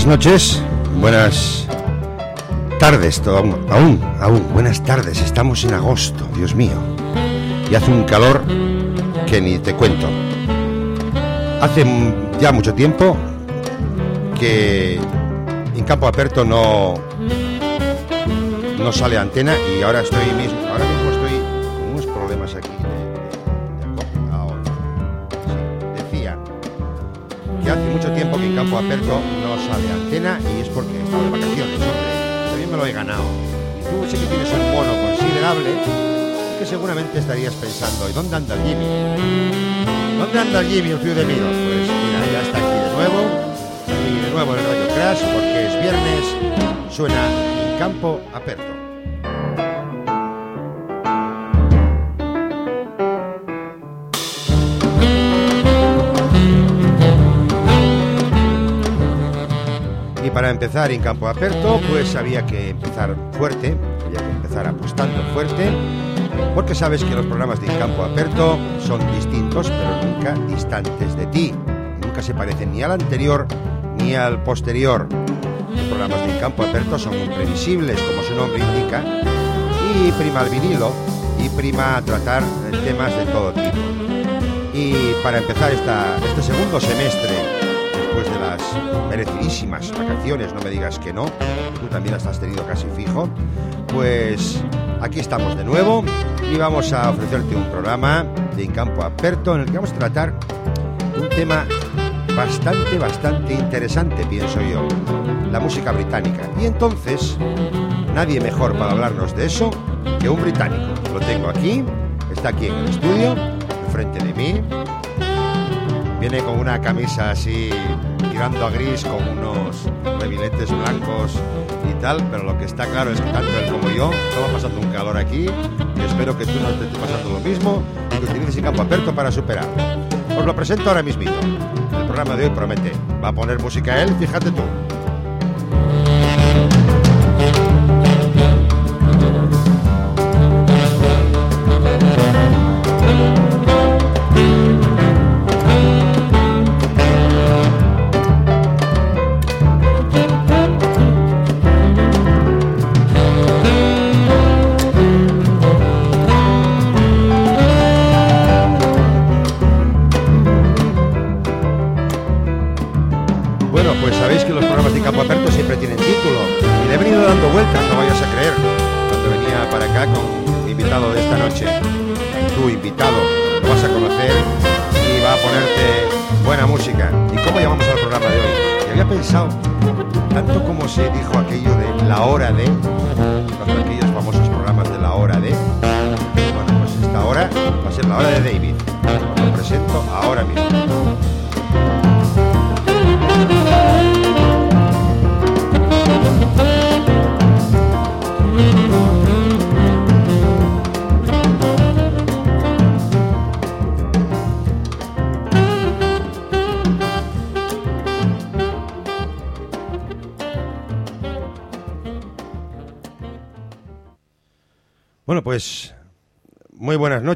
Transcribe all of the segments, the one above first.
Buenas noches, buenas tardes, todo, aún, aún, buenas tardes, estamos en agosto, Dios mío, y hace un calor que ni te cuento. Hace ya mucho tiempo que en campo aperto no, no sale antena y ahora estoy mismo, ahora mismo estoy con unos problemas aquí de, decía que hace mucho tiempo que en campo aperto y es porque he de vacaciones, hombre. También me lo he ganado. Y tú sé que tienes un bono considerable que seguramente estarías pensando, ¿y dónde anda el Jimmy? ¿Dónde anda el Jimmy, el frío de Mido? Pues mira, ya está aquí de nuevo y de nuevo en el Radio Crash porque es viernes, suena en campo aperto. Empezar en campo aperto, pues había que empezar fuerte, había que empezar apostando fuerte, porque sabes que los programas de campo aperto son distintos, pero nunca distantes de ti. Nunca se parecen ni al anterior ni al posterior. Los programas de campo aperto son imprevisibles, como su nombre indica, y prima el vinilo y prima tratar temas de todo tipo. Y para empezar este segundo semestre, merecidísimas vacaciones, no me digas que no, tú también las has tenido casi fijo, pues aquí estamos de nuevo y vamos a ofrecerte un programa de campo aperto en el que vamos a tratar un tema bastante, bastante interesante, pienso yo, la música británica. Y entonces, nadie mejor para hablarnos de eso que un británico. Lo tengo aquí, está aquí en el estudio, enfrente de mí. Viene con una camisa así tirando a gris, con unos reviletes blancos y tal, pero lo que está claro es que tanto él como yo estamos pasando un calor aquí y espero que tú no estés pasando lo mismo y que utilices el campo abierto para superarlo. Os lo presento ahora mismito. El programa de hoy promete. Va a poner música él, fíjate tú.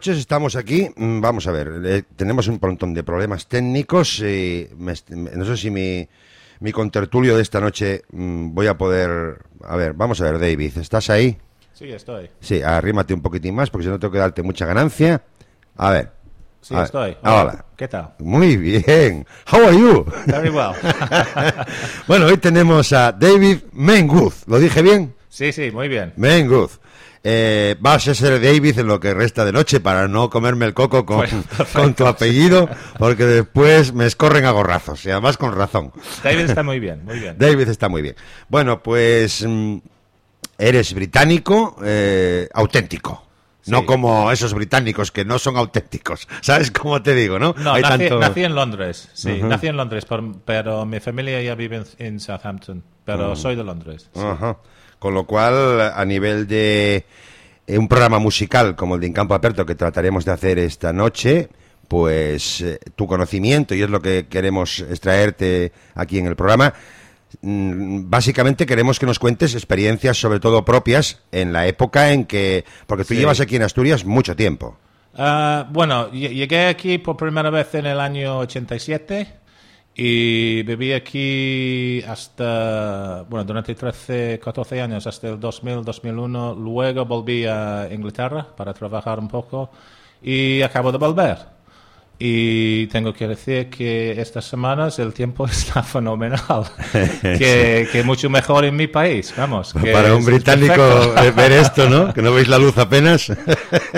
Noches, estamos aquí. Mm, Vamos a ver, eh, tenemos un montón de problemas técnicos. y me- no sé si mi, mi contertulio de esta noche mm, voy a poder... A ver, vamos a ver, David, ¿estás ahí? Sí, estoy. Sí, arrímate un poquitín más porque si no tengo que darte mucha ganancia. A ver. Sí, a ver. estoy. Hola. ¿Qué tal? Muy bien. How are you? Very well. bueno, hoy tenemos a David Menguth. ¿Lo dije bien? sí, sí, muy bien. Menguth. Eh, vas a ser David en lo que resta de noche para no comerme el coco con, tu apellido, porque después me escorren a gorrazos, y además con razón. David está muy bien, muy bien. David está muy bien. Bueno, pues mm, eres británico eh, auténtico. No como esos británicos que no son auténticos. ¿Sabes cómo te digo, no? No, Hay nací, tanto- nací en Londres, sí, nací en Londres, por- pero mi familia ya vive en, en Southampton, pero soy de Londres. sí. Con lo cual, a nivel de eh, un programa musical como el de En Campo Aperto que trataremos de hacer esta noche, pues eh, tu conocimiento, y es lo que queremos extraerte aquí en el programa, mm, básicamente queremos que nos cuentes experiencias, sobre todo propias, en la época en que... Porque tú Sí. llevas aquí en Asturias mucho tiempo. Ah, bueno, ll- llegué aquí por primera vez en el año 87 Y viví aquí hasta, bueno, durante 13, 14 años, hasta el 2000, 2001. Luego volví a Inglaterra para trabajar un poco y acabo de volver. Y tengo que decir que estas semanas el tiempo está fenomenal, que, que, mucho mejor en mi país, vamos. Que Para un británico ver esto, ¿no? Que no veis la luz apenas.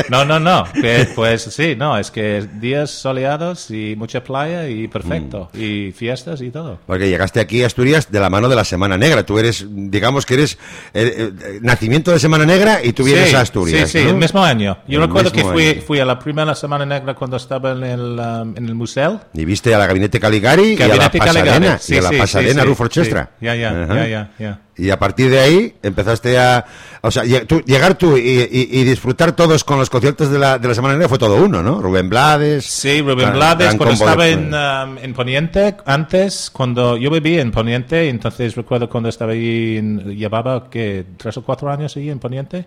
No, no, no, que, pues sí, no, es que días soleados y mucha playa y perfecto, mm. y fiestas y todo. Porque llegaste aquí a Asturias de la mano de la Semana Negra, tú eres, digamos que eres eh, eh, nacimiento de Semana Negra y tú vienes a Asturias. Sí, sí, el mismo año. Yo recuerdo que fui, fui a la primera Semana Negra cuando estaba en el Um, en el museo. Y viste a la Gabinete Caligari Gabinete y a la Pasadena, sí, y a la Pasadena sí. Ya, ya, ya, ya, ya. Y a partir de ahí empezaste a... O sea, tú, llegar tú y, y, y, disfrutar todos con los conciertos de la, de la Semana Negra fue todo uno, ¿no? Rubén Blades... Sí, Rubén Blades, cuando estaba en, um, en Poniente, antes, cuando yo viví en Poniente, entonces recuerdo cuando estaba ahí, llevaba que tres o cuatro años ahí en Poniente,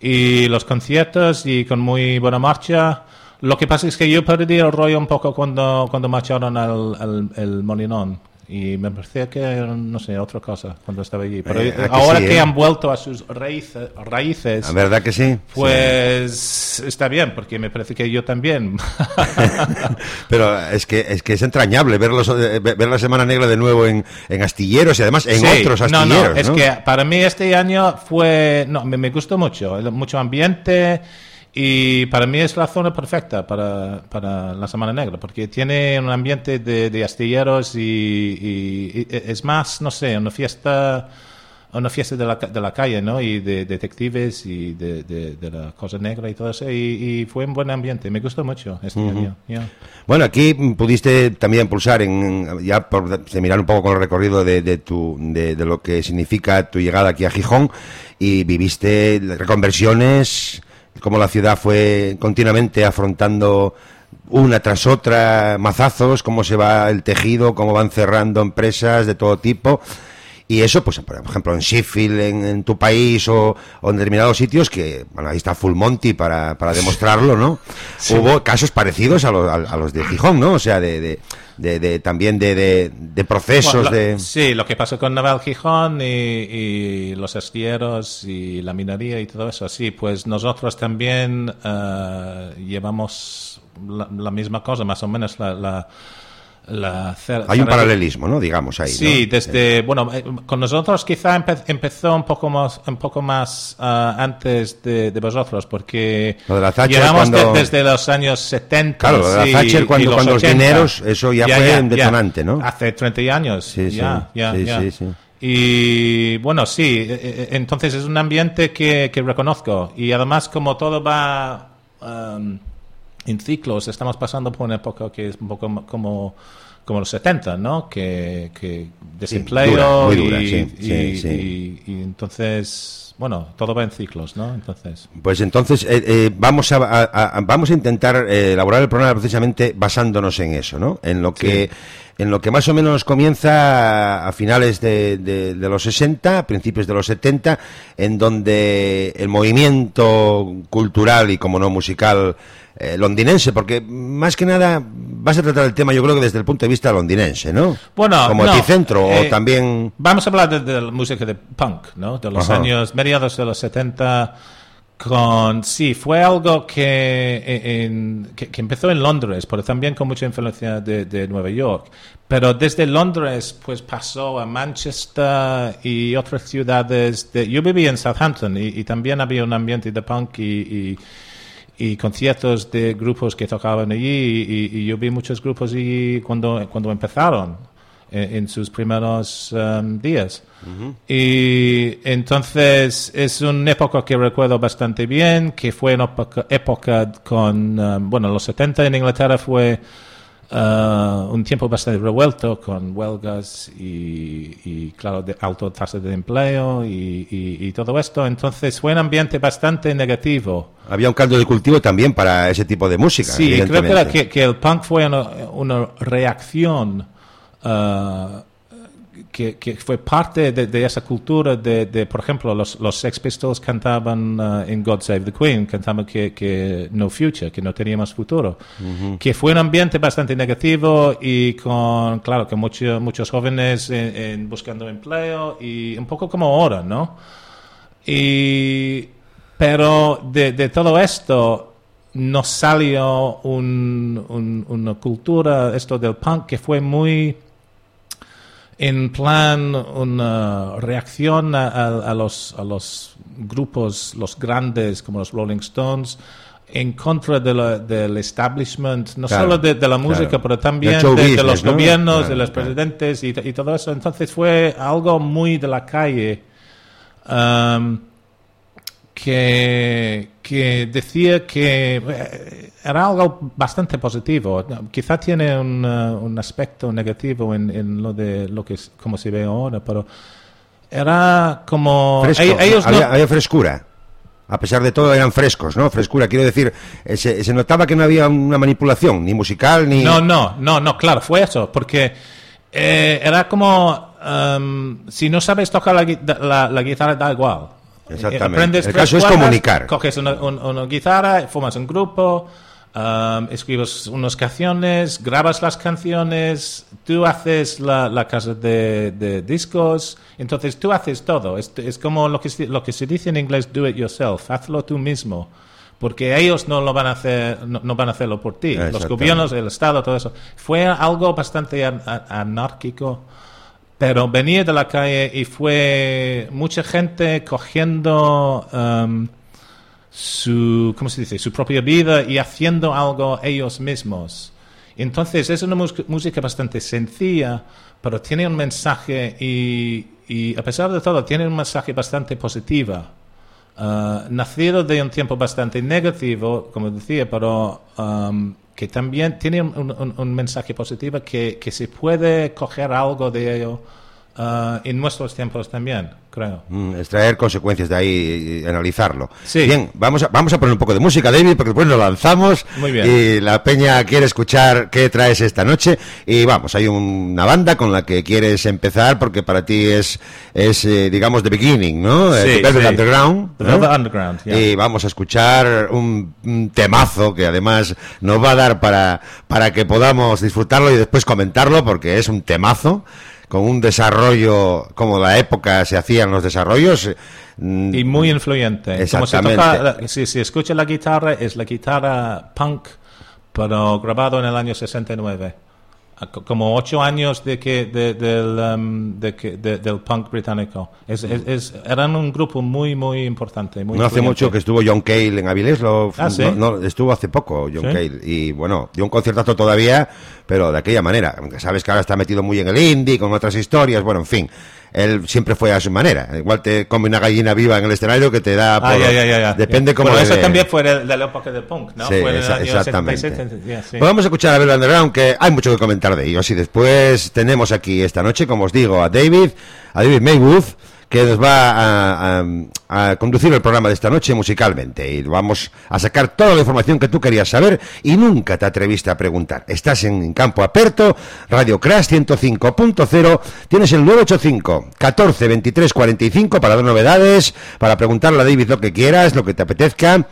y los conciertos y con muy buena marcha... Lo que pasa es que yo perdí el rollo un poco cuando, cuando marcharon al, al el Molinón. Y me parecía que, no sé, otra cosa cuando estaba allí. Pero eh, ahora que, eh? han vuelto a sus raíces, raíces ¿La verdad que sí? Pues está bien, porque me parece que yo también. Pero es que es que es entrañable ver, eh, ver la Semana Negra de nuevo en, en astilleros y además en otros astilleros. No, no, es que para mí este año fue. No, me, me gustó mucho. Mucho ambiente. Y para mí es la zona perfecta para, para la Semana Negra, porque tiene un ambiente de, de astilleros y, es más, no sé, una fiesta una fiesta de la, de la calle, ¿no? Y de, detectives y de, de, la cosa negra y todo eso. Y, fue un buen ambiente. Me gustó mucho este año. Bueno, aquí pudiste también pulsar, en, ya por mirar un poco con el recorrido de, tu, de, lo que significa tu llegada aquí a Gijón y viviste reconversiones como la ciudad fue continuamente afrontando una tras otra mazazos, cómo se va el tejido, cómo van cerrando empresas de todo tipo. Y eso, pues, por ejemplo, en Sheffield, en, tu país o, en determinados sitios, que, bueno, ahí está Full Monty para, para demostrarlo, ¿no? Hubo casos parecidos a, a, los de Gijón, ¿no? O sea, de, de, de, también de, de, procesos de... Sí, lo que pasó con Naval Gijón y, los astilleros y la minería y todo eso, sí, pues nosotros también uh, llevamos la, misma cosa, más o menos la hay un paralelismo, ¿no? Digamos ahí. Sí, desde bueno, eh, con nosotros quizá empezó un poco más, un poco más ah, antes de, vosotros, porque llegamos desde los años 70. Claro, lo de la Thatcher cuando, los, cuando los dineros, eso ya, fue un detonante, ¿no? Hace 30 años. Sí, ya, ya, sí, sí, Y bueno, sí, e, e, e, entonces es un ambiente que, que reconozco. Y además, como todo va um, en ciclos, estamos pasando por una época que es un poco como, como los 70, ¿no? Que, que desempleo y, entonces, bueno, todo va en ciclos, ¿no? Entonces. Pues entonces eh, eh, vamos a, vamos a intentar eh, elaborar el programa precisamente basándonos en eso, ¿no? En lo que en lo que más o menos comienza a finales de, de, los 60, principios de los 70, en donde el movimiento cultural y, como no, musical eh, londinense, porque más que nada vas a tratar el tema yo creo que desde el punto de vista londinense, ¿no? Bueno, como epicentro o eh, también... Vamos a hablar de, la música de punk, ¿no? De los años mediados de los 70 con sí fue algo que, en, que, empezó en Londres pero también con mucha influencia de, Nueva York. Pero desde Londres pues pasó a Manchester y otras ciudades de, yo viví en Southampton y, también había un ambiente de punk y y conciertos de grupos que tocaban allí y, yo vi muchos grupos allí cuando, cuando empezaron. eh, en, sus primeros um, días. Y entonces es una época que recuerdo bastante bien, que fue una época, con, um, bueno, los 70 en Inglaterra fue Uh, un tiempo bastante revuelto con huelgas y, claro, de alta tasa de empleo y, todo esto. Entonces fue un ambiente bastante negativo. Había un caldo de cultivo también para ese tipo de música. Sí, creo que, que, el punk fue una, reacción uh, que, que, fue parte de, de esa cultura de, de, por ejemplo, los, los Sex Pistols cantaban uh, en God Save the Queen, cantaban que, que no future, que no teníamos futuro, que fue un ambiente bastante negativo y con, claro, que muchos muchos jóvenes en, en buscando empleo y un poco como ahora, ¿no? Y, pero de, de todo esto nos salió un, un, una cultura, esto del punk, que fue muy en plan una reacción a, a, a, los, a los grupos, los grandes como los Rolling Stones, en contra de la, del establishment, no Claro, solo de, de la música, claro. pero también de, los ¿no? gobiernos, Claro, de los presidentes y, y todo eso. Entonces fue algo muy de la calle. um, que, que decía que eh, era algo bastante positivo. Quizá tiene un, eh, un aspecto negativo en, en lo de lo que es, como se ve ahora, pero era como Fresco, ell- ellos no- había, había frescura. A pesar de todo eran frescos, ¿no? Frescura, quiero decir, eh, se, se notaba que no había una manipulación, ni musical, ni... No, no, no, no, claro, fue eso, porque eh, era como em, si no sabes tocar la, la- la guitarra da igual. Exactamente. El caso es comunicar. Coges una, un- una guitarra, formas un grupo, em, escribes unas canciones, grabas las canciones, tú haces la, la casa de, de discos, entonces tú haces todo. Es, es como lo que, se- lo que se dice en inglés, do it yourself, hazlo tú mismo. Porque ellos no lo van a hacer, no, no van a hacerlo por ti. Los gobiernos, el Estado, todo eso. Fue algo bastante an- anárquico, pero venía de la calle y fue mucha gente cogiendo em, su, ¿cómo se dice? Su propia vida y haciendo algo ellos mismos. Entonces es una música bastante sencilla, pero tiene un mensaje y, a pesar de todo tiene un mensaje bastante positivo. Ah, nacido de un tiempo bastante negativo, como decía, pero um, que también tiene un, un- un mensaje positivo que, que se puede coger algo de ello ah, en nuestros tiempos también, creo. Mm, extraer consecuencias de ahí y analizarlo. Sí. Bien, vamos a, vamos a poner un poco de música, David, porque después nos lanzamos. Muy bien. Y la peña quiere escuchar qué traes esta noche. Y vamos, hay un- una banda con la que quieres empezar, porque para ti es, es eh, digamos, the beginning, ¿no? Eh, Sí, The sí. Underground. The Underground, yeah. Y vamos a escuchar un, un temazo que además nos va a dar para, para que podamos disfrutarlo y después comentarlo, porque es un temazo con un desarrollo como la época se hacían los desarrollos. mm, Y muy influyente. Como se Exactamente. toca, si, si escucha la guitarra, es la guitarra punk, pero grabado en el año 69. Co- Como ocho años de que, de- del, um, de que- de- del punk británico. Es, es- es- eran un grupo muy, muy importante. Muy no hace influyente. mucho que estuvo John Cale en Avilés, lo, Ah, ¿sí? no, no, estuvo hace poco John ¿Sí? Cale y bueno, dio un conciertazo todavía, pero de aquella manera, aunque sabes que ahora está metido muy en el indie, con otras historias, bueno, en fin, él siempre fue a su manera, igual te come una gallina viva en el escenario que te da, Ah, por- ya, ya, ya. depende cómo Bueno, eso dé. también fue de, de la época del punk, ¿no? Sí, fue exactamente. 77, ya, sí. Pues vamos a escuchar a Velvet Underground, que hay mucho que comentar de ellos. Y después tenemos aquí esta noche, como os digo, a David, a David Maywood, que nos va a, conducir el programa de esta noche musicalmente. Y vamos a sacar toda la información que tú querías saber y nunca te atreviste a preguntar. Estás en campo aperto, Radio Crash 105.0, tienes el 985 14 23 45 para dar novedades, para preguntarle a David lo que quieras, lo que te apetezca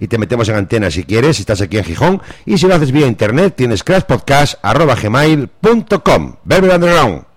y te metemos en antena si quieres, si estás aquí en Gijón. Y si lo haces vía internet, tienes crashpodcast.gmail.com. Velvet Underground.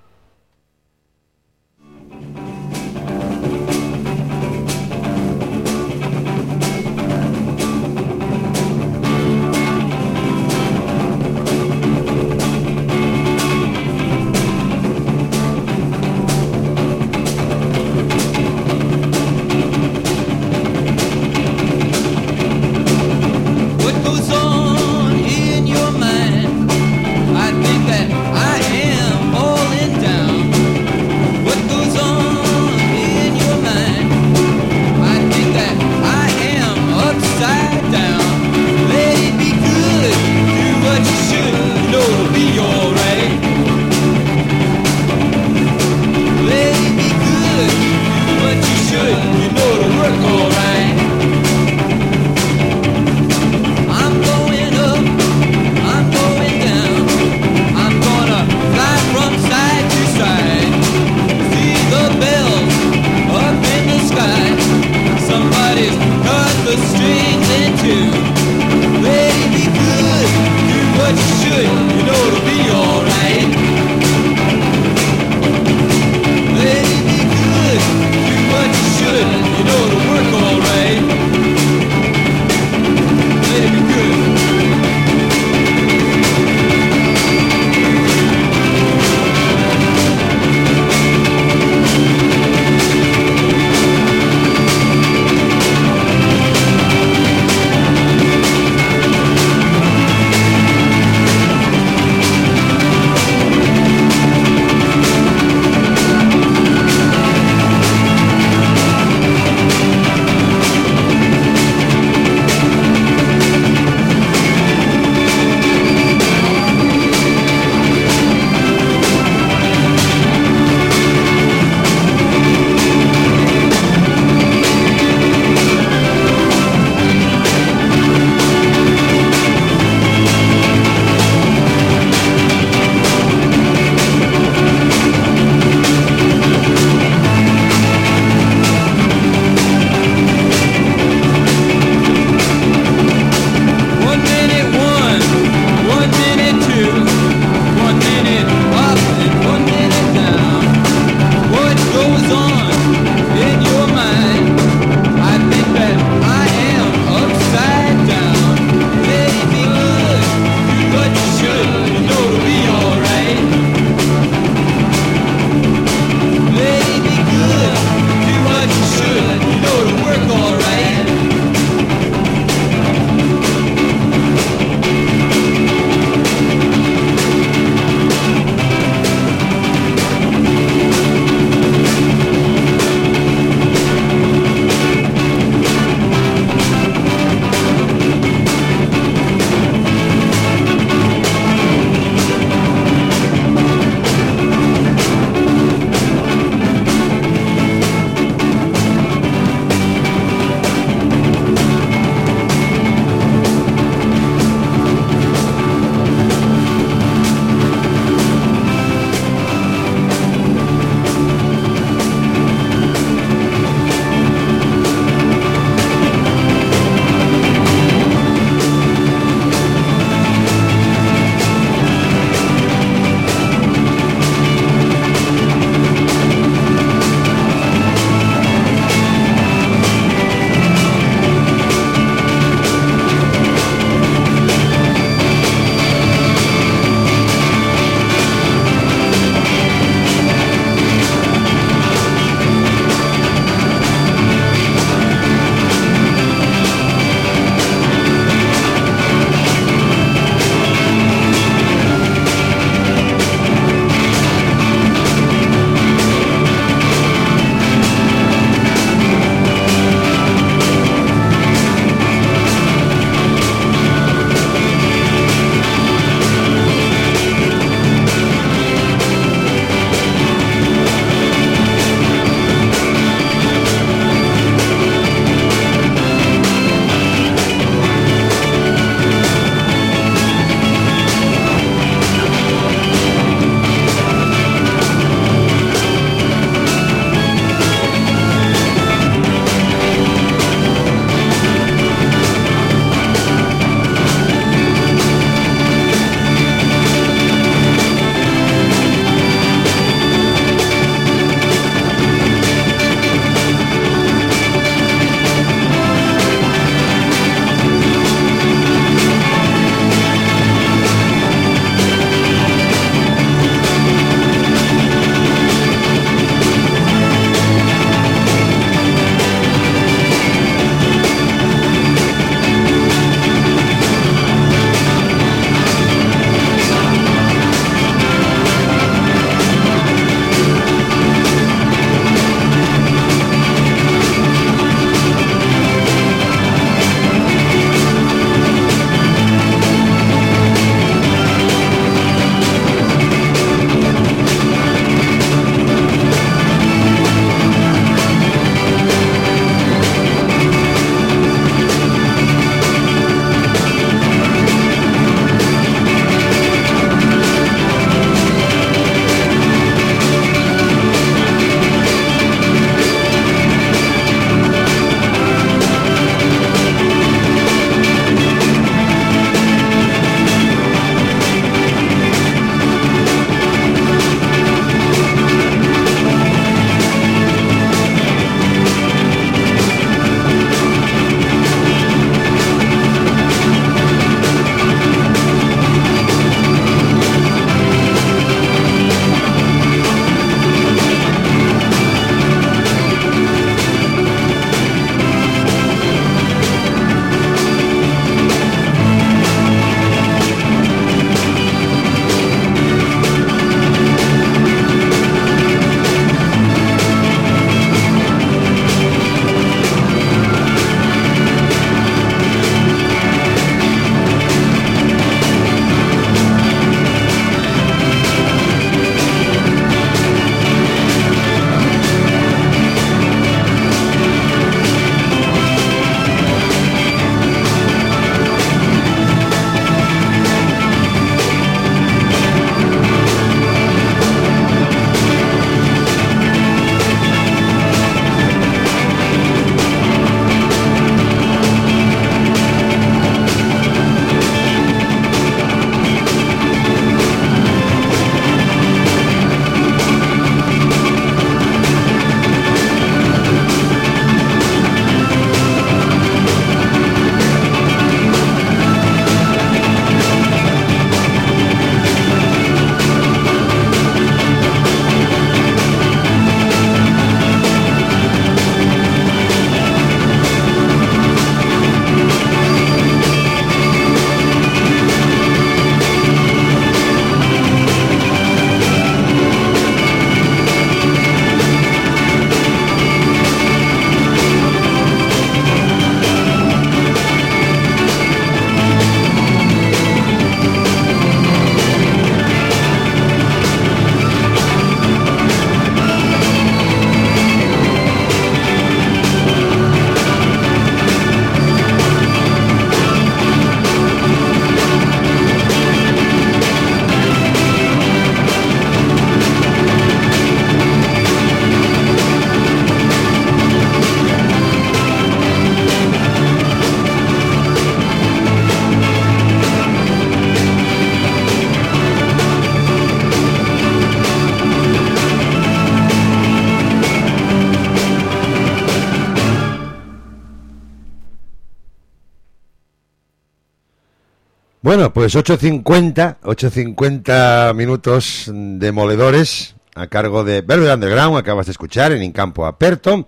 Bueno, pues 8.50, 8.50 minutos demoledores a cargo de Velvet Underground, acabas de escuchar en Incampo Aperto,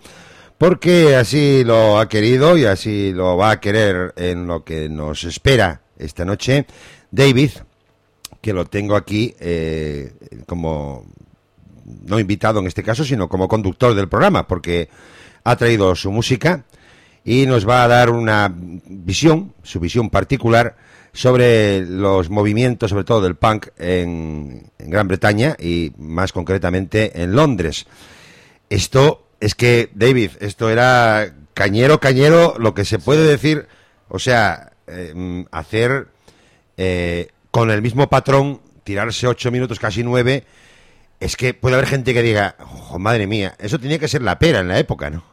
porque así lo ha querido y así lo va a querer en lo que nos espera esta noche. David, que lo tengo aquí eh, como, no invitado en este caso, sino como conductor del programa, porque ha traído su música y nos va a dar una visión, su visión particular, sobre los movimientos, sobre todo del punk en, en Gran Bretaña y más concretamente en Londres. Esto es que, David, esto era cañero, cañero, lo que se puede decir, o sea, eh, mm, hacer eh, con el mismo patrón, tirarse ocho minutos, casi nueve, es que puede haber gente que diga, "Oh, madre mía, eso tenía que ser la pera en la época, ¿no?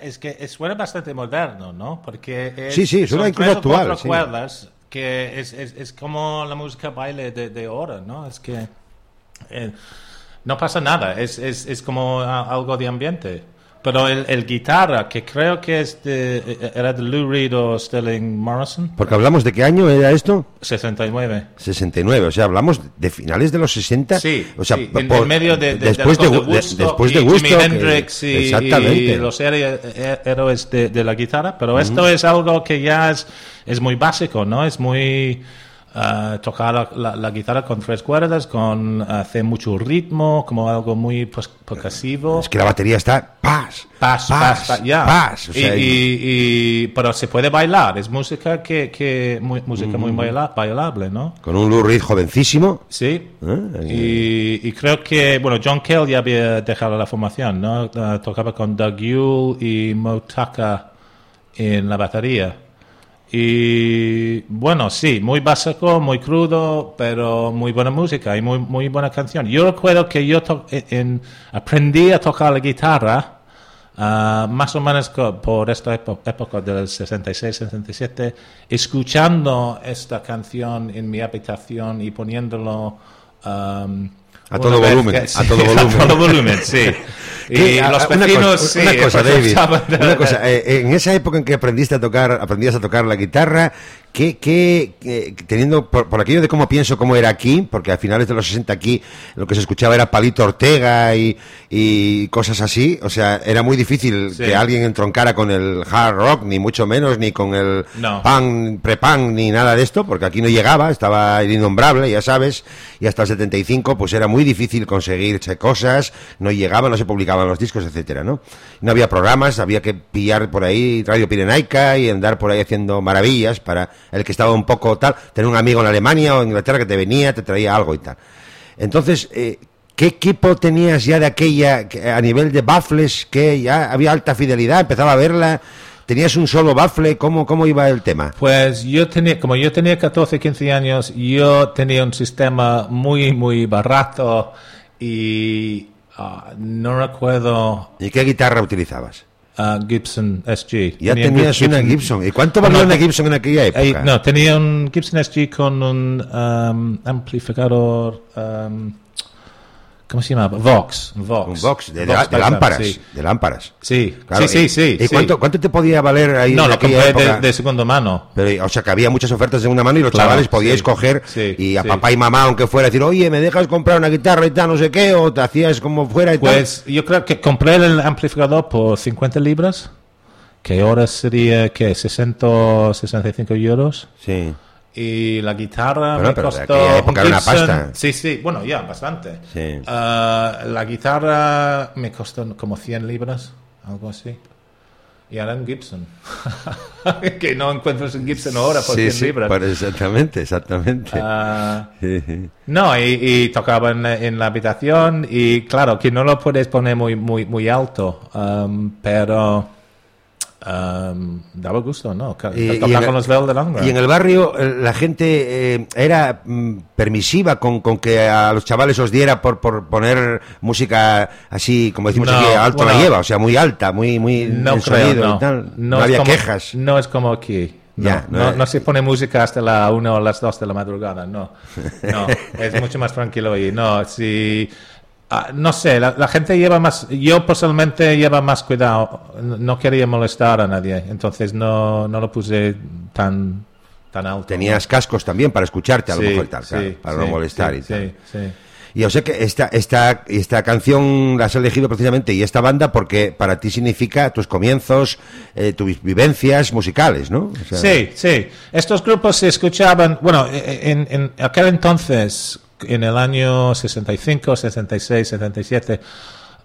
Es que suena bastante moderno, ¿no? Porque es- Sí, sí, suena incluso actual, sí. Que es, es, es como la música baile de, de ahora, ¿no? Es que eh, no pasa nada, es, es, es como a- algo de ambiente. Pero el, el guitarra, que creo que es de, era de Lou Reed o Sterling Morrison, Porque hablamos de qué año era esto? 69. 69, o sea, hablamos de finales de los 60. Sí, o sea, sí, por- en, en medio de, de- después de, de, de- después de Woodstock, Jimi Hendrix y, exactamente. y los héroes, eh, héroes de, de la guitarra, pero esto es algo que ya es, es muy básico, ¿no? Es muy ah, tocar la, la- la guitarra con tres cuerdas, con hacer mucho ritmo, como algo muy percusivo. Es que la batería está paz, Paz, paz, paz, ya. paz, o sea, y, y- y- pero se puede bailar, es música que, que muy, música muy baila- bailable, ¿no? con un Lou Reed jovencísimo. Sí. Ah, Y, y creo que, bueno, John Cale ya había dejado la formación, ¿no? Ah, tocaba con Doug Yule y Mo Tucker en la batería. Y bueno, sí, muy básico, muy crudo, pero muy buena música y muy, muy buena canción. Yo recuerdo que yo to- en- en- aprendí a tocar la guitarra ah, más o menos por esta época del 66-67, escuchando esta canción en mi habitación y poniéndolo am, A una todo vez volumen, a todo sí, volumen. A todo volumen, sí. Y a- los a- una vecinos, cosa, sí, una cosa, David, una cosa, eh, en esa época en que aprendiste a tocar, aprendías a tocar la guitarra, ¿qué, qué, qué- teniendo por, por aquello de cómo pienso cómo era aquí, porque a finales de los 60 aquí lo que se escuchaba era Palito Ortega y, y cosas así, o sea, era muy difícil Sí. que alguien entroncara con el hard rock, ni mucho menos, ni con el No. punk, prepunk, ni nada de esto, porque aquí no llegaba, estaba el innombrable, ya sabes, y hasta el 75 pues era muy difícil conseguir cosas, no llegaban, no se publicaban los discos, etcétera, ¿no? No había programas, había que pillar por ahí Radio Pirenaica y andar por ahí haciendo maravillas para el que estaba un poco tal, tener un amigo en Alemania o en Inglaterra que te venía, te traía algo y tal. Entonces, eh, ¿qué equipo tenías ya de aquella, que a nivel de baffles, que ya había alta fidelidad, empezaba a verla? ¿Tenías un solo baffle? ¿Cómo, cómo iba el tema? Pues yo tenía, como yo tenía 14, 15 años, yo tenía un sistema muy, muy barato y ah, no recuerdo ¿Y qué guitarra utilizabas? Ah, Gibson SG. Ya Tenía una Gibson. ¿Y cuánto valía una Gibson en aquella época? No, tenía un Gibson SG con un um, amplificador, um, ¿cómo se llamaba? Vox. Vox, Un de, Vox de lámparas. Sí, De lámparas. sí, Claro, sí, sí. ¿y- sí, ¿Y sí. cuánto, cuánto te podía valer ahí No, lo compré de, de segunda mano. Pero, o sea, que había muchas ofertas de una mano y los Claro, chavales podíais coger sí, y a papá y mamá, aunque fuera, decir, oye, ¿me dejas comprar una guitarra y tal, no sé qué? O te hacías como fuera y Pues yo creo que compré el amplificador por 50 libras, que ahora sería, ¿qué? 60, 65 euros. tal. Sí. Y la guitarra Bueno, me de costó. época era una Gibson- pasta. Sí, sí, bueno, ya, bastante. Sí. Ah, la guitarra me costó como 100 libras, algo así. Y ahora un Gibson. que no encuentras un Gibson ahora por Sí, 100 sí, libras. exactamente, exactamente. Sí. no, y, y tocaba en, en la habitación y claro, que no lo puedes poner muy, muy, muy alto, um, pero um, daba gusto, ¿no? Tocar en el-. Y en el barrio eh, la gente eh, era mm, permisiva con, con que a los chavales os diera por, por poner música así, como decimos No, aquí, alto la bueno. lleva, o sea, muy alta, muy, muy No creo, no. y tal. No, es había como- quejas. No es como aquí. No, Ya, no no, no se pone música hasta la 1 o las 2 de la madrugada, no. No, es mucho más tranquilo y no, si... ah, no sé, la, la gente lleva más, yo personalmente lleva más cuidado, no, quería molestar a nadie, entonces no, no lo puse tan, tan alto. Tenías cascos también para escucharte a lo Sí, mejor tal, sí, claro, para no molestar sí, y tal. Y yo sé que esta, esta, esta canción la has elegido precisamente y esta banda porque para ti significa tus comienzos, eh, tus vivencias musicales, ¿no? O sea, Sí, sí. Estos grupos se escuchaban, bueno, e- en, en aquel entonces, en el año 65, 66, 77,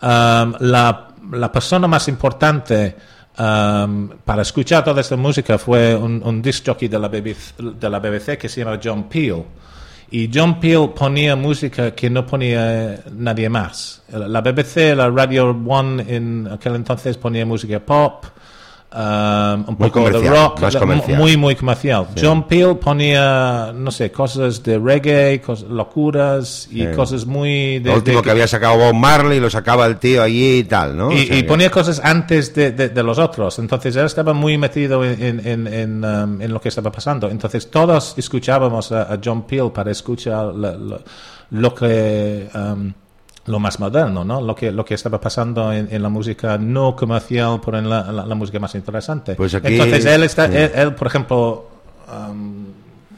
um, la, la persona más importante um, para escuchar toda esta música fue un, un disc jockey de la, BBC, de la BBC que se llama John Peel. Y John Peel ponía música que no ponía nadie más. La BBC, la Radio One en aquel entonces ponía música pop, um, un Muy poco de comercial, rock, más de- comercial. muy muy comercial. John Peel ponía, no sé, cosas de reggae, cos- locuras y Sí. cosas muy... De, Lo último de- que había sacado Bob Marley lo sacaba el tío allí y tal, ¿no? y, O sea y ponía cosas antes de, de- de los otros. Entonces él estaba muy metido en, en- en- en, um, en lo que estaba pasando. Entonces todos escuchábamos a, a John Peel para escuchar lo, lo- lo que... um, lo más moderno, ¿no? Lo que, lo que estaba pasando en, en la música no comercial, pero en la, la- la música más interesante. Pues aquí- Entonces él, está, él, él, por ejemplo, um,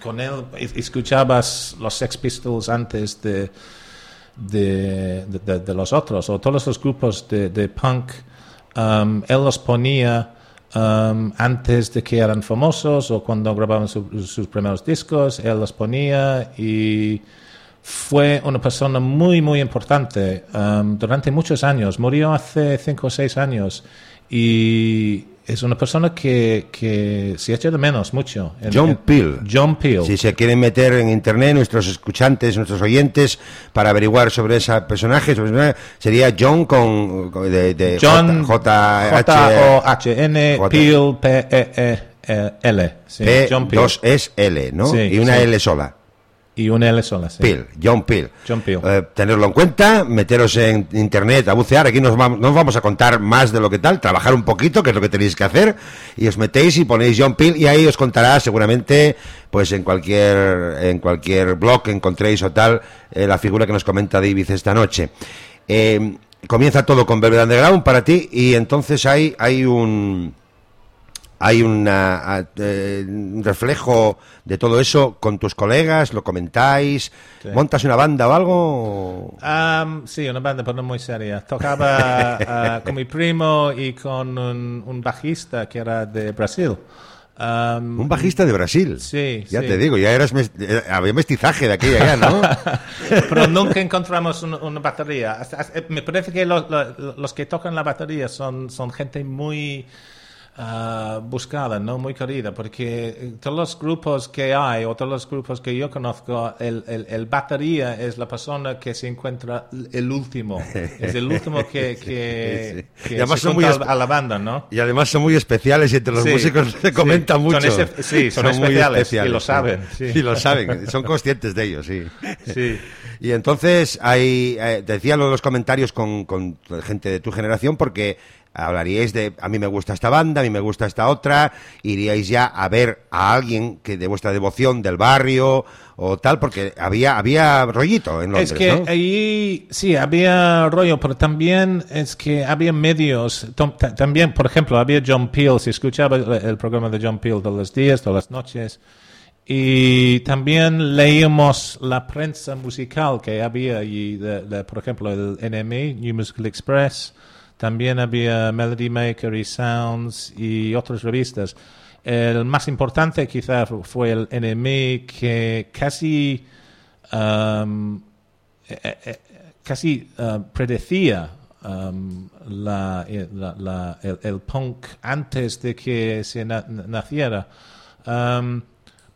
con él es- escuchabas los Sex Pistols antes de, de, de- de- de los otros, o todos los grupos de, de punk, um, él los ponía um, antes de que eran famosos o cuando grababan su- sus primeros discos, él los ponía y fue una persona muy, muy importante um, durante muchos años. Murió hace cinco o seis años y es una persona que, que se echa de menos mucho. John Peel. John Peel. Si se quieren meter en internet, nuestros escuchantes, nuestros oyentes, para averiguar sobre ese personaje, sobre ese personaje, sería John con, con- de, de John J, J, H, J-O-H-N, J. Peel, P-E-E-L. sí, P, John Peel. dos es L, ¿no? Sí, y una sí. L sola. Y una L sola, sí. Peel, John Peel. John Peel. Eh, tenerlo en cuenta, meteros en internet a bucear. Aquí nos vamos, nos vamos a contar más de lo que tal, trabajar un poquito, que es lo que tenéis que hacer. Y os metéis y ponéis John Peel y ahí os contará seguramente, pues en cualquier, en cualquier blog que encontréis o tal, eh, la figura que nos comenta David esta noche. Eh, comienza todo con Velvet Underground para ti y entonces hay, hay un hay una, eh, un reflejo de todo eso con tus colegas, lo comentáis, montas una banda o algo. Am, sí, una banda, pero no muy seria. Tocaba ah, con mi primo y con un, un bajista que era de Brasil. Un bajista de Brasil. Sí, Ya sí. te digo, ya eras eh, había mestizaje de aquella ya, ¿no? pero nunca encontramos una, una batería. Me parece que los, los- los que tocan la batería son, son gente muy ah, buscada, no muy querida, porque eh, todos los grupos que hay o todos los grupos que yo conozco, el, el, el batería es la persona que se encuentra el último, es el último que, que, Sí, sí. que además se son muy a la banda, ¿no? Y además son muy especiales y entre los Sí, músicos se sí. comenta Son mucho. ese- sí, son muy especiales, y lo saben, sí. Y lo saben, son conscientes de ello, sí. Sí. Y entonces hay, eh, decía lo de los comentarios con, con gente de tu generación porque hablaríais de a mí me gusta esta banda, a mí me gusta esta otra, iríais ya a ver a alguien que de vuestra devoción del barrio o tal, porque había había rollito en Londres, Es que ¿no? ahí sí había rollo, pero también es que había medios. También, por ejemplo, había John Peel. Si escuchaba el, el programa de John Peel todos los días, todas las noches. Y también leíamos la prensa musical que había allí, de- de, por ejemplo, el NME, New Musical Express. También había Melody Maker y Sounds y otras revistas. El más importante quizá fu- fue el NME que casi um, casi predecía el, punk antes de que se na- naciera. Um,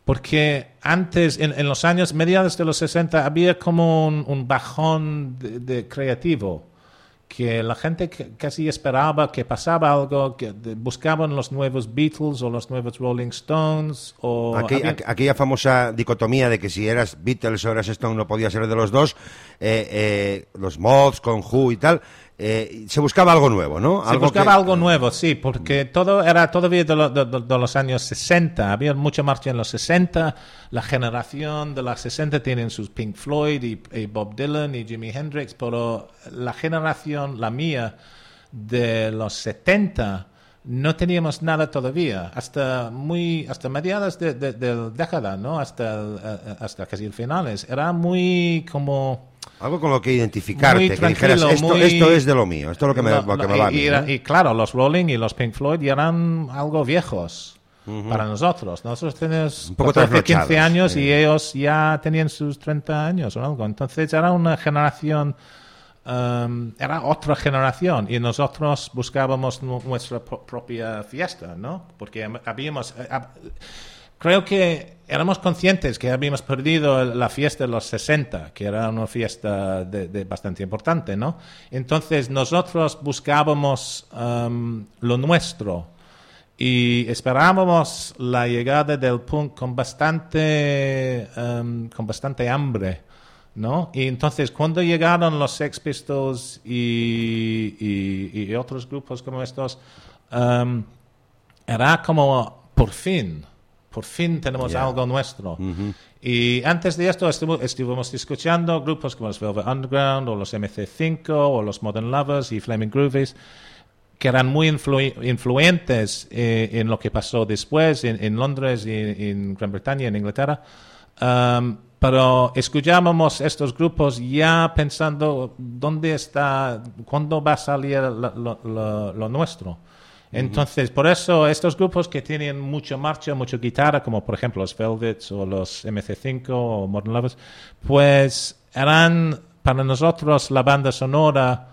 porque antes, en, en los años mediados de los 60, había como un, bajón de creativo que la gente casi esperaba que pasaba algo, que buscaban los nuevos Beatles o los nuevos Rolling Stones o Aqu- había- aquella famosa dicotomía de que si eras Beatles o eras Stone no podía ser de los dos, eh, eh, los mods con Who y tal, eh, se buscaba algo nuevo, ¿no? Se buscaba que- algo nuevo, sí, porque todo era todavía de, lo- de- de- de los años 60. Había mucha marcha en los 60. La generación de los 60 tienen sus Pink Floyd y, y Bob Dylan y Jimi Hendrix, pero la generación, la mía, de los 70 no teníamos nada todavía, hasta muy hasta mediados de, de, de década, ¿no? Hasta, el, eh, hasta casi el finales. Era muy como... Algo con lo que identificarte, que dijeras, esto, muy- esto es de lo mío, esto es lo que me, lo que no, me va a y, mí, y era- ¿no? y claro, los Rolling y los Pink Floyd ya eran algo viejos para nosotros. Nosotros teníamos Un poco 14, 15 trasnochados, años y ellos ya tenían sus 30 años o algo. Entonces era una generación, um, era otra generación y nosotros buscábamos nu- nuestra pro- propia fiesta, ¿no? Porque hab- habíamos... eh, hab- Creo que éramos conscientes que habíamos perdido la fiesta de los 60, que era una fiesta de, bastante importante, ¿no? Entonces nosotros buscábamos um, lo nuestro y esperábamos la llegada del punk con bastante, um, con bastante hambre, ¿no? Y entonces cuando llegaron los Sex Pistols y otros grupos como estos, um, era como por fin, por fin tenemos algo nuestro. Y antes de esto estuvimos escuchando grupos como los Velvet Underground o los MC5 o los Modern Lovers y Flaming Groovies que eran muy influ- influentes eh, en lo que pasó después en, en Londres y en Gran Bretaña, en Inglaterra. Um, pero escuchábamos estos grupos ya pensando dónde está, cuándo va a salir lo, lo- lo- lo nuestro. Entonces, por eso estos grupos que tienen mucha marcha, mucha guitarra, como por ejemplo los Velvets o los MC5 o Modern Lovers, pues eran para nosotros la banda sonora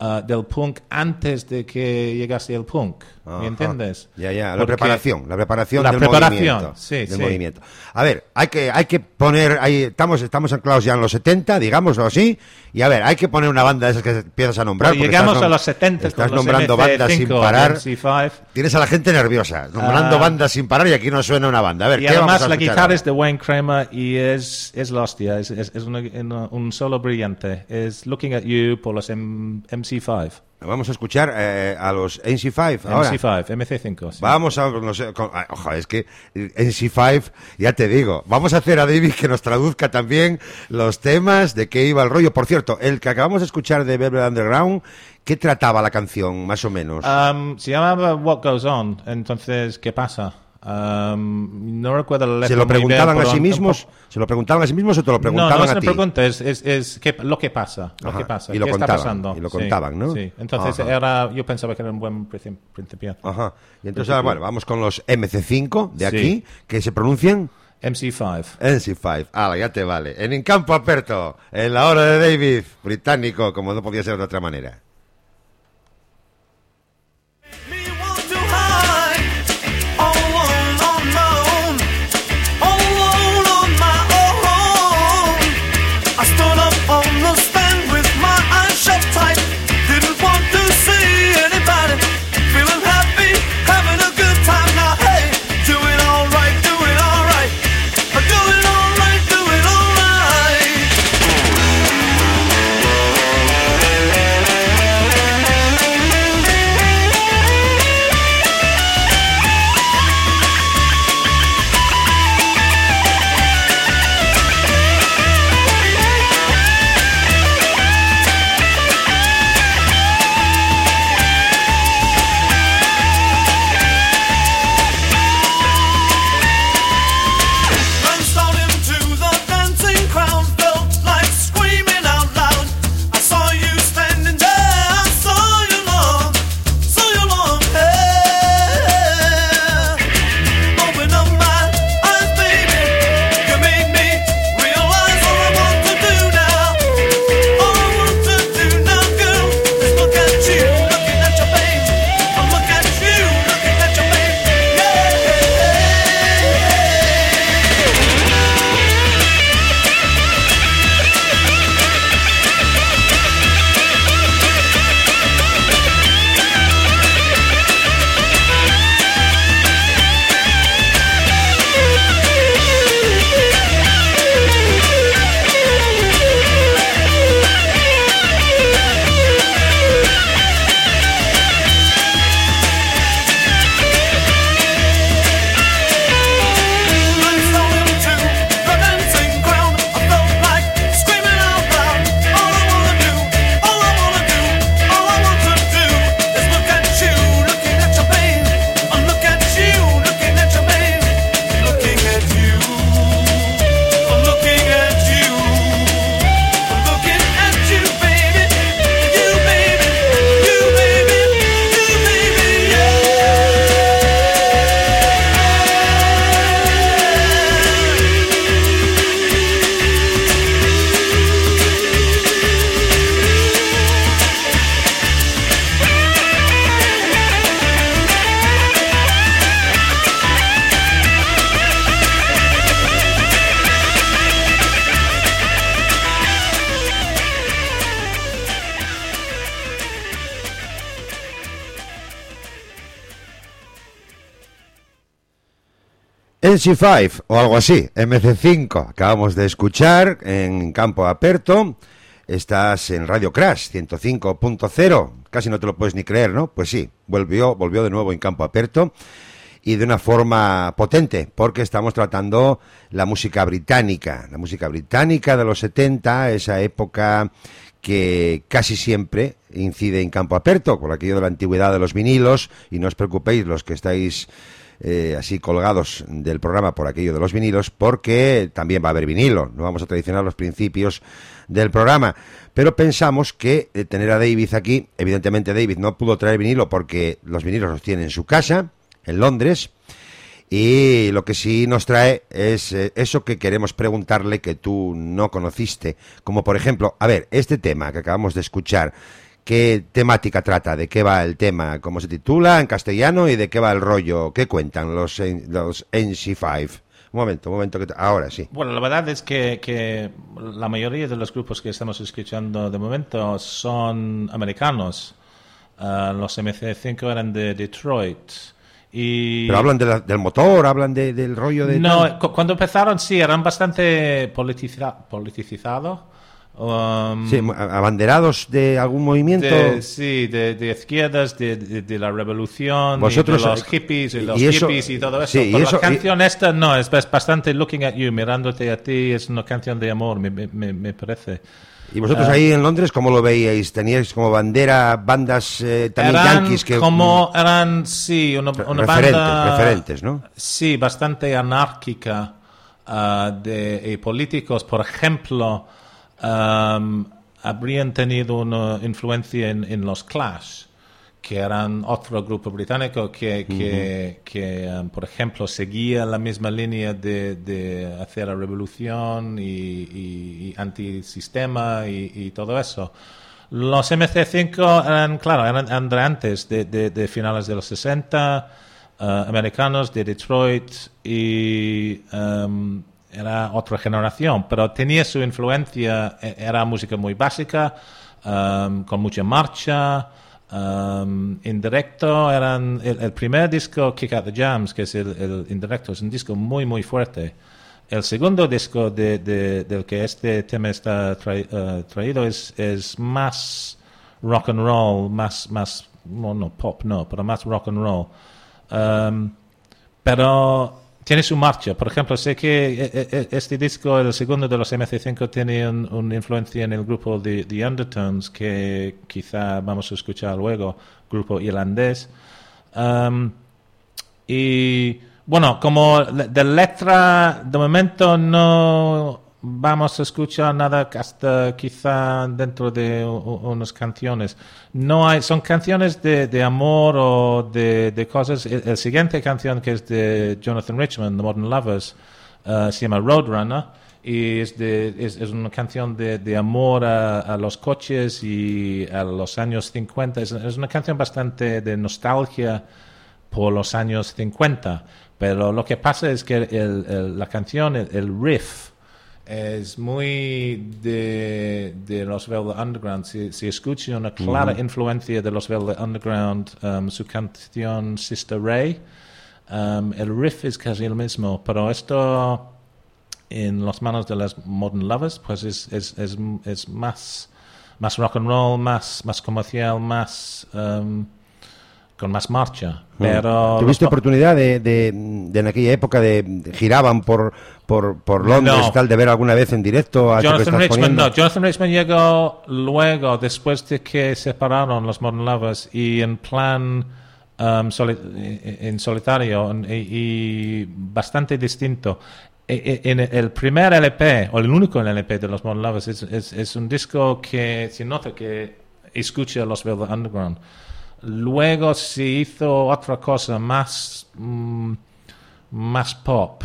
ah, del punk antes de que llegase el punk. Ajá. ¿Me entiendes? Ya, ya, la Porque- preparación, la preparación La del preparación, movimiento. sí, del sí. movimiento. A ver, hay que, hay que poner, estamos, estamos anclados ya en los 70, digámoslo así, y a ver, hay que poner una banda de esas que empiezas a nombrar. Llegamos estás a los 70 Estás los nombrando bandas sin MC5, parar. MC5. Tienes a la gente nerviosa, nombrando Ah. bandas sin parar y aquí no suena una banda. A ver, Y ¿qué vamos además a la guitarra ahora? es de Wayne Kramer y es, es la hostia, es, es, es una- una- un solo brillante. Es Looking at You por los M- MC5. Vamos a escuchar eh, a los NC5 ahora. MC5, MC5. sí. Vamos a, no sé, con- ah, ojo, es que NC5, ya te digo, vamos a hacer a David que nos traduzca también los temas de qué iba el rollo. Por cierto, el que acabamos de escuchar de Velvet Underground, ¿qué trataba la canción, más o menos? Um, se llamaba What Goes On, entonces, ¿qué pasa? Um, no recuerdo la ¿Se lo preguntaban a sí mismos? ¿Se lo preguntaban a sí mismos o te lo No, preguntaban no es a una ti? pregunta, es, es, es lo que pasa. Lo Ajá, que pasa. y lo ¿Qué contaban, está pasando? y lo Sí, contaban, ¿no? Sí, entonces Ajá. era, yo pensaba que era un buen princi- principiante. Ajá. Y entonces, ahora, bueno, vamos con los MC5 de Sí. aquí, que se pronuncian MC5. NC5. Ah, ya te vale. En En Campo Aperto, en la hora de David, británico, como no podía ser de otra manera. NC5 o algo así, MC5, acabamos de escuchar en Campo Aperto. Estás en Radio Crash 105.0, casi no te lo puedes ni creer, ¿no? Pues sí, volvió, volvió de nuevo en Campo Aperto y de una forma potente, porque estamos tratando la música británica, la música británica de los 70, esa época que casi siempre incide en campo aperto, por aquello de la antigüedad de los vinilos, y no os preocupéis los que estáis eh, así colgados del programa por aquello de los vinilos, porque también va a haber vinilo, no vamos a traicionar los principios del programa, pero pensamos que eh, tener a David aquí, evidentemente David no pudo traer vinilo porque los vinilos los tiene en su casa, en Londres, y lo que sí nos trae es eh, eso que queremos preguntarle que tú no conociste, como por ejemplo, a ver, este tema que acabamos de escuchar, ¿qué temática trata? ¿De qué va el tema? ¿Cómo se titula en castellano y de qué va el rollo? ¿Qué cuentan los, los NC5? Un momento, un momento, que ahora sí. Bueno, la verdad es que, que la mayoría de los grupos que estamos escuchando de momento son americanos. Ah, los MC5 eran de Detroit. Y Pero hablan de la- del motor, hablan de- del rollo de... No, cu- cuando empezaron sí, eran bastante politiza- politicizados. Um, Sí, abanderados de algún movimiento... de, sí, de, de izquierdas, de, de- de la revolución, y Vosotros- de los hippies y los y eso- hippies y todo eso. sí, y eso- la canción esta no, es bas- bastante Looking at You, mirándote a ti, es una canción de amor, me, me- me- parece. ¿Y vosotros Ah. ahí en Londres cómo lo veíais? ¿Teníais como bandera bandas eh, también eran yankees que... como, eran, sí, una, una referentes, banda... referentes, ¿no? Sí, bastante anárquica ah, de y políticos, por ejemplo, am, habrían tenido una influencia en, en los Clash, que eran otro grupo británico que, que, que, am, por ejemplo, seguía la misma línea de, de hacer la revolución y, y- y antisistema y, y todo eso. Los MC5 eran, claro, eran, eran de antes, de, de- de finales de los 60, eh, americanos de Detroit y em, era otra generación, pero tenía su influencia, e- era música muy básica, em, con mucha marcha, em, en directo eran, el, primer disco, Kick Out the Jams, que es el, el en directo, es un disco muy, muy fuerte. El segundo disco de, de- del que este tema está trai- eh, traído es, más rock and roll, más, más no, no, pop no, pero más rock and roll. Um, pero tiene su marcha. Por ejemplo, sé que eh, eh, este disco, el segundo de los MC5, tiene un- una influencia en el grupo de The Undertones, que quizá vamos a escuchar luego, grupo irlandés. Um, y bueno, como de letra, de momento no vamos a escuchar nada hasta quizá dentro de unas canciones. No hay, son canciones de, de amor o de, de cosas. El, el siguiente canción que es de Jonathan Richman, The Modern Lovers, eh, se llama Roadrunner y es, de, es, una canción de, de amor a, a los coches y a los años 50. Es, es una canción bastante de nostalgia por los años 50. Pero lo que pasa es que el- la canción, el riff, es muy de, de los Velvet Underground. Si, si escucha una clara influencia de los Velvet Underground, um, su canción Sister Ray, um, el riff es casi el mismo, pero esto en las manos de las Modern Lovers, pues es, es, es, es más, más rock and roll, más, más comercial, más um, con más marcha. Pero Mm. ¿Tuviste los- oportunidad de, de- de en aquella época de, giraban por, por, por Londres No. tal de ver alguna vez en directo a Jonathan Richman, no. Jonathan Richman llegó luego, después de que separaron los Modern Lovers y en plan um, soli- en solitario y, y bastante distinto. E- e- En el primer LP, o el único LP de los Modern Lovers, es, es- es un disco que se nota que escucha los Velvet Underground. Luego se hizo otra cosa más, mm, más pop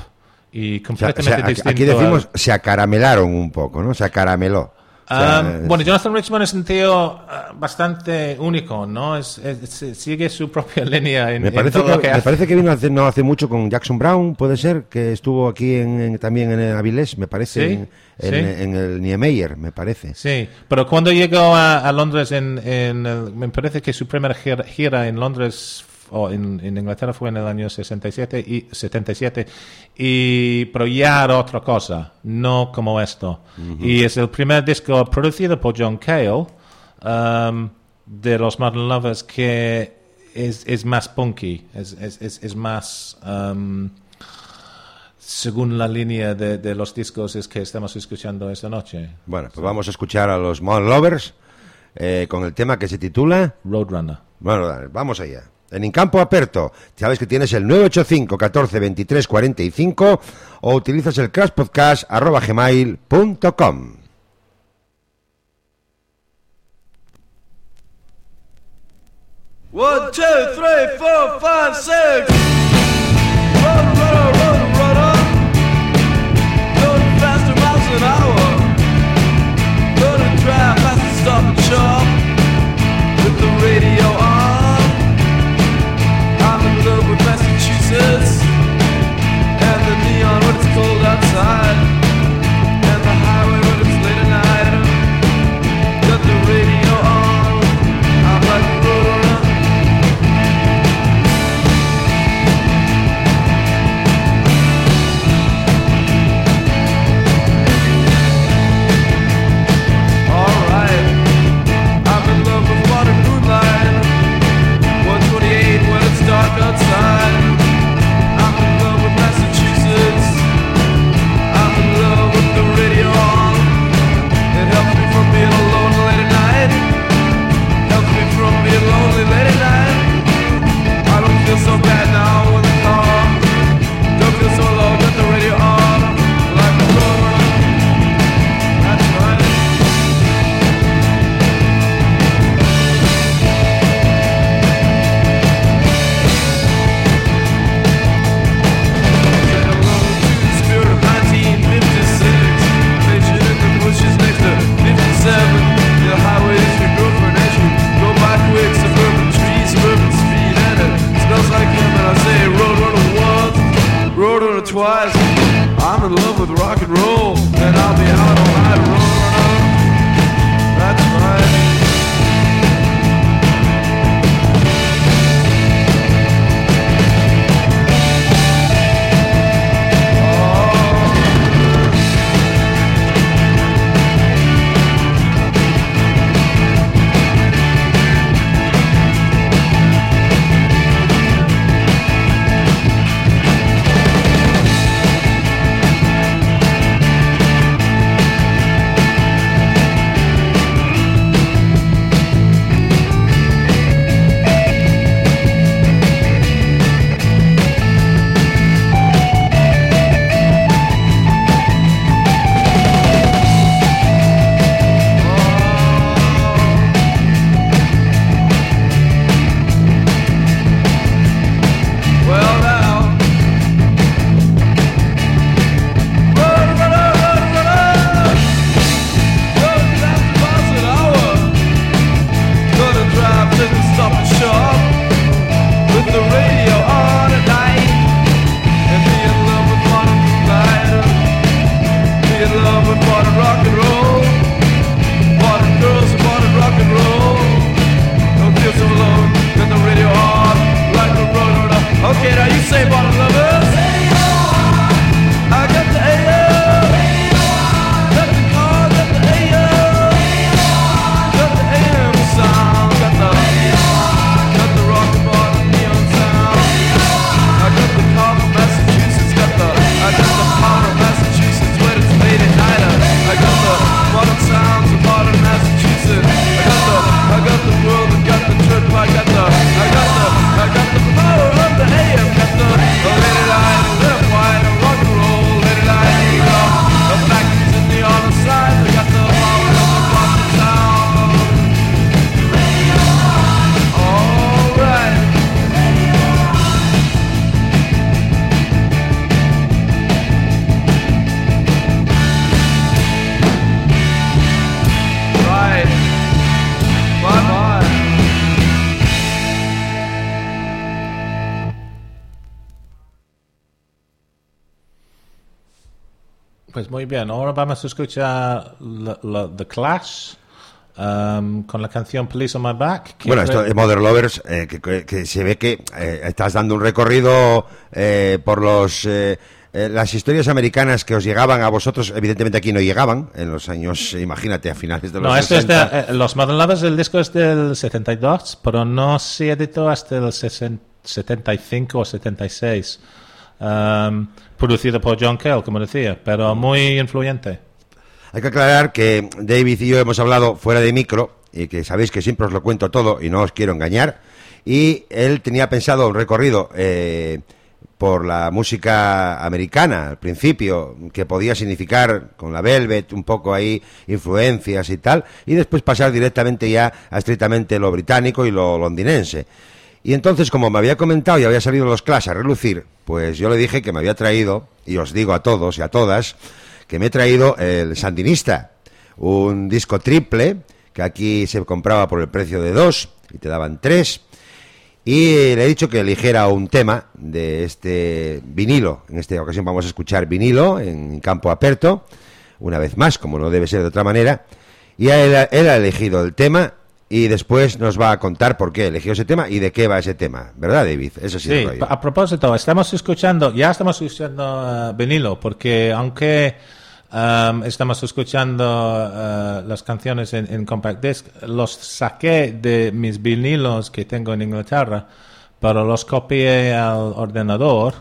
y O sea, o completamente sea, distinto. aquí al- decimos se acaramelaron un poco, ¿no? Se acarameló. O sea, Um, es- bueno, Jonathan Richman es un tío uh, bastante único, ¿no? Es, es- sigue su propia línea en, me en parece, todo que, lo que me parece que vino hace, no hace mucho con Jackson Brown, puede ser, que estuvo aquí en, en- también en Avilés, me parece, Sí, en, en- el Niemeyer, me parece. Sí, pero cuando llegó a, a Londres, en, en el- me parece que su primera gira, gira en Londres o en, en Inglaterra fue en el año 67 y 77 y pero ya era otra cosa no como esto. Y es el primer disco producido por John Cale um, de los Modern Lovers que es, es más punky es, es, es, es más um, según la línea de, de los discos es que estamos escuchando esta noche Bueno, pues vamos a escuchar a los Mon Lovers eh, con el tema que se titula... Roadrunner Bueno, dale, vamos allá. En Incampo Aperto, sabes que tienes el 985 14 23 45 o utilizas el crashpodcast arroba gmail.com. One, two, three, four, five, six. Run, run, run, an hour. Gonna drive fast and stop and shop with the radio roll, and I'll be out Pues muy bien, ahora vamos a escuchar la- la- The Clash um, con la canción Police on My Back. Bueno, esto de Mother Lovers, eh, que, que- que se ve que eh, estás dando un recorrido eh, por los eh, eh, las historias americanas que os llegaban a vosotros, evidentemente aquí no llegaban, en los años, imagínate, a finales de los No, esto es de, 60. eh, Los Modern Lovers, el disco es del 72, pero no se editó hasta el 60 75 o 76. Um, producido por John Kell, como decía, pero muy influyente. Hay que aclarar que David y yo hemos hablado fuera de micro y que sabéis que siempre os lo cuento todo y no os quiero engañar. Y él tenía pensado un recorrido eh, por la música americana al principio, que podía significar con la Velvet un poco ahí influencias y tal, y después pasar directamente ya a estrictamente lo británico y lo londinense. Y entonces, como me había comentado y había salido los Clash a relucir, pues yo le dije que me había traído, y os digo a todos y a todas, que me he traído el Sandinista, un disco triple que aquí se compraba por el precio de dos y te daban tres. Y le he dicho que eligiera un tema de este vinilo. En esta ocasión vamos a escuchar vinilo en campo aperto, una vez más, como no debe ser de otra manera. Y él, él ha elegido el tema y después nos va a contar por qué eligió ese tema y de qué va ese tema. ¿Verdad, David? Eso sí. Sí, a propósito, estamos escuchando, ya estamos escuchando eh, vinilo, porque aunque um, estamos escuchando eh, las canciones en, en compact disc, los saqué de mis vinilos que tengo en Inglaterra, pero los copié al ordenador.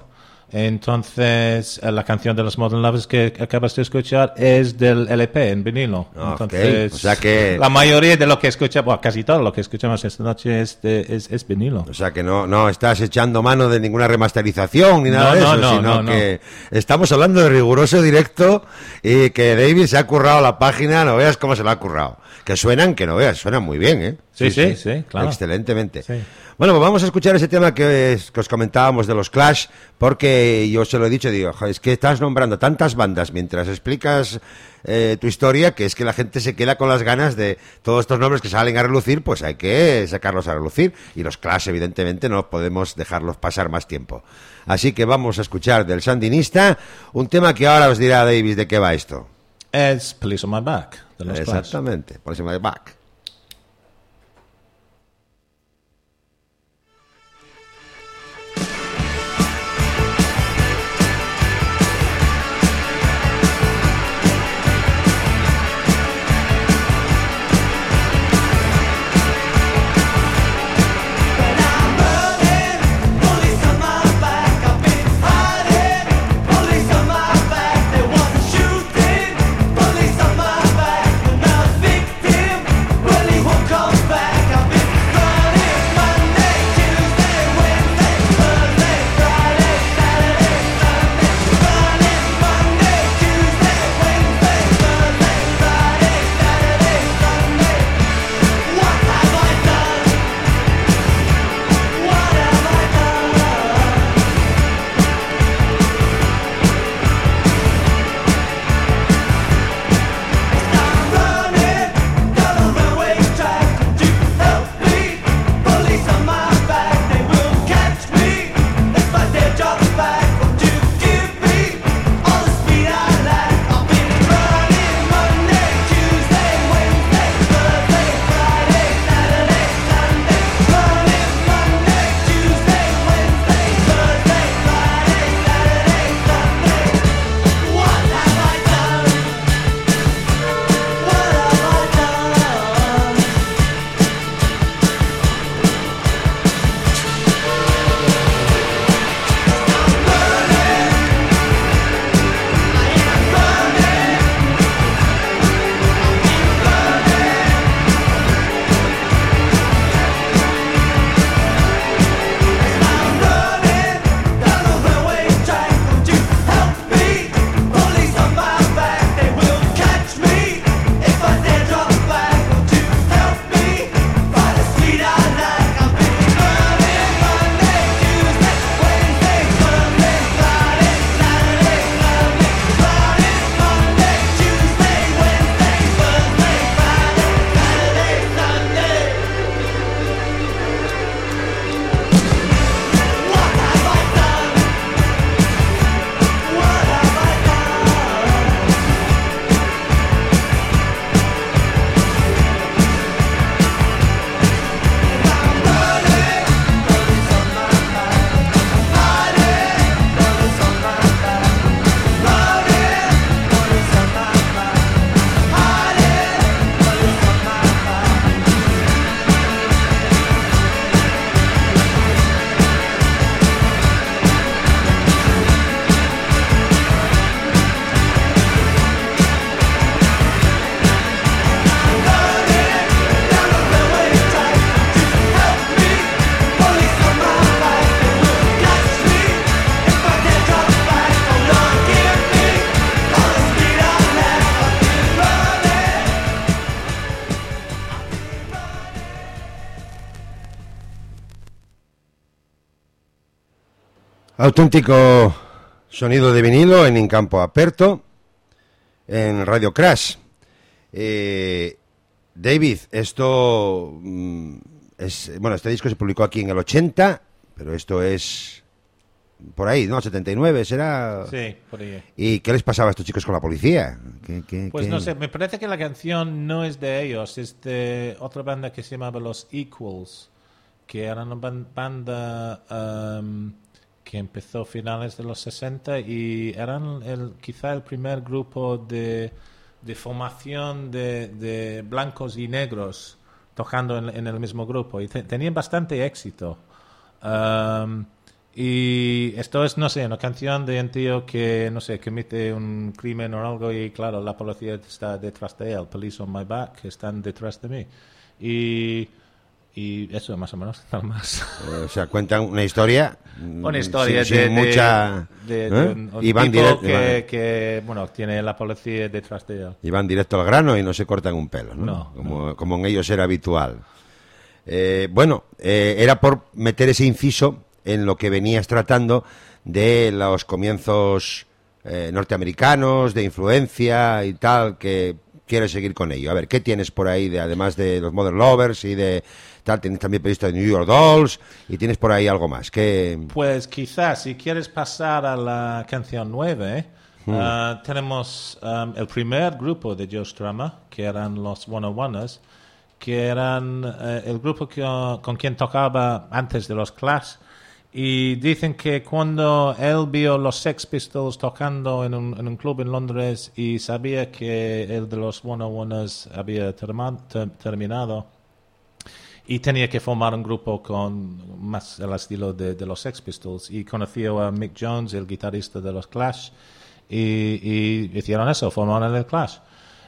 Entonces, eh, la canción de los Modern Lovers que acabas de escuchar es del LP en vinilo. Entonces, o sea que- la mayoría de lo que escuchamos, bueno, casi todo lo que escuchamos esta noche es, de- es, es vinilo. O sea que no, no estás echando mano de ninguna remasterización ni nada No, de eso, no, sino no, no. que estamos hablando de riguroso directo y que David se ha currado la página, no veas cómo se la ha currado. Que suenan, que no veas, suenan muy bien, ¿eh? Sí, sí, sí, claro. Excelentemente. Sí. Bueno, pues vamos a escuchar ese tema que, es- que os comentábamos de los Clash, porque yo se lo he dicho, digo, "Jo, es que estás nombrando tantas bandas mientras explicas eh, tu historia, que es que la gente se queda con las ganas de todos estos nombres que salen a relucir, pues hay que sacarlos a relucir. Y los Clash, evidentemente, no podemos dejarlos pasar más tiempo. Así que vamos a escuchar del Sandinista un tema que ahora os dirá Davis de qué va esto. Es Police on My Back, de los Clash. Exactamente, por encima de Back. Auténtico sonido de vinilo en Incampo Aperto, en Radio Crash. Eh, David, esto mm, es. Bueno, este disco se publicó aquí en el 80, pero esto es. Por ahí, ¿no? 79 será. Sí, por ahí. ¿Y qué les pasaba a estos chicos con la policía? ¿Qué- qué- Pues qué- no sé, me parece que la canción no es de ellos, es de otra banda que se llamaba Los Equals, que era una ban- banda um, que empezó finales de los 60 y eran el, quizá el primer grupo de, de formación de, de blancos y negros tocando en, el mismo grupo y te- tenían bastante éxito. Um, y esto es, no sé, una canción de un tío que, no sé, comete un crimen o algo y, claro, la policía está detrás de él. Police on my back, están detrás de mí. Y, y eso, más o menos, más. Eh, o sea, cuentan una historia. mm, Una historia sin, de, sin de- mucha. de- ¿eh? de un, un y, van tipo direct- que, bueno, tiene la policía detrás de él. y van directo al grano y no se cortan un pelo, ¿no? No, como, como en ellos era habitual. Eh, bueno, eh, era por meter ese inciso en lo que venías tratando de los comienzos eh, norteamericanos, de influencia y tal, que quieres seguir con ello. A ver, ¿qué tienes por ahí, de, además de los Modern Lovers y de tal? Tienes también previsto de New York Dolls y tienes por ahí algo más. ¿Qué, Pues quizás, si quieres pasar a la canción 9, ah, tenemos um, el primer grupo de Joe Strummer, que eran los One Oneers, que eran eh, el grupo que, con quien tocaba antes de los Clash. Y dicen que cuando él vio los Sex Pistols tocando en un, en un club en Londres y sabía que el de los One Oneers había terma- ter- terminado, y tenía que formar un grupo con más el estilo de, los Sex Pistols y conoció a Mick Jones, el guitarrista de los Clash, y, hicieron eso, formaron el Clash.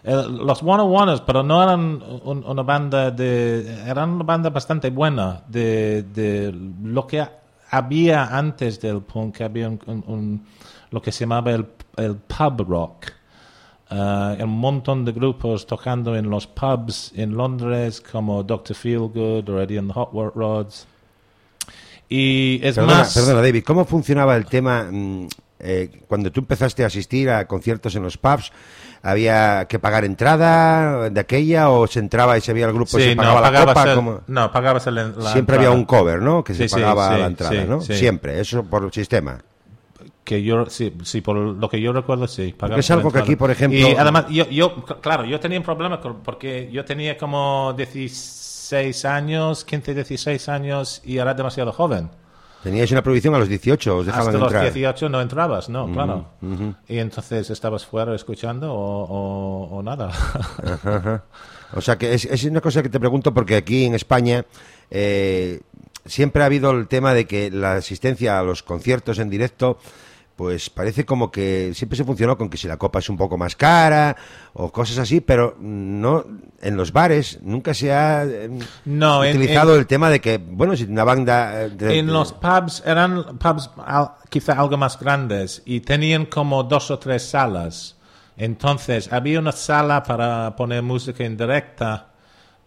El- los One pero no eran un- una banda de, eran una banda bastante buena de, de lo que había antes del punk, había un- un- lo que se llamaba el, el pub rock. Uh, un montón de grupos tocando en los pubs en Londres como Dr. Feelgood o Eddie and the Hot Rods. Y es Perdona, más... perdona, David, ¿cómo funcionaba el tema mm, eh, cuando tú empezaste a asistir a conciertos en los pubs? ¿Había que pagar entrada de aquella o se entraba y se veía el grupo y Sí, se no, pagaba la pagabas copa? no, pagabas el- la Siempre había un cover, ¿no? Que se Sí, pagaba sí, la entrada, ¿no? Siempre, eso por el sistema. Que yo sí, sí por lo que yo recuerdo sí es algo que aquí, por ejemplo- y además yo, yo claro yo tenía un problema porque yo tenía como 16 años 15 16 años y era demasiado joven. Teníais una prohibición a los 18, os dejaban hasta los entrar. 18 no entrabas no claro. y entonces estabas fuera escuchando o, o- o nada. O sea que es, es una cosa que te pregunto porque aquí en España eh, siempre ha habido el tema de que la asistencia a los conciertos en directo pues parece como que siempre se funcionó con que si la copa es un poco más cara o cosas así, pero no en los bares nunca se ha eh, No, utilizado en- el tema de que, bueno, si una banda... eh, de- En de- los pubs eran pubs al- quizá algo más grandes y tenían como dos o tres salas. Entonces había una sala para poner música en directa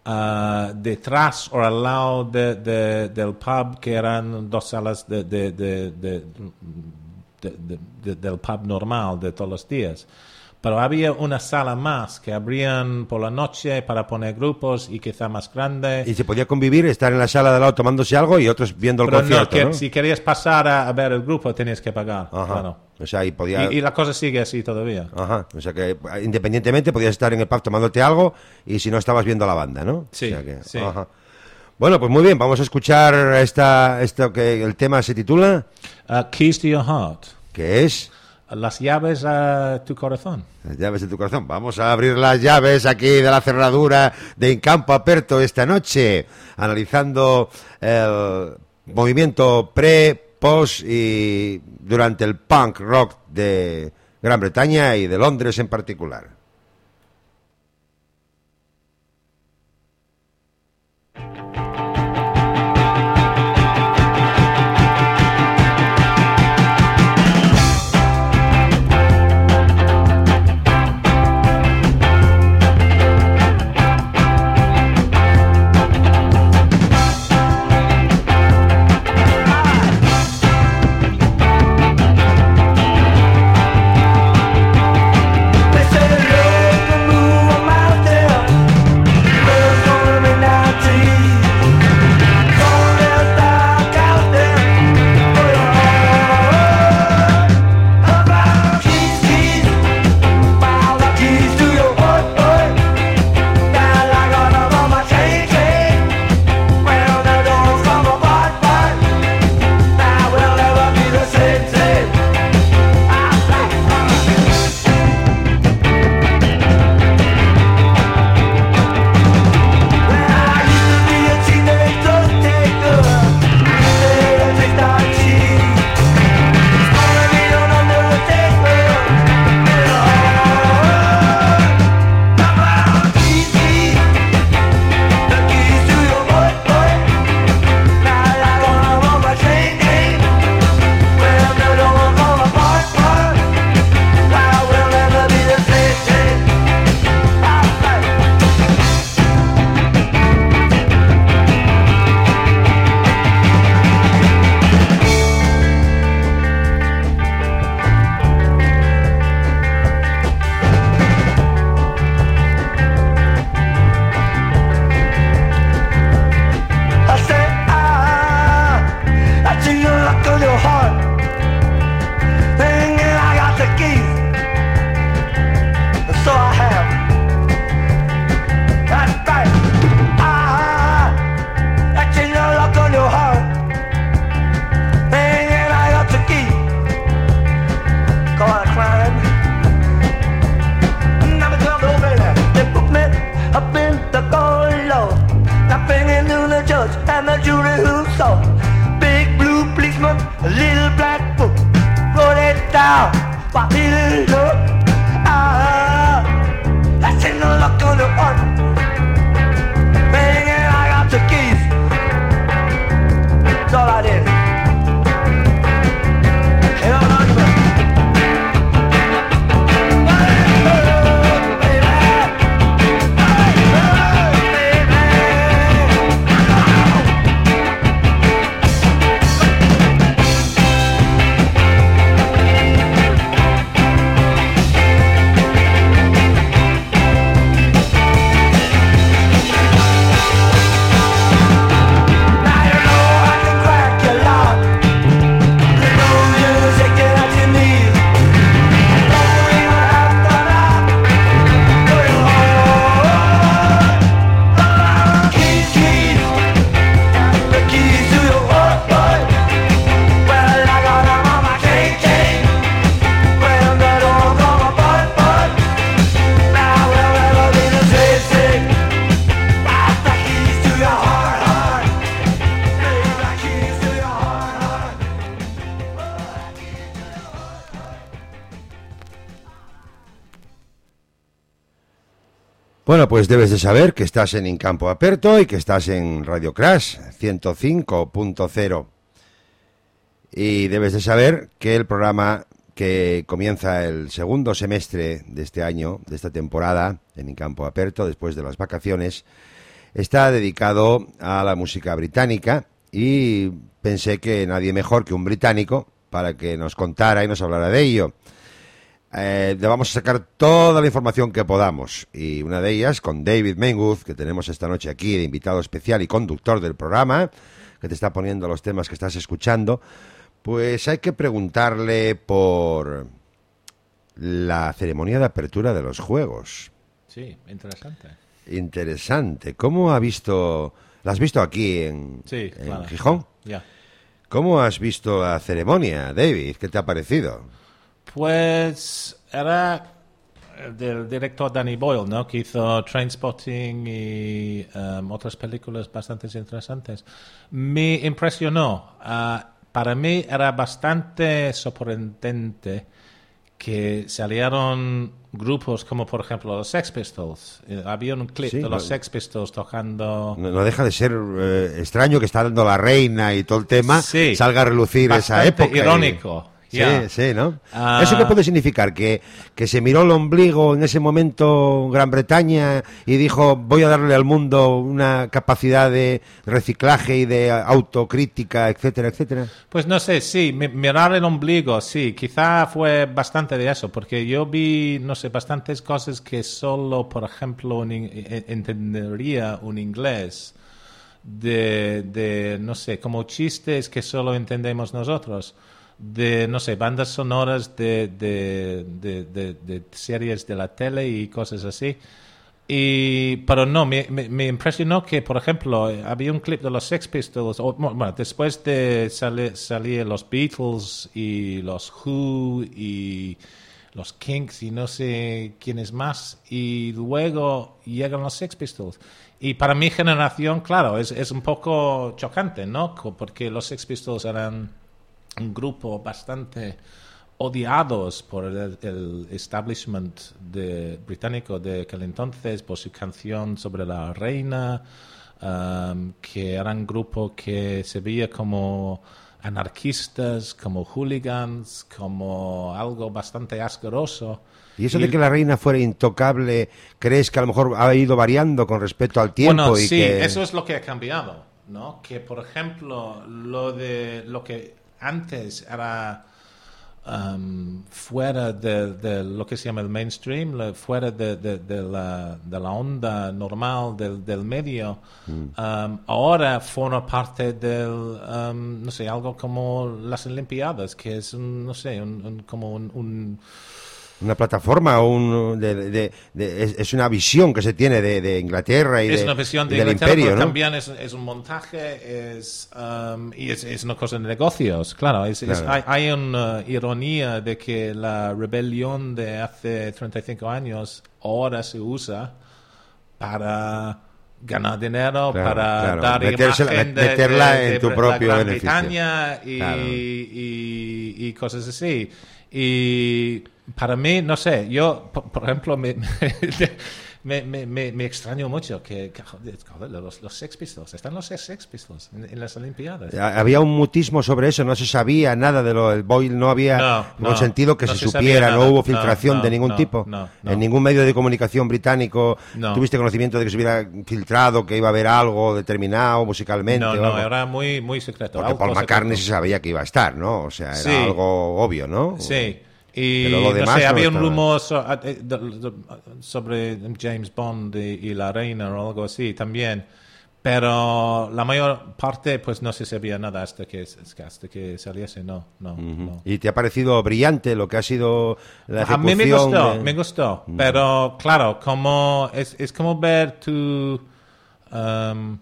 ah, detrás o al lado de- de- del pub que eran dos salas de, de- de- de- de- de- de- del pub normal de todos los días. Pero había una sala más que abrían por la noche para poner grupos y quizá más grande. Y se podía convivir, estar en la sala de lado tomándose algo y otros viendo el Pero no, concierto, que ¿no? si querías pasar a, a ver el grupo tenías que pagar. Ajá. claro. O sea, y podía... Y, y la cosa sigue así todavía. Ajá, o sea que independientemente podías estar en el pub tomándote algo y si no estabas viendo la banda, ¿no? Sí, O sea que- sí. ajá. Bueno, pues muy bien, vamos a escuchar esta, esto que el tema se titula, Uh, keys to your heart. que es Las llaves a tu corazón. las llaves de tu corazón. Vamos a abrir las llaves aquí de la cerradura de En Campo Aperto esta noche, analizando el movimiento pre, post y durante el punk rock de Gran Bretaña y de Londres en particular. Pues debes de saber que estás en Incampo Aperto y que estás en Radio Crash 105.0. Y debes de saber que el programa que comienza el segundo semestre de este año, de esta temporada, en Incampo Aperto, después de las vacaciones, está dedicado a la música británica y pensé que nadie mejor que un británico para que nos contara y nos hablara de ello. Eh, le vamos a sacar toda la información que podamos y una de ellas con David Menguth, que tenemos esta noche aquí de invitado especial y conductor del programa, que te está poniendo los temas que estás escuchando, pues hay que preguntarle por la ceremonia de apertura de los juegos. Sí, interesante. Interesante. ¿Cómo ha visto... ¿La has visto aquí en, Sí, en claro. Gijón? Ya. ¿Cómo has visto la ceremonia, David? ¿Qué te ha parecido? Pues era del director Danny Boyle, ¿no? Que hizo Trainspotting y um, otras películas bastante interesantes. Me impresionó. Ah, para mí era bastante sorprendente que salieron grupos como, por ejemplo, los Sex Pistols. Eh, había un clip Sí, de no- los Sex Pistols tocando... No, no deja de ser eh, extraño que está dando la reina y todo el tema, Sí. salga a relucir esa época. y- irónico. Sí, sí, ¿no? Ah. ¿Eso qué puede significar? ¿Que, ¿Que se miró el ombligo en ese momento Gran Bretaña y dijo voy a darle al mundo una capacidad de reciclaje y de autocrítica, etcétera, etcétera? Pues no sé, sí, mi- mirar el ombligo, sí, quizá fue bastante de eso, porque yo vi, no sé, bastantes cosas que solo, por ejemplo, un in- e- entendería un inglés, de, de, no sé, como chistes que solo entendemos nosotros, de, no sé, bandas sonoras de, de, de, de- de series de la tele y cosas así. Y, pero no, me, me- me impresionó que, por ejemplo, eh, había un clip de los Sex Pistols, o, bueno, después de salir los Beatles y los Who y los Kinks y no sé quiénes más, y luego llegan los Sex Pistols. Y para mi generación, claro, es, es un poco chocante, ¿no? Porque los Sex Pistols eran un grupo bastante odiados por el, el establishment de, británico de aquel entonces por su canción sobre la reina, um, que era un grupo que se veía como anarquistas, como hooligans, como algo bastante asqueroso. ¿Y eso de que la reina fuera intocable, crees que a lo mejor ha ido variando con respecto al tiempo? Bueno, y sí, que... eso es lo que ha cambiado, ¿no? Que, por ejemplo, lo de lo que antes era um, fuera de, de lo que se llama el mainstream, fuera de, de- de la, de la onda normal del, del medio, um, ahora forma parte del, um, no sé, algo como las Olimpiadas, que es, un, no sé, un- un- como un- un Una plataforma, un, de- de- de- es, es una visión que se tiene de, Inglaterra y es una visión de del Inglaterra, imperio, pero ¿no? también es, es un montaje, es, um, y es, una cosa de negocios, claro. Claro. hay, hay una ironía de que la rebelión de hace 35 años ahora se usa para ganar dinero, Claro, para claro. dar Metérsela- imagen de, meterla de- en tu propio beneficio. Bretaña y, Claro. y- y cosas así. Y para mí, no sé, yo, por, por ejemplo, me, me, me, me, me extraño mucho que, que, joder, los, los Sex Pistols, están los Sex Pistols en, en las Olimpiadas. Ha- Había un mutismo sobre eso, no se sabía nada de lo del Boyle, no había No, sentido que no se, supiera, no hubo filtración no, de ningún tipo. En ningún medio de comunicación británico No. tuviste conocimiento de que se hubiera filtrado, que iba a haber algo determinado musicalmente. No, no, era muy, muy secreto. Porque Paul McCartney secreto. se sabía que iba a estar, ¿no? O sea, era Sí. algo obvio, ¿no? Sí. Y Pero lo no sé, no había un rumor so- eh, sobre James Bond y, y la reina o algo así también. Pero la mayor parte, pues no se sabía nada hasta que, hasta que saliese. No, no, no. ¿Y te ha parecido brillante lo que ha sido la A mí me ejecución gustó, de- me gustó. Pero claro, como es, es como ver tu... um,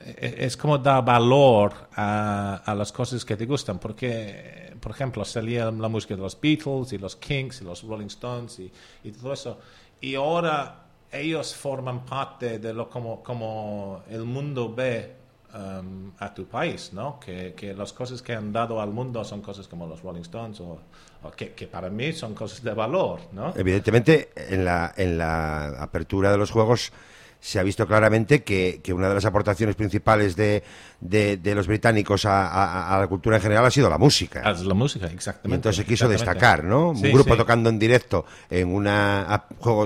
e- es como dar valor a, a las cosas que te gustan, porque, por ejemplo, salía la música de los Beatles y los Kinks y los Rolling Stones y, y todo eso, y ahora ellos forman parte de lo como, como el mundo ve um, a tu país, ¿no? Que, que las cosas que han dado al mundo son cosas como los Rolling Stones o, o que, que para mí son cosas de valor, ¿no? Evidentemente, en la, en la apertura de los juegos se ha visto claramente que, que una de las aportaciones principales de, de- de los británicos a, a- a la cultura en general ha sido la música. Ah, es la música, Y exactamente. entonces quiso exactamente. destacar, ¿no? Sí, Un grupo sí. tocando en directo en una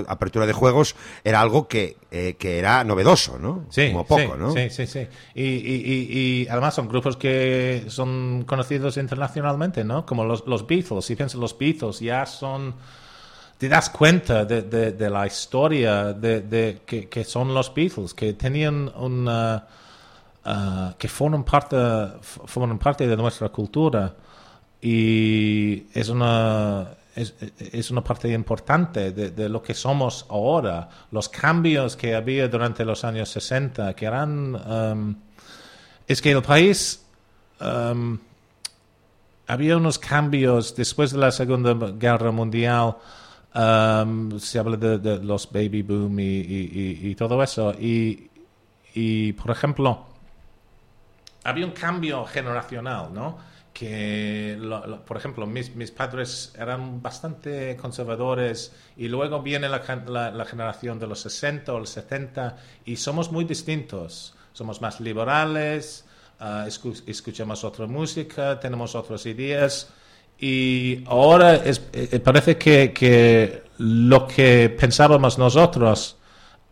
apertura de juegos era algo que, eh, que era novedoso, ¿no? Sí, Como poco, sí, ¿no? Sí, sí, sí. Y, y, y, y además son grupos que son conocidos internacionalmente, ¿no? Como los, los Beatles. Si piensas, los Beatles ya son... Te das cuenta de, de, la historia de, de que, son los Beatles, que tenían una... ah, que forman parte, forman parte de nuestra cultura y es una es, es una parte importante de, de lo que somos ahora. Los cambios que había durante los años 60, que eran... um, es que el país... um, había unos cambios después de la Segunda Guerra Mundial. Um, se habla de, los baby boom y, y- todo eso. Y, y, por ejemplo, había un cambio generacional, ¿no? Que, por ejemplo, mis, mis padres eran bastante conservadores y luego viene la, la- generación de los 60 o los 70 y somos muy distintos. Somos más liberales, escu- escuchamos otra música, tenemos otras ideas ahora es- eh, parece que, que lo que pensábamos nosotros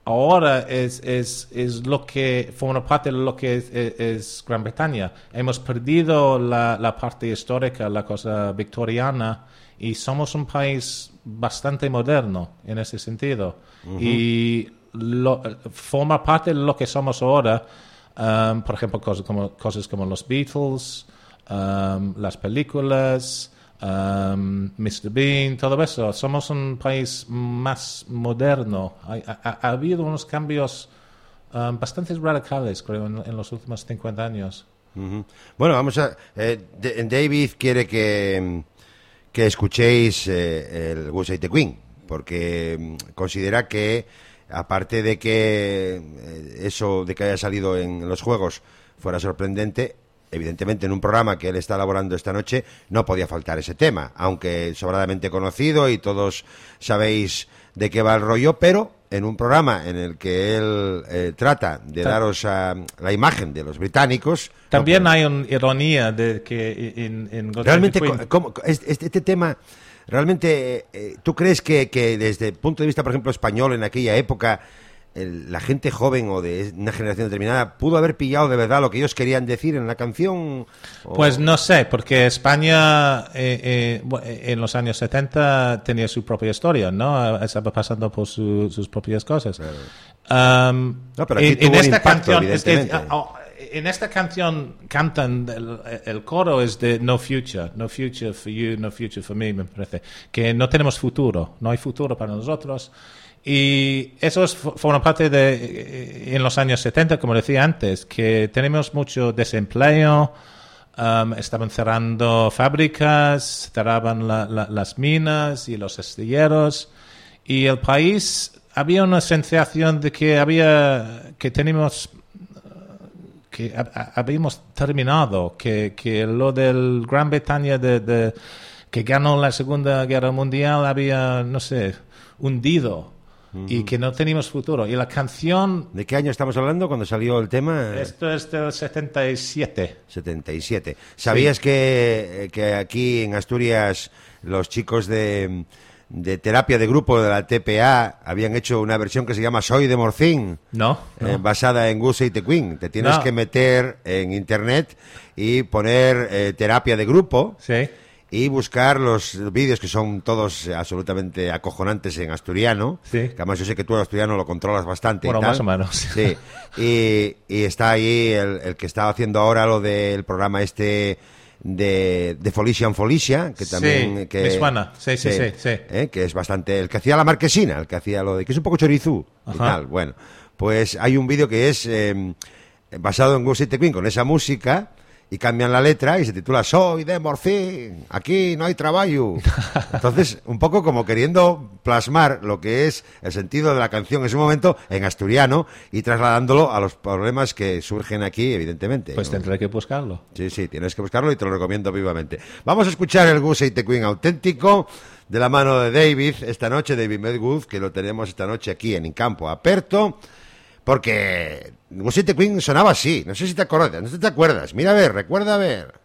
ahora es, es, es lo que forma parte de lo que es, es- es Gran Bretaña. Hemos perdido la, la parte histórica, la cosa victoriana, y somos un país bastante moderno en ese sentido. Y lo- forma parte de lo que somos ahora, um, por ejemplo, cosas como, cosas como los Beatles, um, las películas, um, Mr. Bean, todo eso. Somos un país más moderno. Ha, ha- ha habido unos cambios um, bastante radicales, creo, en, los últimos 50 años. Bueno, vamos a... eh, David quiere que, que escuchéis eh, el Goose the Queen, porque mm, considera que, aparte de que eh, eso de que haya salido en los juegos fuera sorprendente, evidentemente en un programa que él está elaborando esta noche no podía faltar ese tema, aunque sobradamente conocido y todos sabéis de qué va el rollo, pero en un programa en el que él eh, trata de Ta- daros la imagen de los británicos, no También hay una ironía de que en, Realmente, Rider Queen- co- ¿cómo- este, este tema, realmente, eh, ¿tú crees que, que desde el punto de vista, por ejemplo, español, en aquella época, el- la gente joven o de una generación determinada pudo haber pillado de verdad lo que ellos querían decir en la canción? O- Pues no sé, porque España eh, eh, eh, en los años 70 tenía su propia historia, ¿no? Estaba pasando por su- sus propias cosas. Um, No, pero aquí en, tuvo en esta impacto, canción, es que, evidentemente. ah, oh, en esta canción cantan, el, el coro es de No Future, No Future for You, No Future for Me, me parece, que no tenemos futuro, no hay futuro para nosotros. Y eso es, forma parte de, eh, en los años 70, como decía antes, que tenemos mucho desempleo, um, estaban cerrando fábricas, cerraban la- la- las minas y los astilleros, y el país había una sensación de que había, que teníamos que ha- ha- habíamos terminado, que, que lo del Gran Bretaña de- que ganó la Segunda Guerra Mundial había, no sé, hundido y que no teníamos futuro. Y la canción, ¿De qué año estamos hablando cuando salió el tema? esto es del 77. 77. ¿Sabías que, que aquí en Asturias los chicos de, de terapia de grupo de la TPA habían hecho una versión que se llama Soy de Morcín? No, no. eh, basada en Goose y the Queen. Te tienes No. que meter en internet y poner eh, terapia de grupo Sí. Y buscar los vídeos que son todos absolutamente acojonantes en asturiano. Sí. Que además yo sé que tú el asturiano lo controlas bastante. y Bueno, tal. más o menos. Sí. Y, y está ahí el, el que está haciendo ahora lo del programa este de, de Felicia en Felicia, que Sí, también... que, me suena. Sí, sí, sí, sí. ¿eh? que es bastante el que hacía la marquesina, el que hacía lo de que es un poco chorizú y Ajá. tal. Bueno, pues hay un vídeo que es eh, basado en y the Queen con esa música y cambian la letra y se titula Soy de Morcín, aquí no hay trabajo. Entonces, un poco como queriendo plasmar lo que es el sentido de la canción en ese momento en asturiano y trasladándolo a los problemas que surgen aquí, evidentemente. Pues ¿no? tendré que buscarlo. Sí, sí, tienes que buscarlo y te lo recomiendo vivamente. Vamos a escuchar el Goose the Queen auténtico de la mano de David esta noche, David Medwood, que lo tenemos esta noche aquí en Incampo Aperto, porque the Queen sonaba así. No sé si te acuerdas, no sé si te acuerdas. Mira a ver, recuerda a ver.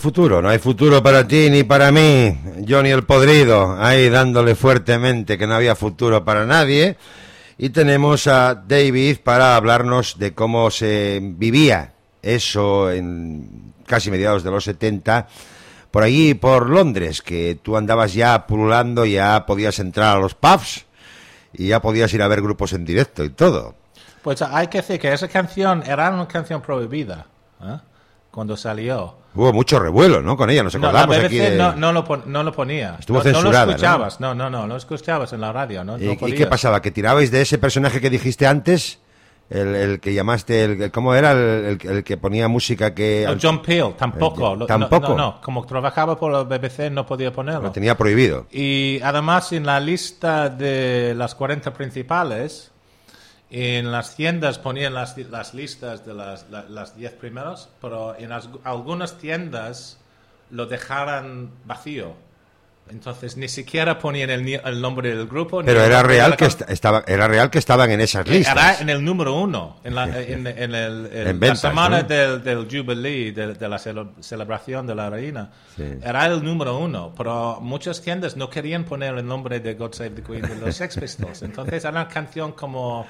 Futuro, no hay futuro para ti ni para mí. Johnny el Podrido, ahí dándole fuertemente que no había futuro para nadie. Y tenemos a David para hablarnos de cómo se vivía eso en casi mediados de los 70, por allí, por Londres, que tú andabas ya pululando, ya podías entrar a los pubs y ya podías ir a ver grupos en directo y todo. Pues hay que decir que esa canción era una canción prohibida ¿eh? cuando salió. Hubo mucho revuelo, ¿no? Con ella, nos No, la acordamos BBC aquí de... no, no lo pon- no lo ponía. Estuvo no, censurada, No ¿no? lo escuchabas, no, no, no, no lo escuchabas en la radio, ¿no? ¿Y, No qué pasaba? ¿Que tirabais de ese personaje que dijiste antes? El, el que llamaste, el, el- ¿cómo era? El, el- el que ponía música que No, John Peel, tampoco. Eh, ¿tampoco? No, no, no, como trabajaba por la BBC no podía ponerlo. lo tenía prohibido. Y además en la lista de las 40 principales, en las tiendas ponían las, las listas de las, la- las 10 primeros, pero en las- algunas tiendas lo dejaran vacío. Entonces ni siquiera ponían el, el nombre del grupo. Pero era real que est- estaba, era real que estaban en esas listas. Era en el número uno, en la, en, en el, en En la ventas, semana ¿no? del, del Jubilee, de, de la cele- celebración de la reina. Sí. Era el número uno, pero muchas tiendas no querían poner el nombre de God Save the Queen de los Sex Pistols. Entonces era una canción como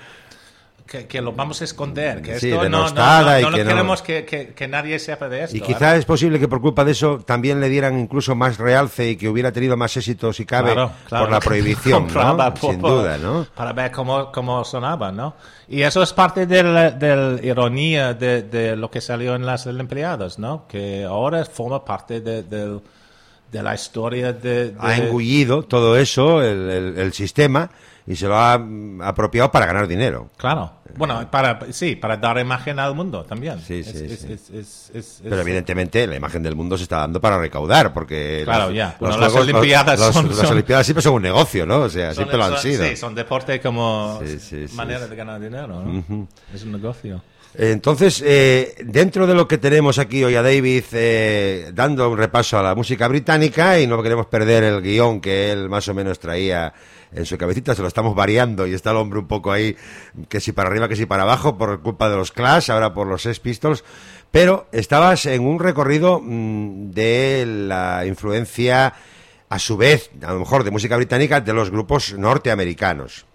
que, que lo vamos a esconder, que Sí, esto no, no, no, no que no- queremos que, que- que nadie sepa de esto. Y ¿eh? quizá es posible que por culpa de eso también le dieran incluso más realce y que hubiera tenido más éxito si cabe Claro, claro. por la prohibición, ¿no? por- Sin duda, ¿no? Para ver cómo, cómo sonaba, ¿no? Y eso es parte de la, de la ironía de, de lo que salió en las Olimpiadas, ¿no? Que ahora forma parte de, del- de la historia de... de- Ha engullido todo eso, el, el- el sistema, y se lo ha mm, apropiado para ganar dinero. Claro. Bueno, para, sí, para dar imagen al mundo también. Sí, sí, Es- sí. es- es- es- Pero evidentemente la imagen del mundo se está dando para recaudar, porque Claro, los, ya. los Bueno, las juegos- Olimpiadas los- son- las son- Olimpiadas siempre son un negocio, ¿no? O sea, siempre lo han sido. Sí, son deporte como manera de ganar dinero, ¿no? Es un negocio. Entonces, eh, dentro de lo que tenemos aquí hoy a David, eh, dando un repaso a la música británica, y no queremos perder el guion que él más o menos traía en su cabecita, se lo estamos variando y está el hombre un poco ahí, que si para arriba, que si para abajo, por culpa de los Clash, ahora por los Sex Pistols, pero estabas en un recorrido mm, de la influencia, a su vez, a lo mejor de música británica, de los grupos norteamericanos.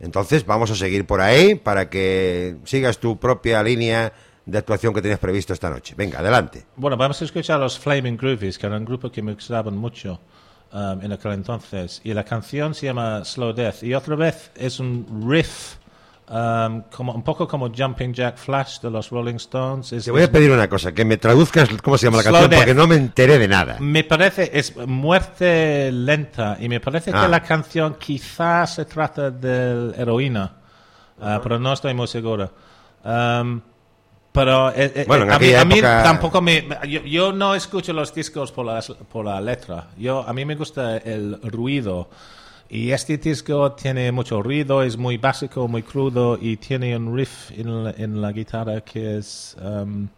Entonces vamos a seguir por ahí para que sigas tu propia línea de actuación que tenías previsto esta noche. Venga, adelante. Bueno, vamos a escuchar los Flaming Groovies, que era un grupo que me gustaban mucho um, en aquel entonces. Y la canción se llama Slow Death. Y otra vez es un riff, um, como, un poco como Jumping Jack Flash de los Rolling Stones. Es- Te voy a pedir una cosa, que me traduzcas cómo se llama la canción, Death. porque no me enteré de nada. Me parece, es muerte lenta. Y me parece Ah. que la canción quizás se trata de heroína. uh, pero no estoy muy seguro. Um, pero eh, eh, Bueno, en a, mí, a tampoco me... Yo, yo no escucho los discos por la, por la letra. Yo, a mí me gusta el ruido. Y este disco tiene mucho ruido, es muy básico, muy crudo y tiene un riff en la, en la guitarra que es... um,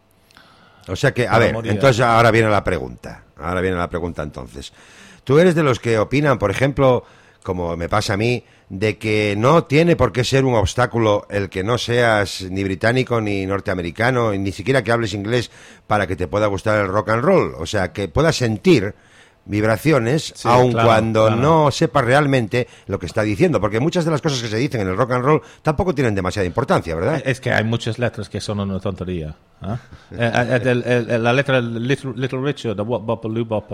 O sea que, a ver, morir. entonces ahora viene la pregunta. Ahora viene la pregunta entonces. ¿Tú eres de los que opinan, por ejemplo, como me pasa a mí, de que no tiene por qué ser un obstáculo el que no seas ni británico ni norteamericano, ni siquiera que hables inglés para que te pueda gustar el rock and roll? O sea, que puedas sentir vibraciones, Sí, aun claro, cuando claro. no sepas realmente lo que está diciendo, porque muchas de las cosas que se dicen en el rock and roll tampoco tienen demasiada importancia, ¿verdad? Es que hay muchas letras que son una tontería. ¿ah? Eh, eh, el- el- el- la letra Little, Little Richard, the Wop Bop Loo Bop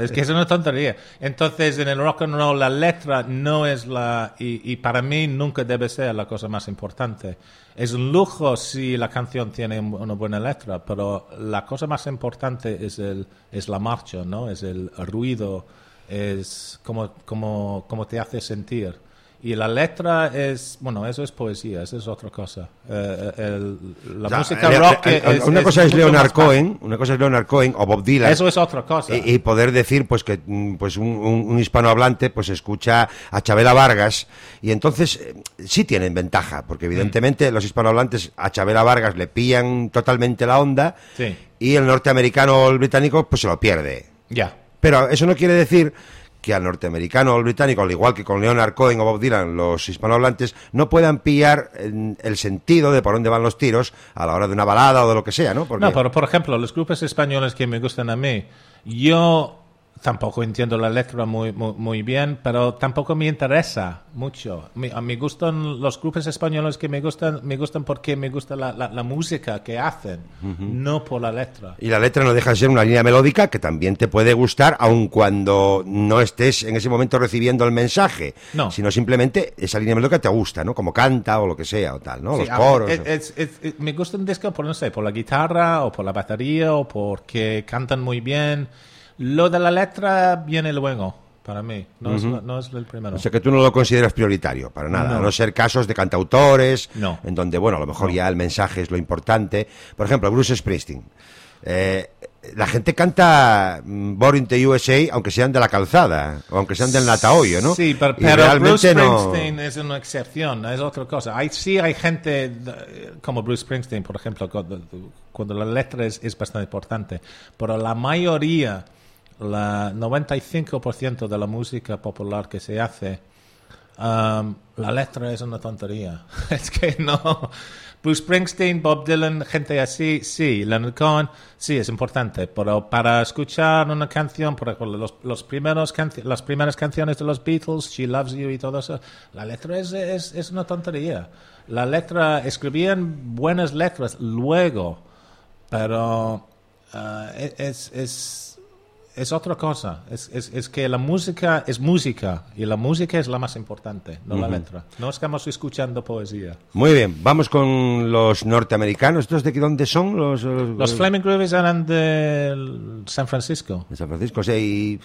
es que es una tontería. Entonces, en el rock and roll, la letra no es la. Y, y para mí nunca debe ser la cosa más importante. Es un lujo si la canción tiene una buena letra, pero la cosa más importante es, el, es la marcha, ¿no? Es el ruido, es como, como, como te hace sentir. Y la letra es, bueno, eso es poesía, eso es otra cosa. Eh, el- la O sea, música eh, rock eh, es, una es cosa es mucho Leonard. Cohen, una cosa es Leonard Cohen o Bob Dylan. Eso es otra cosa. y, y poder decir pues que mm, pues un, un- un hispanohablante pues escucha a Chabela Vargas y entonces eh, sí tienen ventaja porque Mm. evidentemente los hispanohablantes a Chabela Vargas le pillan totalmente la onda Sí. y el norteamericano o el británico pues se lo pierde Ya. pero eso no quiere decir que al norteamericano o al británico, al igual que con Leonard Cohen o Bob Dylan, los hispanohablantes, no puedan pillar eh, el sentido de por dónde van los tiros a la hora de una balada o de lo que sea, ¿no? No, pero por ejemplo, los grupos españoles que me gustan a mí, yo tampoco entiendo la letra muy, muy, muy bien, pero tampoco me interesa mucho. Me, a mí gustan los grupos españoles que me gustan, me gustan porque me gusta la, la, la música que hacen, no por la letra. Y la letra no deja de ser una línea melódica que también te puede gustar, aun cuando no estés en ese momento recibiendo el mensaje, No. sino simplemente esa línea melódica te gusta, ¿no? Como canta o lo que sea o tal, ¿no? Sí, Los coros. es- es- es- es- me gusta un disco por, no sé, por la guitarra o por la batería o porque cantan muy bien. Lo de la letra viene luego, para mí. No, es, no es el primero. O sea que tú no lo consideras prioritario, para nada. No. A no ser casos de cantautores, No. en donde, bueno, a lo mejor No. ya el mensaje es lo importante. Por ejemplo, Bruce Springsteen. Eh, la gente canta mm, Born in the USA, aunque sean de la calzada, o aunque sean del Natahoyo, ¿no? Sí, pero, pero Bruce no- Springsteen es una excepción, es otra cosa. Hay, sí hay gente eh, como Bruce Springsteen, por ejemplo, cuando, cuando la letra es, es bastante importante, pero la mayoría, la 95% de la música popular que se hace, um, la letra es una tontería. es que no. Bruce Springsteen, Bob Dylan, gente así, sí. Leonard Cohen, sí, es importante. Pero para escuchar una canción, por ejemplo, los, los primeros las primeras canciones de los Beatles, She Loves You y todo eso, la letra es, es, es una tontería. La letra, escribían buenas letras luego, pero ah, es, es, es otra cosa. Es, es, es que la música es música y la música es la más importante, no la letra. No estamos escuchando poesía. Muy bien, vamos con los norteamericanos. ¿Estos de dónde son? Los, Los Flaming Groovies eran de San Francisco. de San Francisco. O sea, y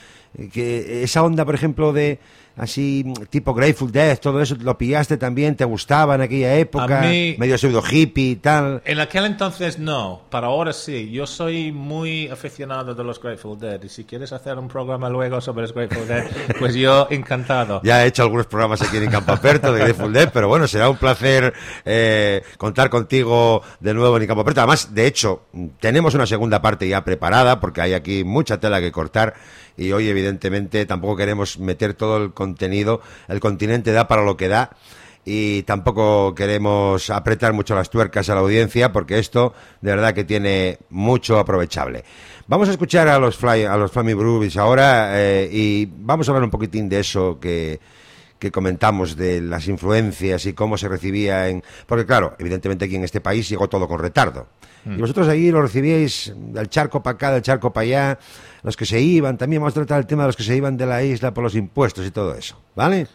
que esa onda, por ejemplo, de así tipo Grateful Death, todo eso, ¿lo pillaste también? ¿Te gustaba en aquella época? Mí- Medio pseudo hippie y tal. En aquel entonces no, para ahora sí. Yo soy muy aficionado de los Grateful Dead y si quieres hacer un programa luego sobre los Grateful Dead, pues yo encantado. Ya he hecho algunos programas aquí en Campo Aperto de Grateful Dead, pero bueno, será un placer eh, contar contigo de nuevo en Campo Aperto. Además, de hecho, tenemos una segunda parte ya preparada porque hay aquí mucha tela que cortar y hoy evidentemente tampoco queremos meter todo el contenido. El continente da para lo que da y tampoco queremos apretar mucho las tuercas a la audiencia porque esto de verdad que tiene mucho aprovechable. Vamos a escuchar a los Fly, a los Flammy Groovies ahora eh, y vamos a hablar un poquitín de eso que que comentamos de las influencias y cómo se recibía en... Porque claro, evidentemente aquí en este país llegó todo con retardo. Y vosotros ahí lo recibíais del charco para acá, del charco para allá, los que se iban, también vamos a tratar el tema de los que se iban de la isla por los impuestos y todo eso, ¿vale?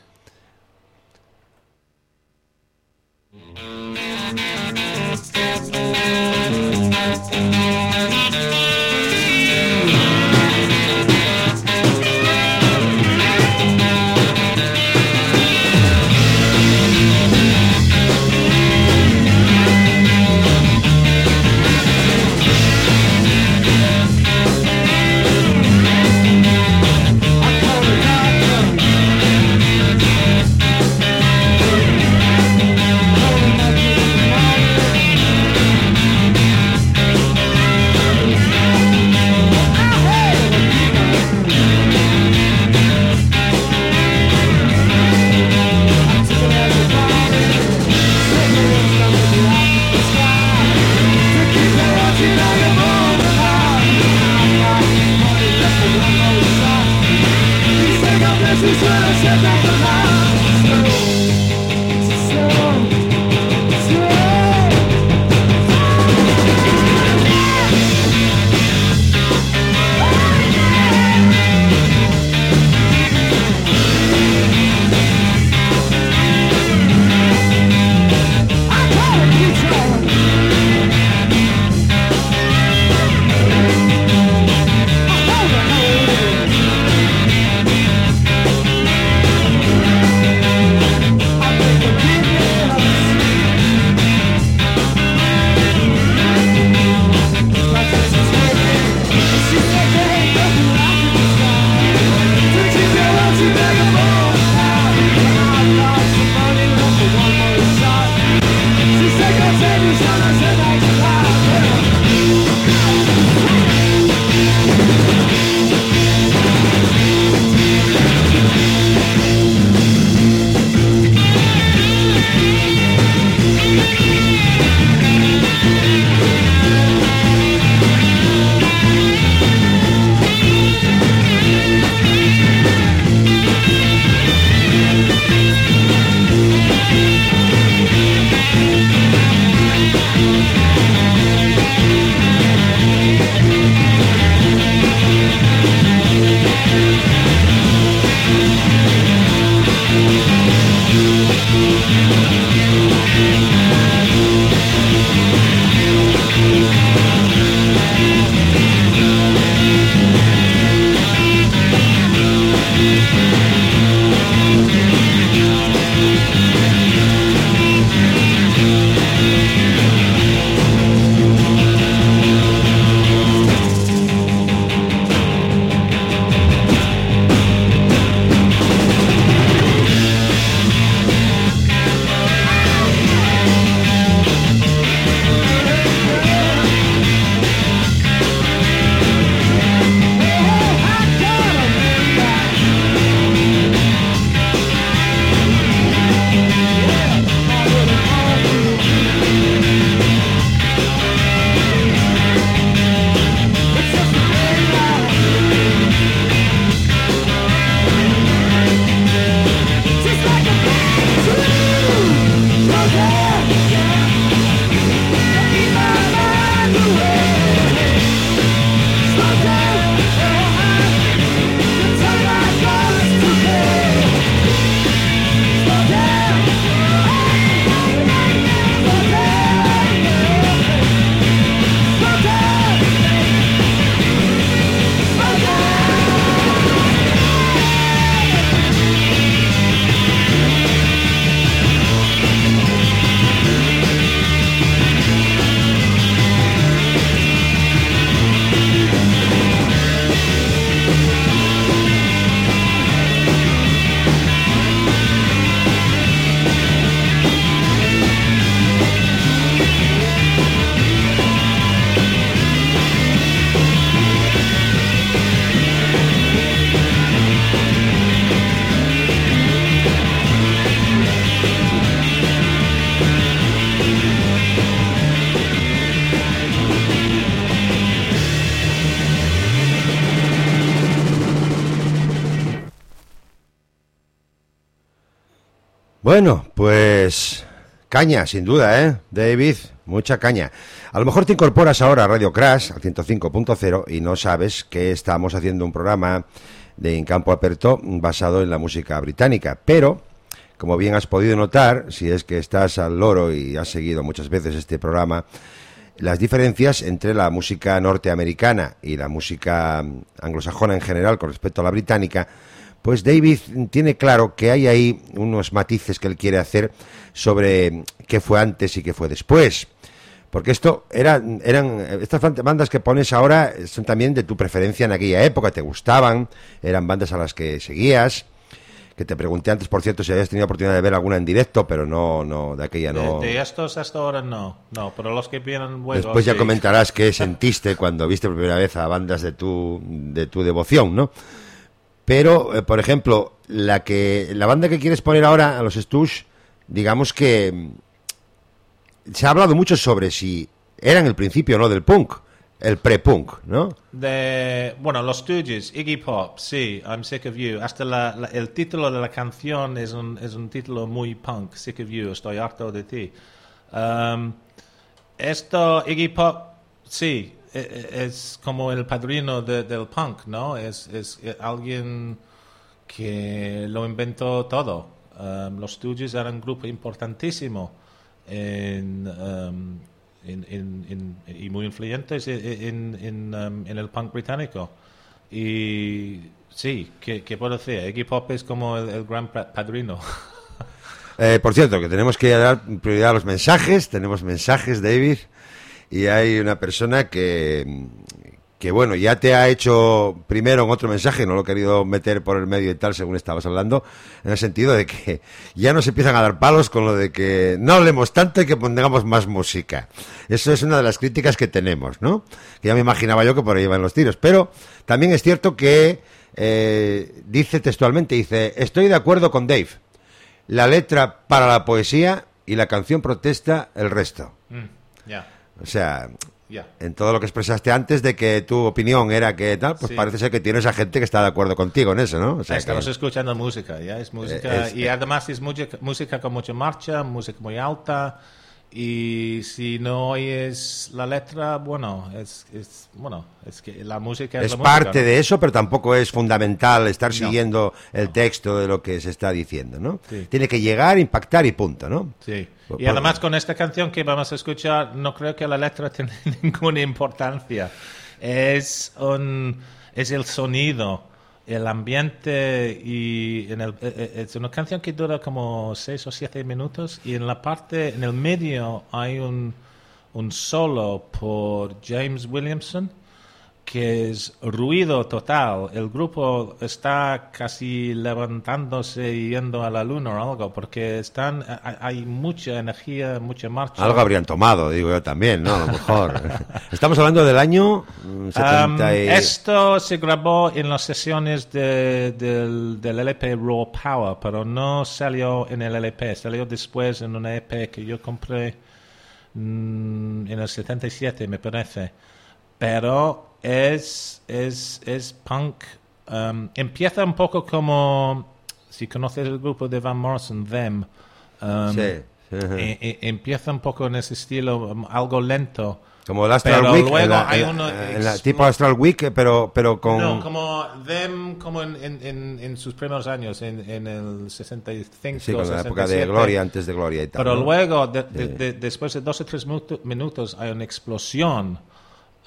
Bueno, pues caña, sin duda, ¿eh? David, mucha caña. A lo mejor te incorporas ahora a Radio Crash, al 105.0, y no sabes que estamos haciendo un programa de En Campo Aperto basado en la música británica. Pero, como bien has podido notar, si es que estás al loro y has seguido muchas veces este programa, las diferencias entre la música norteamericana y la música mm, anglosajona en general con respecto a la británica, pues David tiene claro que hay ahí unos matices que él quiere hacer sobre qué fue antes y qué fue después. Porque esto eran, eran estas bandas que pones ahora son también de tu preferencia en aquella época, te gustaban, eran bandas a las que seguías. Que te pregunté antes, por cierto, si habías tenido oportunidad de ver alguna en directo, pero no, no, de aquella no. De, de estos hasta ahora no, no, pero los que vienen luego. Después ya sí. comentarás qué sentiste cuando viste por primera vez a bandas de tu, de tu devoción, ¿no? Pero, eh, por ejemplo, la que la banda que quieres poner ahora a los Stush, digamos que mm, se ha hablado mucho sobre si eran el principio no del punk, el pre-punk, ¿no? De, bueno, Los Stooges, Iggy Pop, sí, I'm Sick of You. Hasta la- el título de la canción es un, es un título muy punk, Sick of You, estoy harto de ti. Um, esto, Iggy Pop, sí, es como el padrino de- del punk, ¿no? Es, es eh, alguien que lo inventó todo. Um, los Stooges eran un grupo importantísimo en, um, en- en- en- y muy influyentes en, en, um, en el punk británico. Y sí, ¿qué, qué puedo decir? Iggy Pop es como el, el gran pa- padrino. Eh, por cierto, que tenemos que dar prioridad a los mensajes. Tenemos mensajes, David. Y hay una persona que, que, bueno, ya te ha hecho primero en otro mensaje, no lo he querido meter por el medio y tal, según estabas hablando, en el sentido de que ya nos empiezan a dar palos con lo de que no hablemos tanto y que pongamos más música. Eso es una de las críticas que tenemos, ¿no? Que ya me imaginaba yo que por ahí van los tiros. Pero también es cierto que eh, dice textualmente, dice, estoy de acuerdo con Dave la letra para la poesía y la canción protesta el resto. Mm, Ya, O sea, ya. en todo lo que expresaste antes de que tu opinión era que tal, pues Sí. parece ser que tienes a gente que está de acuerdo contigo en eso, ¿no? O sea, Estamos que- escuchando música, ya es música. es- y además es música, música con mucha marcha, música muy alta. Y si no oyes la letra, bueno, es, es bueno, es que la música es, es la música, parte ¿no? de eso, pero tampoco es fundamental estar No. siguiendo el texto de lo que se está diciendo, ¿no? Sí. Tiene que llegar, impactar y punto, ¿no? Sí. Por- Y además con esta canción que vamos a escuchar, no creo que la letra tenga ninguna importancia. Es, un, es el sonido, el ambiente y en el, eh, eh, es una canción que dura como seis o siete minutos y en la parte, en el medio hay un, un solo por James Williamson que es ruido total. El grupo está casi levantándose y yendo a la luna o algo, porque están, hay- mucha energía, mucha marcha. Algo habrían tomado, digo yo también, ¿no? A lo mejor. Estamos hablando del año mm, 70 Um, y... Esto se grabó en las sesiones de- del, del LP Raw Power, pero no salió en el LP, salió después en una EP que yo compré mm, en el 77, me parece. Pero es, es, es punk. um, empieza un poco como, si conoces el grupo de Van Morrison, Them. um, Sí, e- e- empieza un poco en ese estilo, um, algo lento. Como el Astral Pero Week, luego en la- hay uno en la- tipo Astral Week, eh, pero, pero con... No, como Them, como en, en, en, sus primeros años, en, en el 65, sí, con la época de 67. Gloria, antes de Gloria y tal. Pero ¿no? luego, de- de- de- después de dos o tres minuto- minutos, hay una explosión.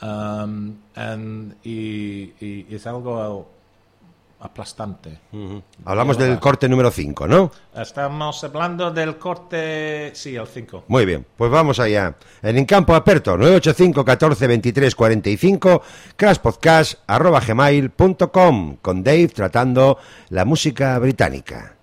Um, and- y, y es algo aplastante. Hablamos Ya del va. corte número 5, ¿no? Estamos hablando del corte, sí, el 5. Muy bien, pues vamos allá. En Incampo Aperto, 985 14 23 45, crashpodcast arroba gmail.com, con Dave tratando la música británica.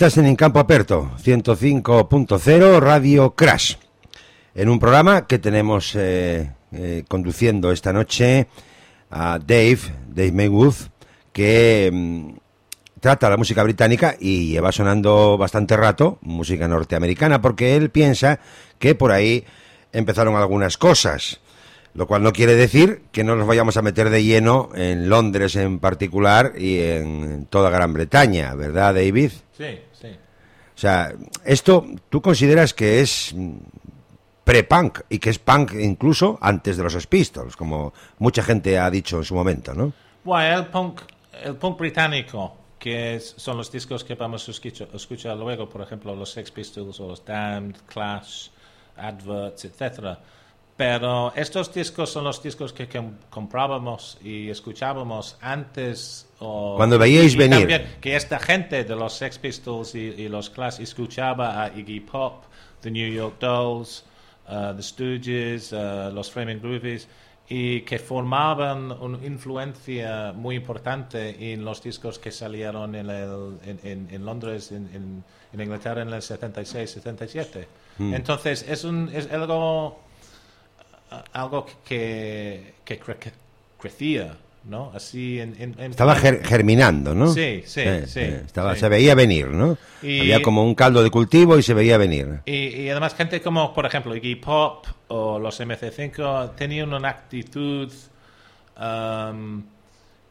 Estás en Campo Aperto, 105.0 Radio Crash, en un programa que tenemos eh, eh, conduciendo esta noche a Dave, Dave Maywood, que mm, trata la música británica y lleva sonando bastante rato música norteamericana, porque él piensa que por ahí empezaron algunas cosas. Lo cual no quiere decir que no nos vayamos a meter de lleno en Londres en particular y en toda Gran Bretaña, ¿verdad, David? Sí, sea, esto tú consideras que es pre-punk y que es punk incluso antes de los Pistols, como mucha gente ha dicho en su momento, ¿no? Bueno, el punk, el punk británico, que es- son los discos que vamos a escuchar, escuchar luego, por ejemplo, los Sex Pistols o los Damned, Clash, Adverts, etcétera. Pero estos discos son los discos que com- comprábamos y escuchábamos antes. Cuando veíais venir. también que esta gente de los Sex Pistols y, y los Clash escuchaba a Iggy Pop, The New York Dolls, uh, The Stooges, uh, los Flaming Groovies, y que formaban una influencia muy importante en los discos que salieron en, el- en- en- en Londres, en, en- en Inglaterra en el 76-77. Entonces, es, un, es algo, algo que, que cre- crecía, ¿no? Así en, en- en Estaba ger- germinando, ¿no? Sí, sí, sí, estaba, sí. Se veía venir, ¿no? Y- Había como un caldo de cultivo y se veía venir. Y, y además gente como, por ejemplo, Iggy Pop o los MC5 tenían una actitud um,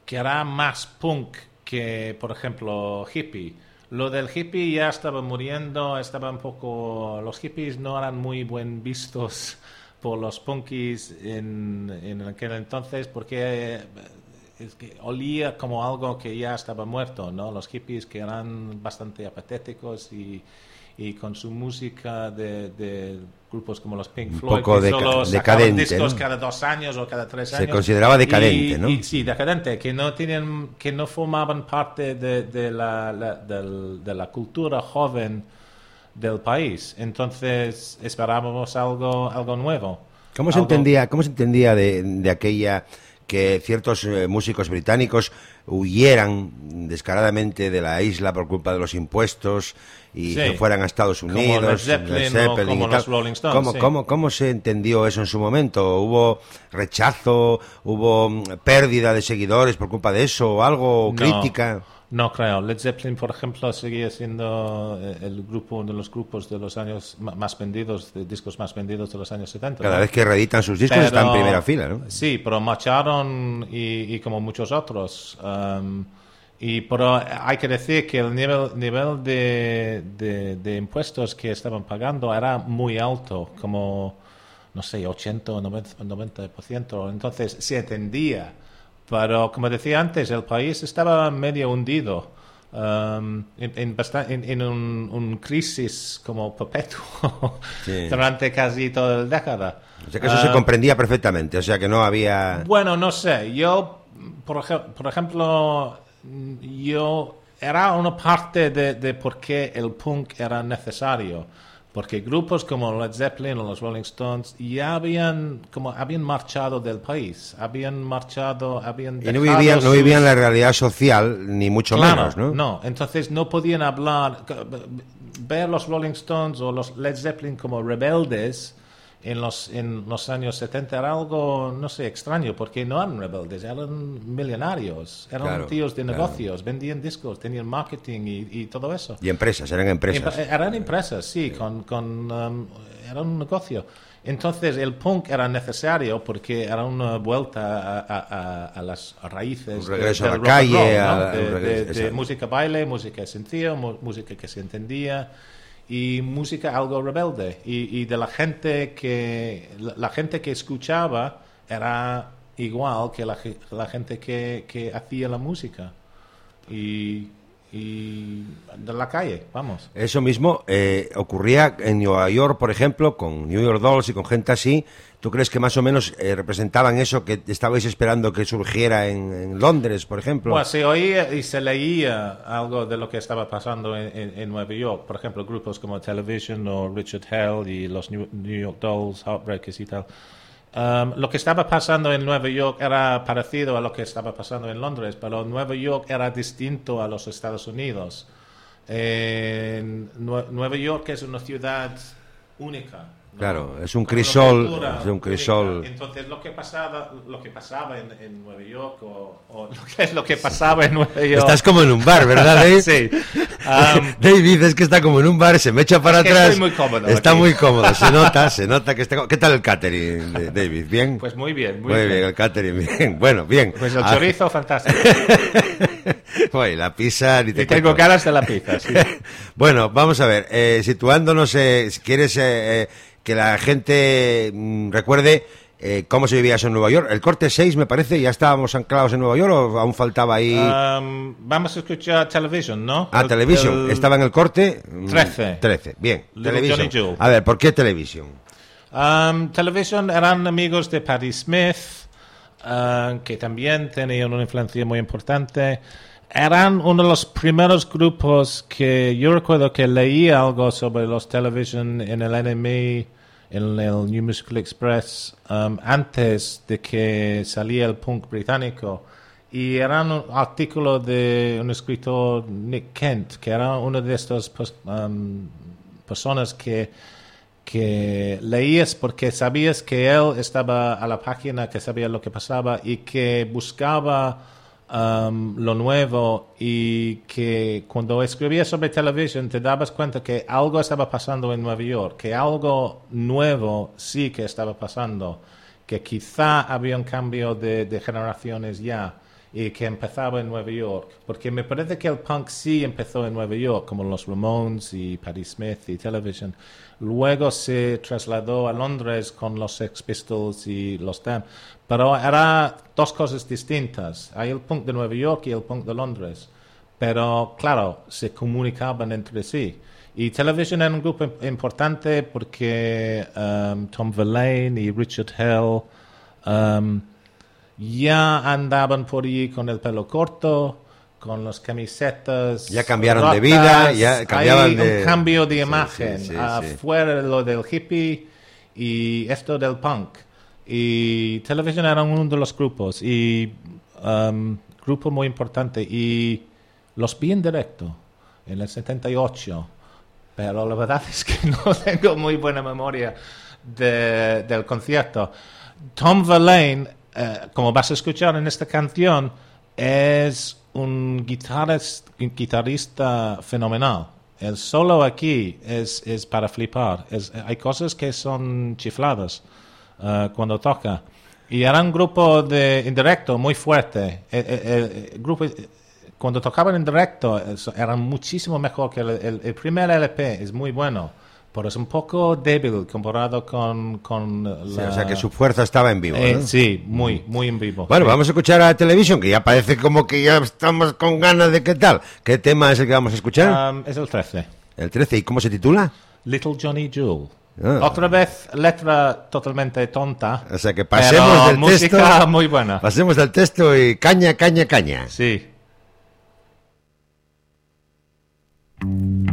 que era más punk que, por ejemplo, hippie. Lo del hippie ya estaba muriendo, estaba un poco... Los hippies no eran muy buen vistos por los punkies en, en aquel entonces porque eh, es que olía como algo que ya estaba muerto, ¿no? Los hippies que eran bastante apatéticos y, y con su música de, de grupos como los Pink Un Floyd, poco que solo sacaban decadente, discos ¿no? cada dos años o cada tres Se años. consideraba decadente, Y- ¿no? y- sí, decadente, que no tienen, que no formaban parte de, de la, de la cultura joven del país. Entonces esperábamos algo, algo nuevo. ¿Cómo se entendía, cómo se entendía de, de aquella que ciertos eh, músicos británicos huyeran descaradamente de la isla por culpa de los impuestos y Sí. se fueran a Estados Unidos, Zeppelin como los Rolling Stones, ¿Cómo, sí. cómo- cómo se entendió eso en su momento? ¿Hubo rechazo? ¿Hubo mm, pérdida de seguidores por culpa de eso? ¿O algo? No, ¿Crítica? No creo. Led Zeppelin, por ejemplo, seguía siendo eh, el grupo, uno de los grupos de los años más vendidos, de discos más vendidos de los años 70. Cada ¿no? vez que reeditan sus discos Pero- está en primera fila, ¿no? Sí, pero marcharon y, y como muchos otros. um, y pero hay que decir que el nivel, nivel de, de, de impuestos que estaban pagando era muy alto, como, no sé, 80 o 90%. 90%. Entonces se entendía. Pero como decía antes, el país estaba medio hundido. um, en, en, bastan- en- en un, un crisis como perpetuo Sí. durante casi toda la década. O sea que eso se Ah, comprendía perfectamente, o sea que no había... bueno, no sé. Yo, por, ej- por ejemplo, yo era una parte de, de por qué el punk era necesario. Porque grupos como Led Zeppelin o los Rolling Stones ya habían, como habían marchado del país, habían marchado, habían Y no vivían, no vivían la realidad social, ni mucho Claro, menos, ¿no? entonces no podían hablar, ver los Rolling Stones o los Led Zeppelin como rebeldes en los, en los años 70 era algo, no sé, extraño, porque no eran rebeldes, eran millonarios, eran Claro, tíos de claro. negocios, vendían discos, tenían marketing y, y todo eso. Y empresas, eran empresas. Empre- Eran empresas, sí, con, con, um, era un negocio. Entonces el punk era necesario porque era una vuelta a, a- a- a las raíces. Un regreso del a la calle, roll, ¿no? a- de, de- de música baile, música sencilla, música que se entendía y música algo rebelde. Y, y de la gente que la, gente que escuchaba era igual que la, la gente que, que hacía la música. Y, y de la calle, vamos. Eso mismo eh, ocurría en Nueva York, por ejemplo, con New York Dolls y con gente así. ¿Tú crees que más o menos eh, representaban eso que estabais esperando que surgiera en, en Londres, por ejemplo? Bueno, se oía y se leía algo de lo que estaba pasando en, en- en Nueva York. Por ejemplo, grupos como Television o Richard Hell y los New, New York Dolls, Heartbreakers y tal. Um, lo que estaba pasando en Nueva York era parecido a lo que estaba pasando en Londres, pero Nueva York era distinto a los Estados Unidos. Nueva York es una ciudad única. Claro, es un crisol, es un crisol. Entonces, lo que pasaba, lo que pasaba en, en Nueva York, o, o lo que es lo que pasaba en Nueva York. Estás como en un bar, ¿verdad, Dave? sí. Um, David es que está como en un bar, se me echa para Es atrás. estoy muy cómodo Está aquí. muy cómodo, se nota, se nota que está. ¿Qué tal el catering, David? ¿Bien? pues muy bien, muy, muy bien. bien. el catering, bien. Bueno, bien. Pues el Ah, chorizo, fantástico. Uy, la pizza ni te Y tengo ganas de la pizza, sí. bueno, vamos a ver, eh, situándonos, eh, si quieres eh, eh, que la gente mm, recuerde eh, cómo se vivía eso en Nueva York. El corte 6, me parece, ya estábamos anclados en Nueva York o aún faltaba ahí. Um, vamos a escuchar Television, ¿no? ah, El- Television, el- estaba en el corte. mm, 13. 13, bien. Television. A ver, ¿por qué Television? Um, Television eran amigos de Patti Smith, uh, que también tenían una influencia muy importante. Eran uno de los primeros grupos que yo recuerdo que leí algo sobre los Television en el NME, el New Musical Express, um, antes de que salía el punk británico. Y era un artículo de un escritor, Nick Kent, que era uno de estas um, personas que que leías porque sabías que él estaba a la página, que sabía lo que pasaba y que buscaba um, lo nuevo y que cuando escribía sobre televisión te dabas cuenta que algo estaba pasando en Nueva York, que algo nuevo sí que estaba pasando, que quizá había un cambio de, de generaciones ya y que empezaba en Nueva York, porque me parece que el punk sí empezó en Nueva York, como los Ramones y Patti Smith y Television. Luego se trasladó a Londres con los Sex Pistols y los Damned, pero era dos cosas distintas. Hay el punk de Nueva York y el punk de Londres, pero claro, se comunicaban entre sí. Y Television era un grupo im- importante porque um, Tom Verlaine y Richard Hell um, ya andaban por allí con el pelo corto, con las camisetas. Ya cambiaron de rotas. vida, ya cambiaban Hay de- un cambio de imagen. sí, sí, sí. Fuera lo del hippie y esto del punk. Y Television era uno de los grupos. Y um, grupo muy importante. Y los vi en directo en el 78. Pero la verdad es que no tengo muy buena memoria de- del concierto. Tom Verlaine, eh, como vas a escuchar en esta canción, es un guitarrista fenomenal. El solo aquí es, es para flipar. Es- hay cosas que son chifladas eh, cuando toca. Y era un grupo de, en directo muy fuerte. Eh, eh, eh, grupo, eh, cuando tocaban en directo eran muchísimo mejor que el, el- el primer LP. Es muy bueno, pero es un poco débil comparado con, con Sí, la... o sea que su fuerza estaba en vivo. Eh, ¿no? Sí, muy, muy en vivo. Bueno, Sí. vamos a escuchar a Television, que ya parece como que ya estamos con ganas de qué tal. ¿Qué tema es el que vamos a escuchar? Um, es el 13. el 13. ¿Y cómo se titula? Little Johnny Jewel. Ah. Otra vez, letra totalmente tonta. O sea que pasemos del música texto. muy buena. Pasemos del texto y caña, caña, caña. Sí. Thank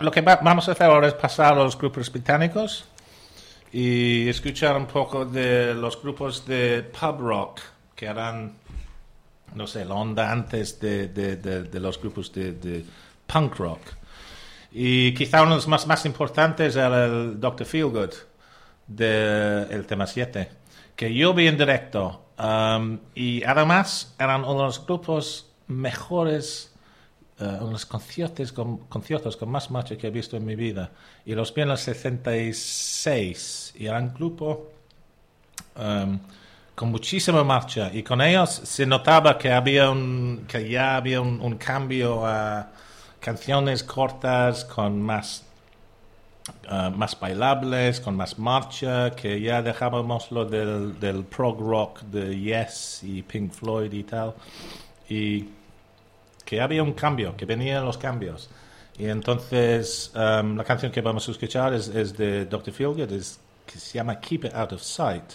lo, que va- vamos a hacer ahora es pasar a los grupos británicos y escuchar un poco de los grupos de pub rock que harán, no sé, la onda antes de, de- de- de los grupos de, de punk rock. Y quizá uno de los más, más importantes era el Dr. Feelgood del tema 7, que yo vi en directo. um, y además eran uno de los grupos mejores, eh, uno de los conciertos con, conciertos con más marcha que he visto en mi vida. Y los vi en el 66. Y eran grupo um, con muchísima marcha. Y con ellos se notaba que, había un, que ya había un, cambio a canciones cortas con más uh, más bailables, con más marcha, que ya dejábamos lo del, del prog rock de Yes y Pink Floyd y tal, y que había un cambio, que venían los cambios. Y entonces um, la canción que vamos a escuchar es, es de Dr. Feelgood, es, que se llama Keep It Out of Sight,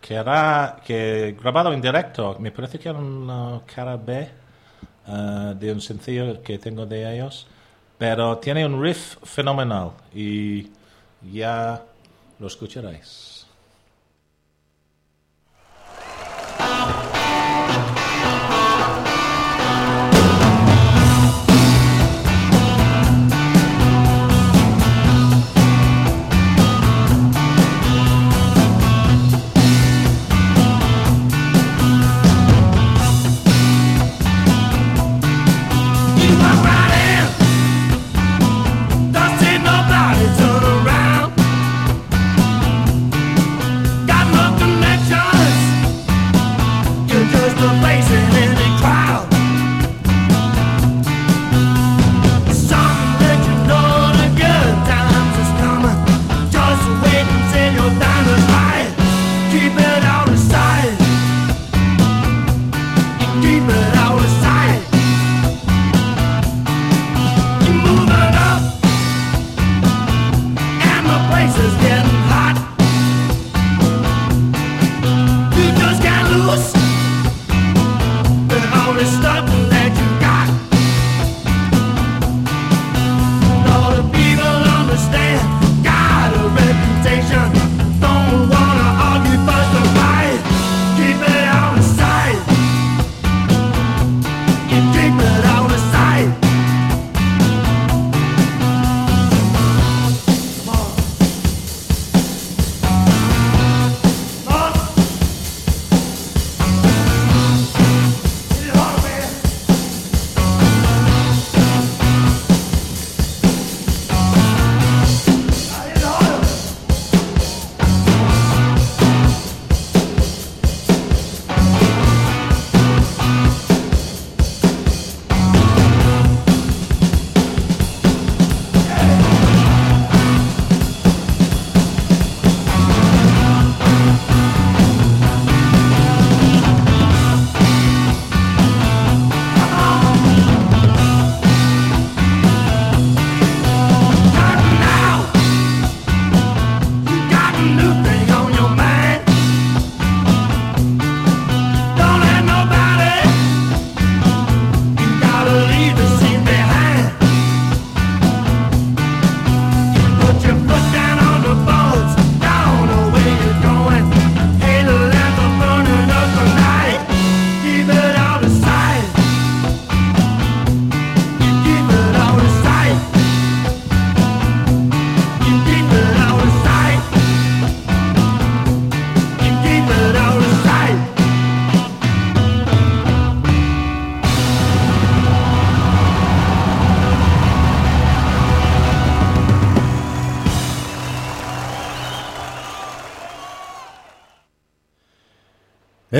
que era que grabado en directo, me parece que era una cara B uh, de un sencillo que tengo de ellos, pero tiene un riff fenomenal y ya lo escucharéis.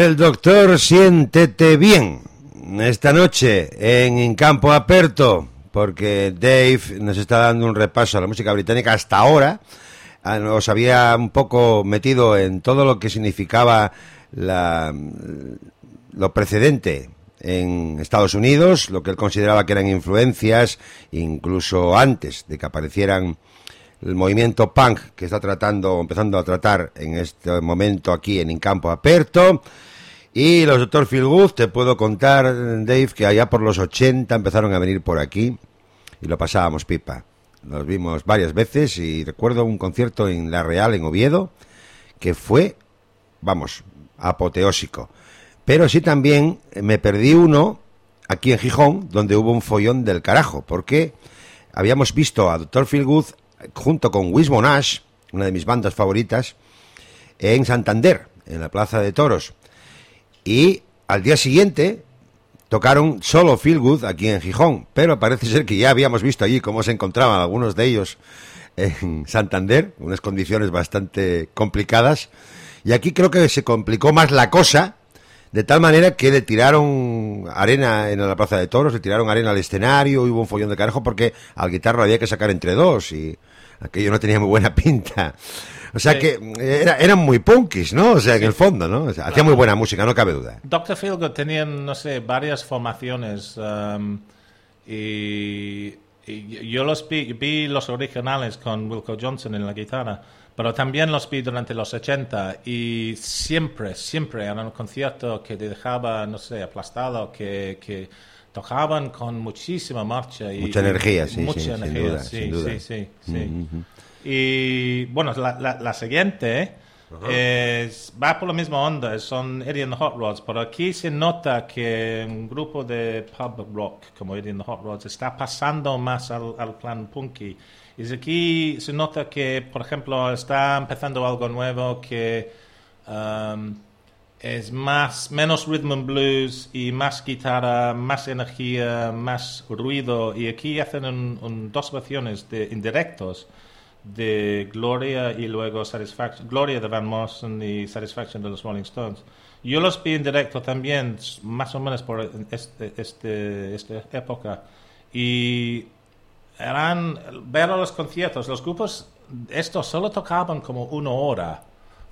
El doctor Siéntete Bien, esta noche en En Campo Aperto, porque Dave nos está dando un repaso a la música británica hasta ahora. Ah, Nos había un poco metido en todo lo que significaba la, lo precedente en Estados Unidos, lo que él consideraba que eran influencias, incluso antes de que aparecieran el movimiento punk que está tratando, empezando a tratar en este momento aquí en Incampo Aperto. Y los Dr. Phil te puedo contar, Dave, que allá por los 80 empezaron a venir por aquí y lo pasábamos pipa. Los vimos varias veces y recuerdo un concierto en La Real, en Oviedo, que fue, vamos, apoteósico. Pero sí también me perdí uno aquí en Gijón, donde hubo un follón del carajo, porque habíamos visto a Dr. Phil junto con Wismo Nash, una de mis bandas favoritas, en Santander, en la Plaza de Toros. Y al día siguiente tocaron solo Feel Good aquí en Gijón, pero parece ser que ya habíamos visto allí cómo se encontraban algunos de ellos en Santander, unas condiciones bastante complicadas. Y aquí creo que se complicó más la cosa, de tal manera que le tiraron arena en la plaza de toros, le tiraron arena al escenario, hubo un follón de carajo porque al guitarro había que sacar entre dos y aquello no tenía muy buena pinta. O sea Sí. que era- eran muy punkis, ¿no? O sea, en el fondo, ¿no? O sea, hacía muy buena música, no cabe duda. Dr. Feelgood tenían, no sé, varias formaciones um, y, y yo los vi, vi los originales con Wilco Johnson en la guitarra, pero también los vi durante los 80 y siempre, siempre eran un concierto que te dejaba, no sé, aplastado, que, que tocaban con muchísima marcha. Y, Mucha energía, sí, mucha sí, sin energía, duda, sí, sin duda. sí, sí, sí. Y bueno, la, la, la siguiente es, va por la misma onda, son Eddie and the Hot Rods, pero aquí se nota que un grupo de pub rock como Eddie and the Hot Rods está pasando más al, al plan punky. Y aquí se nota que, por ejemplo, está empezando algo nuevo que um, es más, menos rhythm and blues y más guitarra, más energía, más ruido. Y aquí hacen un- un- dos versiones de indirectos de Gloria y luego Satisfaction. Gloria de Van Morrison y Satisfaction de los Rolling Stones. Yo los vi en directo también, más o menos por este, este, esta época. Y eran ver los conciertos, los grupos estos solo tocaban como una hora,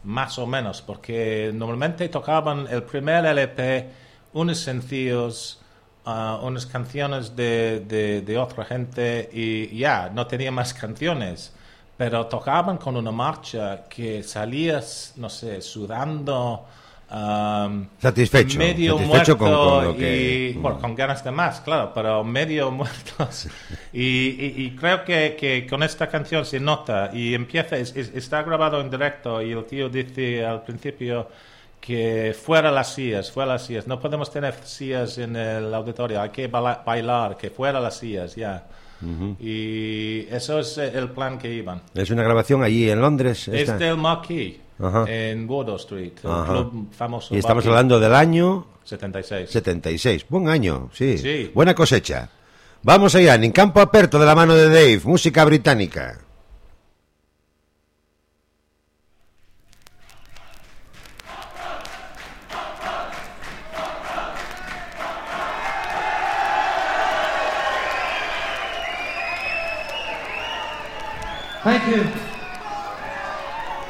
más o menos, porque normalmente tocaban el primer LP, unos sencillos, ah, unas canciones de, de, de otra gente y ya, no tenía más canciones, pero tocaban con una marcha que salías, no sé, sudando. am, Satisfecho, medio satisfecho con- muerto con lo que- y bueno, con ganas de más, claro, pero medio muertos. Y, y- y creo que, que con esta canción se nota y empieza, es- es- está grabado en directo y el tío dice al principio que fuera las sillas, fuera las sillas, no podemos tener sillas en el auditorio, hay que baila- bailar, que fuera las sillas, ya. Y eso es eh, el plan que iban. Es una grabación allí en Londres. esta. Es del Marquis, Ajá. en Wardour Street, el Ajá. club famoso. Y estamos Marquis, hablando del año 76. 76. Buen año, sí. Sí. Buena cosecha. Vamos allá, en campo aperto de la mano de Dave, música británica. Thank you.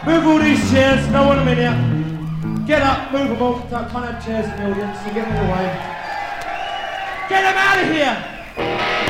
Move all these chairs, no one a minute. Get up, move them all. Can't have chairs in the audience, so get them away. Get them out of here!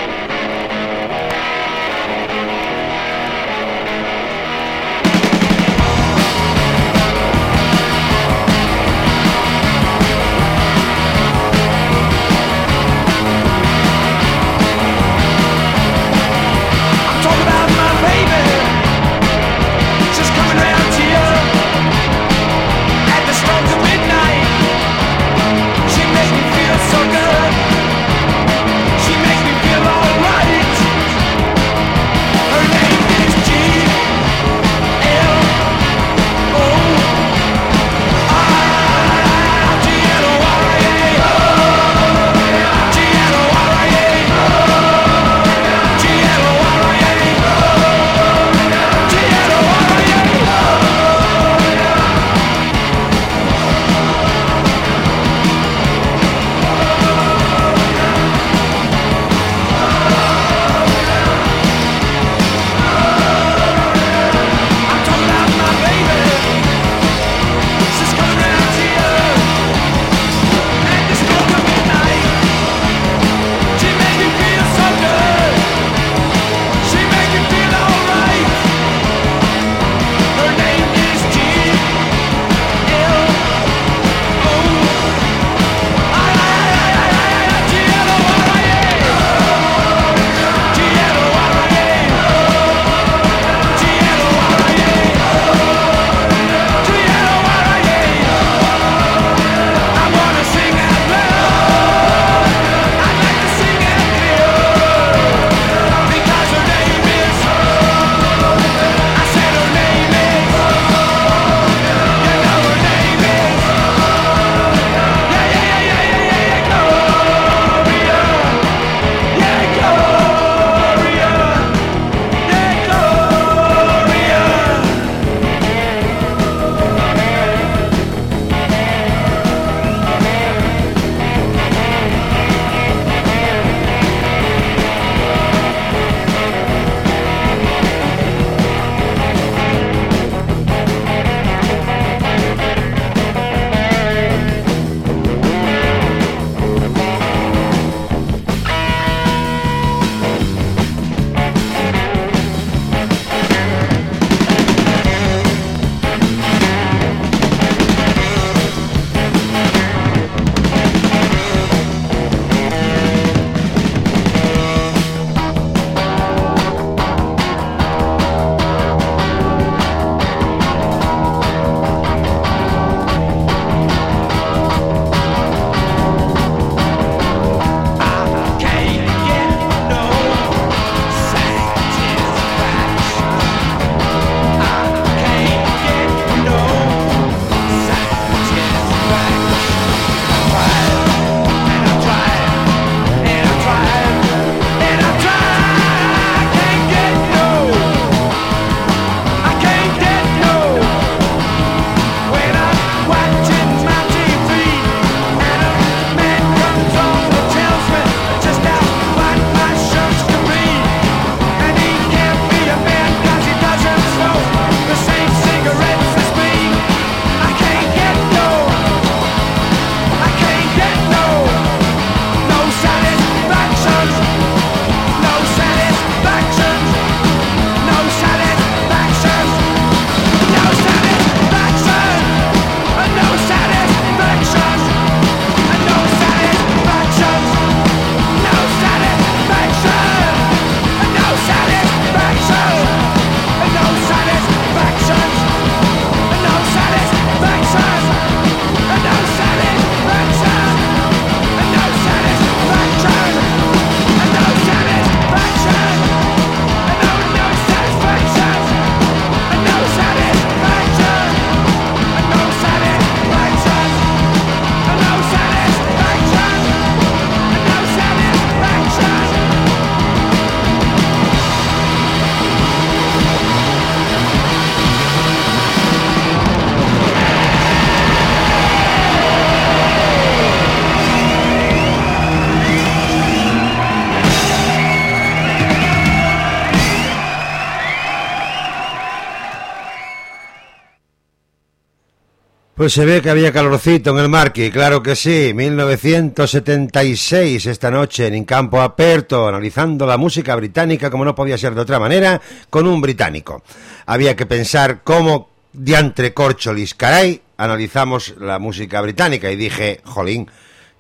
Pues se ve que había calorcito en el Marqui, claro que sí. 1976, esta noche en Incampo Aperto, analizando la música británica como no podía ser de otra manera, con un británico. Había que pensar cómo diantre corcholis, caray, analizamos la música británica y dije, jolín,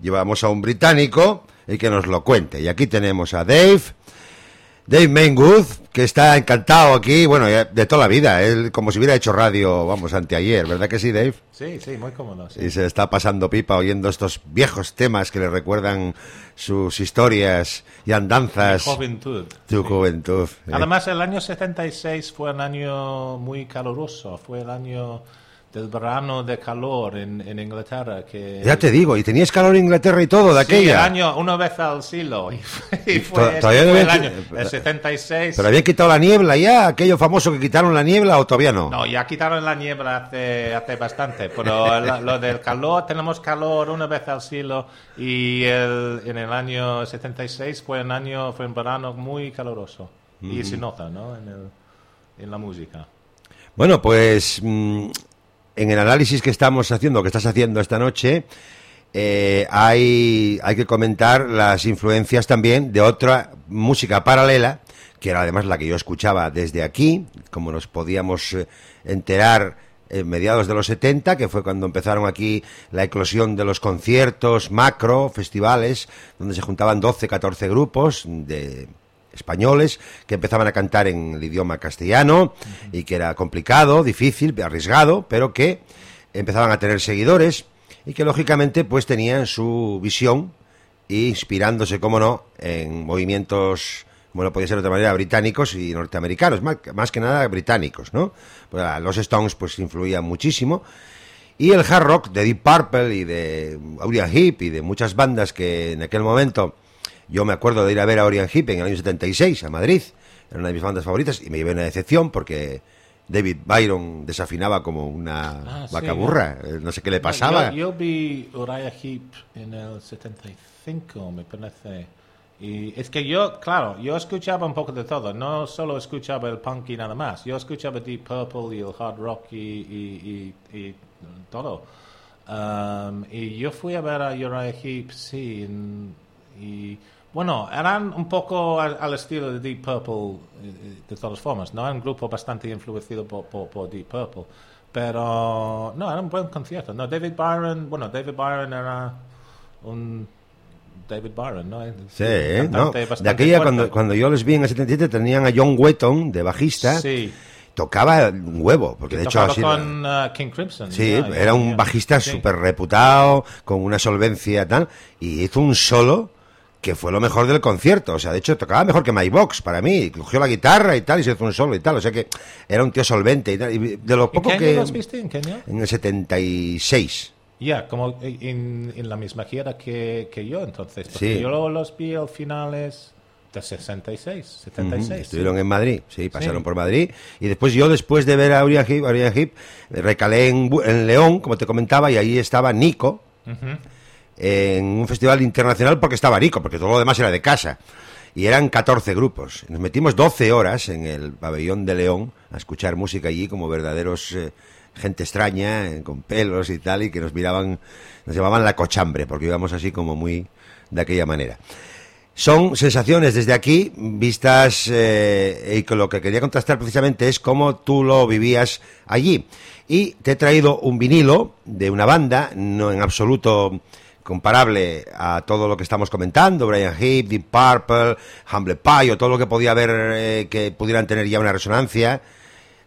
llevamos a un británico y que nos lo cuente. Y aquí tenemos a Dave, Dave Maingood, que está encantado aquí, bueno, de toda la vida, él como si hubiera hecho radio, vamos, anteayer, ¿verdad que sí, Dave? Sí, sí, muy cómodo. sí. Y se está pasando pipa oyendo estos viejos temas que le recuerdan sus historias y andanzas. Juventud. Tu sí. juventud. Además, el año 76 fue un año muy caluroso, fue el año del verano de calor en, en Inglaterra. Que Ya te digo, y tenías calor en Inglaterra y todo de Sí, el aquella. año una vez al siglo. Y fue, y todavía no el había- año, el 76. Pero habían quitado la niebla ya, aquello famoso que quitaron la niebla o todavía no. No, ya quitaron la niebla hace, hace bastante, pero la- lo del calor, tenemos calor una vez al siglo y el, en el año 76 fue un año, fue un verano muy caluroso y se nota, ¿no? En, el- en la música. Bueno, pues mm, en el análisis que estamos haciendo, que estás haciendo esta noche, eh, hay, hay que comentar las influencias también de otra música paralela, que era además la que yo escuchaba desde aquí, como nos podíamos eh, enterar en mediados de los 70, que fue cuando empezaron aquí la eclosión de los conciertos macro, festivales, donde se juntaban 12, 14 grupos de españoles que empezaban a cantar en el idioma castellano y que era complicado, difícil, arriesgado, pero que empezaban a tener seguidores y que lógicamente pues tenían su visión e inspirándose, como no, en movimientos, bueno, podía ser de otra manera, británicos y norteamericanos, más, que nada británicos, ¿no? Pues, los Stones pues influían muchísimo y el hard rock de Deep Purple y de Uriah Heep y de muchas bandas que en aquel momento yo me acuerdo de ir a ver a Uriah Heep en el año 76 a Madrid, era una de mis bandas favoritas y me llevé una decepción porque David Byron desafinaba como una Ah, sí, vaca burra, eh, no sé qué le pasaba. Yo, yo vi Uriah Heep en el 75, me parece. Y es que yo, claro, yo escuchaba un poco de todo, no solo escuchaba el punk y nada más, yo escuchaba Deep Purple y el hard rock y, y- y- y todo. Um, y yo fui a ver a Uriah Heep, sí, en- y bueno, eran un poco al, al estilo de Deep Purple eh, de todas formas, ¿no? Era un grupo bastante influenciado por, por, por Deep Purple, pero no, era un buen concierto, ¿no? David Byron, bueno, David Byron era un David Byron, ¿no? Sí, ¿eh? ¿no? De aquella, cuando, cuando yo les vi en el 77, tenían a John Wetton de bajista, Sí, tocaba un huevo, porque que de hecho tocaba así... con uh, King Crimson. Sí, era un bajista Sí. súper reputado, con una solvencia tal, y hizo un solo que fue lo mejor del concierto. O sea, de hecho, tocaba mejor que My Box para mí. Cogió la guitarra y tal, y se hizo un solo y tal. O sea que era un tío solvente y tal. Y de lo ¿En poco qué año que. los viste? ¿En qué año? En el 76. Ya, como en, en la misma gira que, que yo entonces. Porque Sí. yo los vi al finales de 66, 76. sí. Estuvieron en Madrid, sí, pasaron Sí. por Madrid. Y después yo, después de ver a Uriah Heep, a Uriah Heep, recalé en, en León, como te comentaba, y ahí estaba Nico, en un festival internacional porque estaba Nico, porque todo lo demás era de casa. Y eran 14 grupos. Nos metimos 12 horas en el pabellón de León a escuchar música allí como verdaderos eh, gente extraña, eh, con pelos y tal, y que nos miraban, nos llamaban la cochambre, porque íbamos así como muy de aquella manera. Son sensaciones desde aquí vistas eh, y lo que quería contrastar precisamente es cómo tú lo vivías allí. Y te he traído un vinilo de una banda, no en absoluto comparable a todo lo que estamos comentando, Brian Heap, Deep Purple, Humble Pie o todo lo que podía haber eh, que pudieran tener ya una resonancia,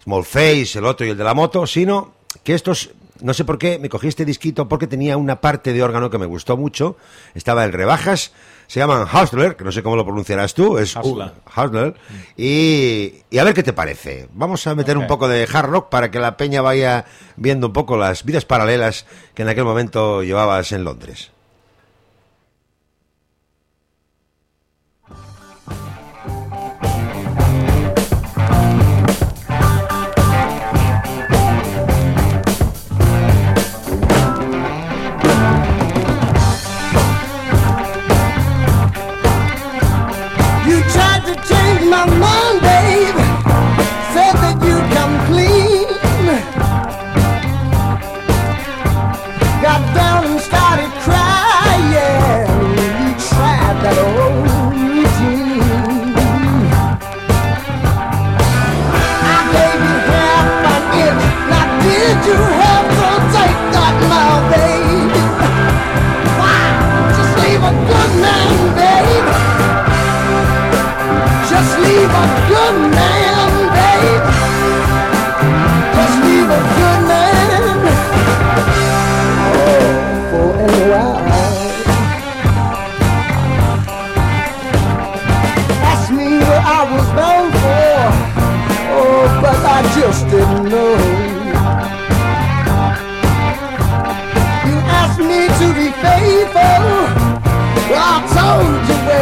Small Face, el otro y el de la moto, sino que estos, no sé por qué, me cogí este disquito porque tenía una parte de órgano que me gustó mucho, estaba en rebajas, se llaman Hustler, que no sé cómo lo pronunciarás tú, es Hustler. Hustler, y, y a ver qué te parece. Vamos a meter un poco de hard rock para que la peña vaya viendo un poco las vidas paralelas que en aquel momento llevabas en Londres.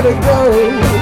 Told you where to go.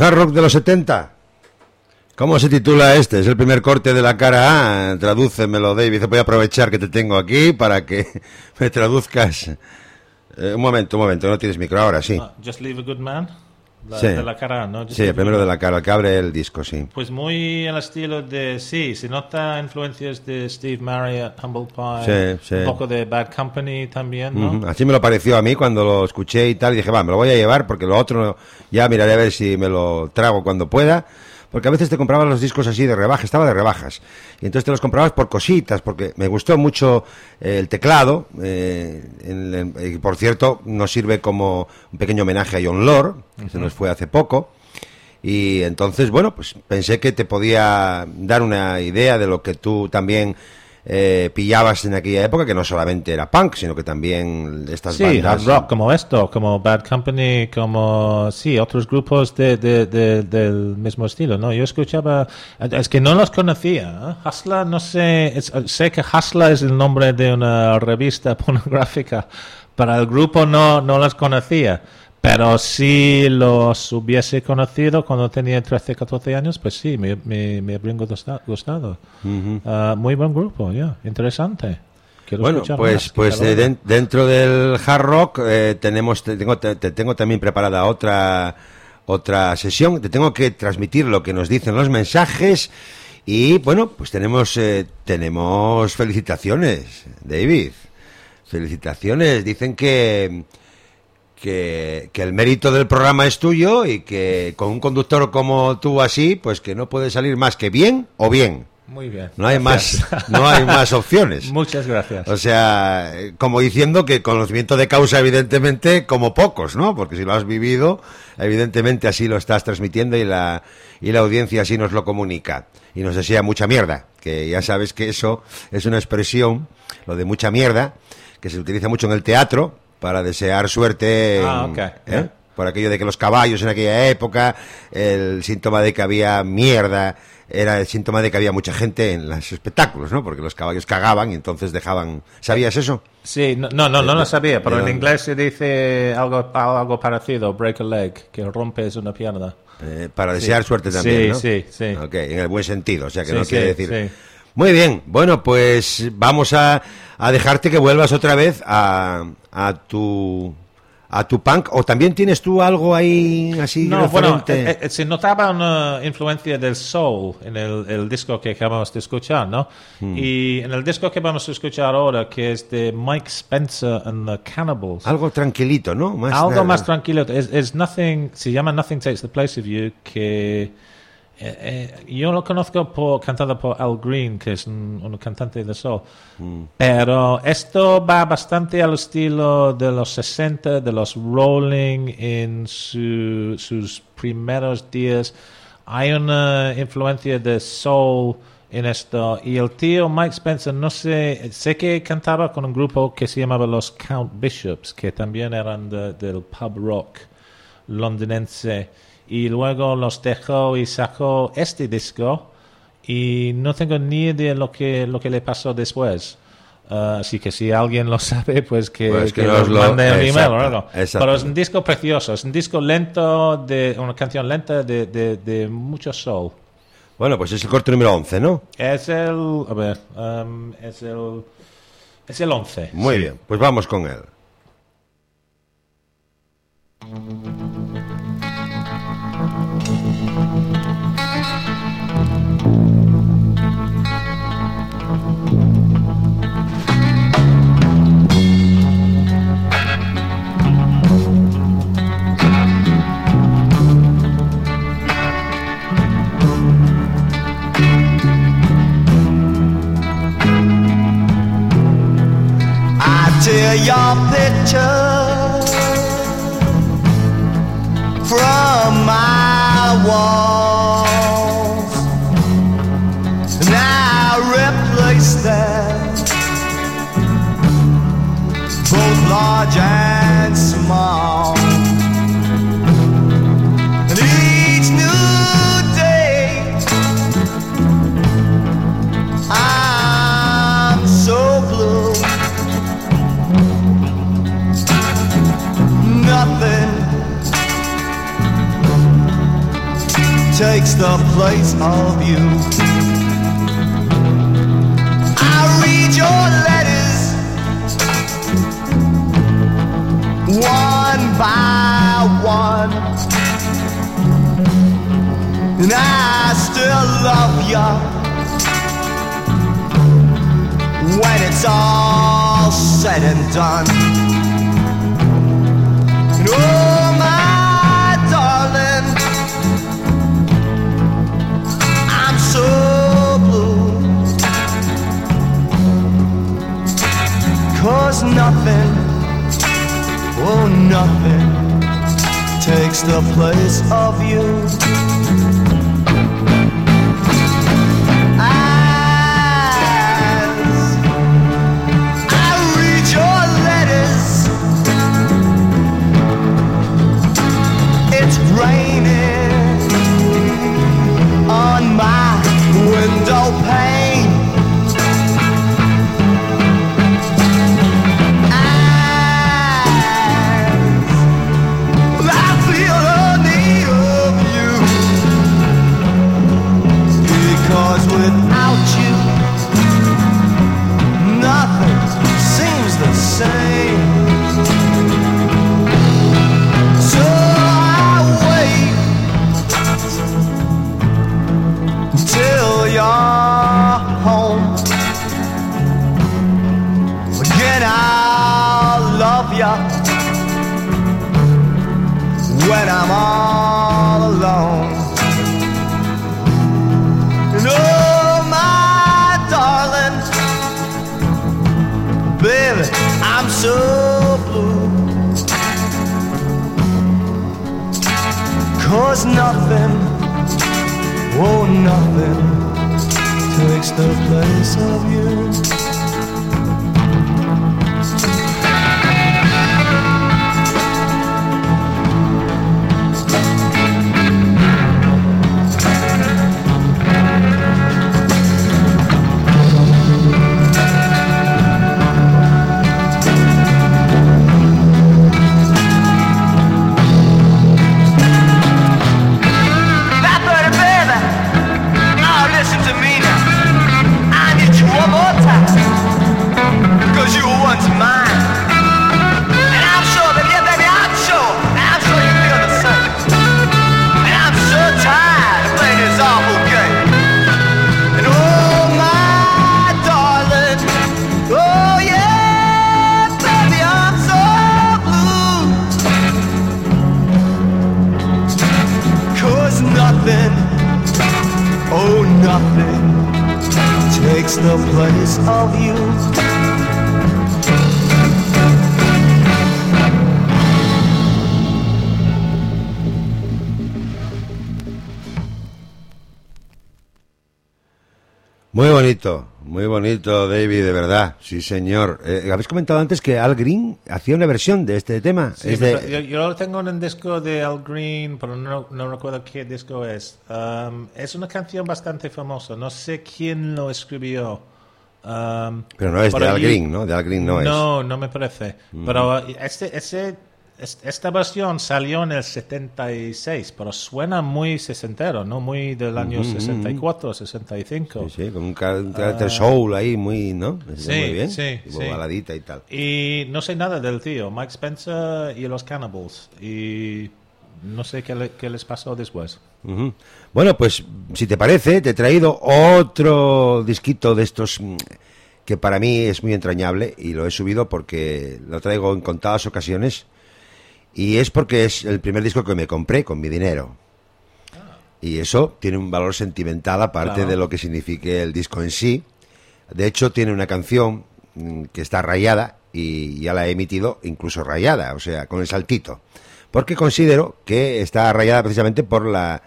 Hard rock de los 70. ¿Cómo se titula este? Es el primer corte de la cara A. Tradúcemelo, David. Voy a aprovechar que te tengo aquí para que me traduzcas. Eh, un momento, un momento. No tienes micro ahora, sí. Ah, Just Leave a Good Man. La, Sí. De la cara, ¿no? Just Sí, el primero de la cara, el que abre el disco, sí. Pues muy el estilo de, sí, se nota influencias de Steve Marriott, Humble Pie, Sí, sí. un poco de Bad Company también, ¿no? Así me lo pareció a mí cuando lo escuché y tal. Y dije, va, me lo voy a llevar porque lo otro ya miraré a ver si me lo trago cuando pueda. Porque a veces te comprabas los discos así de rebaja, estaba de rebajas. Y entonces te los comprabas por cositas, porque me gustó mucho eh, el teclado. eh, en- en- y por cierto, nos sirve como un pequeño homenaje a John Lord, que se nos fue hace poco. Y entonces, bueno, pues pensé que te podía dar una idea de lo que tú también eh, pillabas en aquella época, que no solamente era punk, sino que también estas Sí, bandas. rock como esto, como Bad Company, como sí, otros grupos de, de- de- del mismo estilo, ¿no? Yo escuchaba, es que no los conocía. ¿eh? Hustler, no sé, es- sé que Hustler es el nombre de una revista pornográfica, para el grupo no, no los conocía. Pero si los hubiese conocido cuando tenía 13, 14 años, pues sí, me, me, me habrían gusta- gustado. Ah, muy buen grupo, ya, interesante. Quiero Bueno, pues, más, pues quizá de- dentro del hard rock eh, tenemos, te, tengo, te, te tengo también preparada otra, otra sesión. Te tengo que transmitir lo que nos dicen los mensajes y bueno, pues tenemos, eh, tenemos felicitaciones, David. Felicitaciones. Dicen que, que, que el mérito del programa es tuyo y que con un conductor como tú así, pues que no puede salir más que bien o bien. Muy bien. No hay Gracias. más, no hay más opciones. Muchas gracias. O sea, eh, como diciendo que conocimiento de causa, evidentemente, como pocos, ¿no? Porque si lo has vivido, evidentemente así lo estás transmitiendo y la, y la audiencia así nos lo comunica. Y nos desea mucha mierda, que ya sabes que eso es una expresión, lo de mucha mierda, que se utiliza mucho en el teatro para desear suerte. en- Ah. ¿eh? Por aquello de que los caballos en aquella época, el síntoma de que había mierda, era el síntoma de que había mucha gente en los espectáculos, ¿no? Porque los caballos cagaban y entonces dejaban... ¿Sabías eso? Sí, no, no, no, no lo sabía, pero en inglés se dice algo, algo parecido, break a leg, que rompes una pierna. Eh, para desear suerte también, Sí, ¿no? sí, sí. Ok, en el buen sentido, o sea que Sí, no quiere decir... Muy bien, bueno, pues vamos a, a dejarte que vuelvas otra vez a, a tu... A tu punk, o también tienes tú algo ahí así No, bueno, eh, eh, se notaba una influencia del soul en el, el disco que acabamos de escuchar, ¿no? Hmm. Y en el disco que vamos a escuchar ahora, que es de Mike Spencer and the Cannibals, algo tranquilito, ¿no? Más algo nada. más tranquilo, es, es Nothing, se llama Nothing Takes the Place of You, que eh, eh, yo lo conozco por, cantado por Al Green, que es un, un cantante de soul. Pero esto va bastante al estilo de los 60, de los Rolling en su- sus primeros días. Hay una influencia de soul en esto. Y el tío Mike Spencer, no sé, sé que cantaba con un grupo que se llamaba los Count Bishops, que también eran de- del pub rock londinense. Y luego los dejó y sacó este disco y no tengo ni idea lo que lo que le pasó después. Ah, así que si alguien lo sabe, pues que, Pues que que nos lo- mande un email o algo. Pero es un disco precioso, es un disco lento, de una canción lenta de, de, de mucho soul. Bueno, pues es el corte número 11, ¿no? Es el, a ver, um, es el, es el 11. Muy sí. bien, pues vamos con él. Tear your picture from my walls, I replace them, both large and small. Takes the place of you. I read your letters one by one, and I still love you when it's all said and done. And oh, so blue. Cause nothing, oh, nothing takes the place of you. and I'll pay. Cause nothing, oh nothing takes the place of David, de verdad. Sí, señor. Eh, Habéis comentado antes que Al Green hacía una versión de este tema. Sí, Es de- pero yo, yo lo tengo en un disco de Al Green, pero no, no recuerdo qué disco es. Um, es una canción bastante famosa. No sé quién lo escribió. Um, Pero no es de Al Green, ¿no? De Al Green no, es. No, no me parece. Pero uh, este, ese, es- esta versión salió en el 76, pero suena muy sesentero, ¿no? Muy del año 64, 65. Sí, sí, con un, ca- un carácter soul ahí muy, ¿no? Sí, muy bien. sí, Tipo sí. baladita y tal. Y no sé nada del tío, Mike Spencer y los Cannibals. Y no sé qué, le- qué les pasó después. Bueno, pues si te parece, te he traído otro disquito de estos mm, que para mí es muy entrañable y lo he subido porque lo traigo en contadas ocasiones y es porque es el primer disco que me compré con mi dinero. Y eso tiene un valor sentimental aparte Claro. de lo que signifique el disco en sí. De hecho, tiene una canción mm, que está rayada y ya la he emitido incluso rayada, o sea, con el saltito. Porque considero que está rayada precisamente por la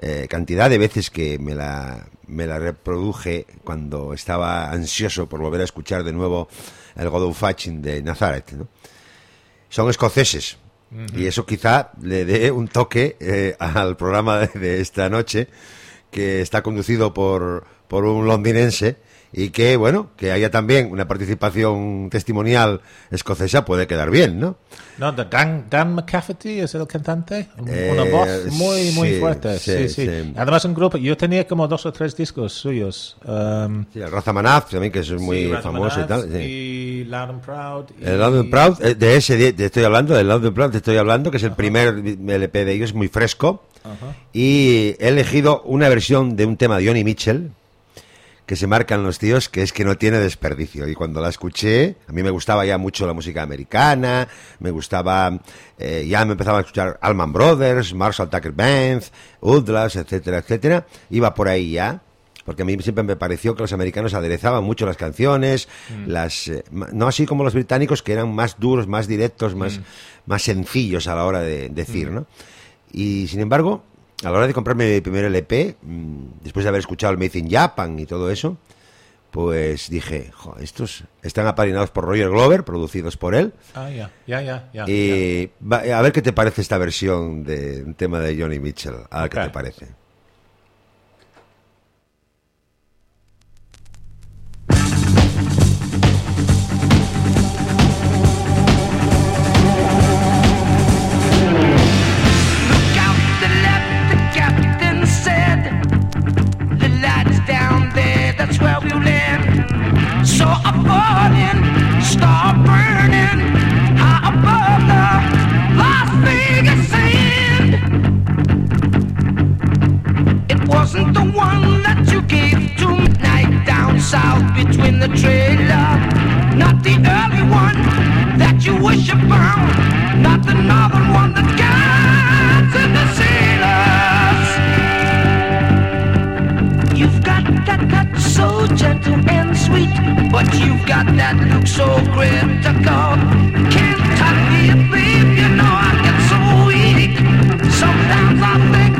eh, cantidad de veces que me la, me la reproduje cuando estaba ansioso por volver a escuchar de nuevo el God of Fatching de Nazareth. ¿no? Son escoceses. Y eso quizá le dé un toque eh, al programa de, esta noche, que está conducido por, por un londinense y que, bueno, que haya también una participación testimonial escocesa puede quedar bien, ¿no? No, Dan, Dan McCafferty es el cantante. Un- Eh, Una voz muy, muy sí, fuerte. sí, Sí, sí, sí. Además, un grupo. Yo tenía como dos o tres discos suyos. um, Sí, el Raza Manaf también, que es muy famoso y tal. Y Loud and Proud. y- El Loud and Proud, eh, de ese te estoy hablando, del Loud and Proud te estoy hablando, que es el primer LP de ellos, muy fresco. Y he elegido una versión de un tema de Johnny Mitchell, que se marcan los tíos, que es que no tiene desperdicio. Y cuando la escuché, a mí me gustaba ya mucho la música americana, me gustaba, eh, ya me empezaba a escuchar Allman Brothers, Marshall Tucker Band, Udlas, etcétera, etcétera. Iba por ahí ya. Porque a mí siempre me pareció que los americanos aderezaban mucho las canciones, las eh, no así como los británicos que eran más duros, más directos, más, más sencillos a la hora de decir, ¿no? Y sin embargo, a la hora de comprarme mi primer LP, mm, después de haber escuchado el Made in Japan y todo eso, pues dije, "Jo, estos están apadrinados por Roger Glover, producidos por él. Ah, ya, ya, ya. y va- a ver qué te parece esta versión de un tema de Johnny Mitchell. A ver qué te parece. South between the trailer. Not the early one that you wish upon. Not the northern one that guides in the sailors. You've got that touch so gentle and sweet, but you've got that look so critical. Can't touch me, babe, you know I get so weak. Sometimes I think.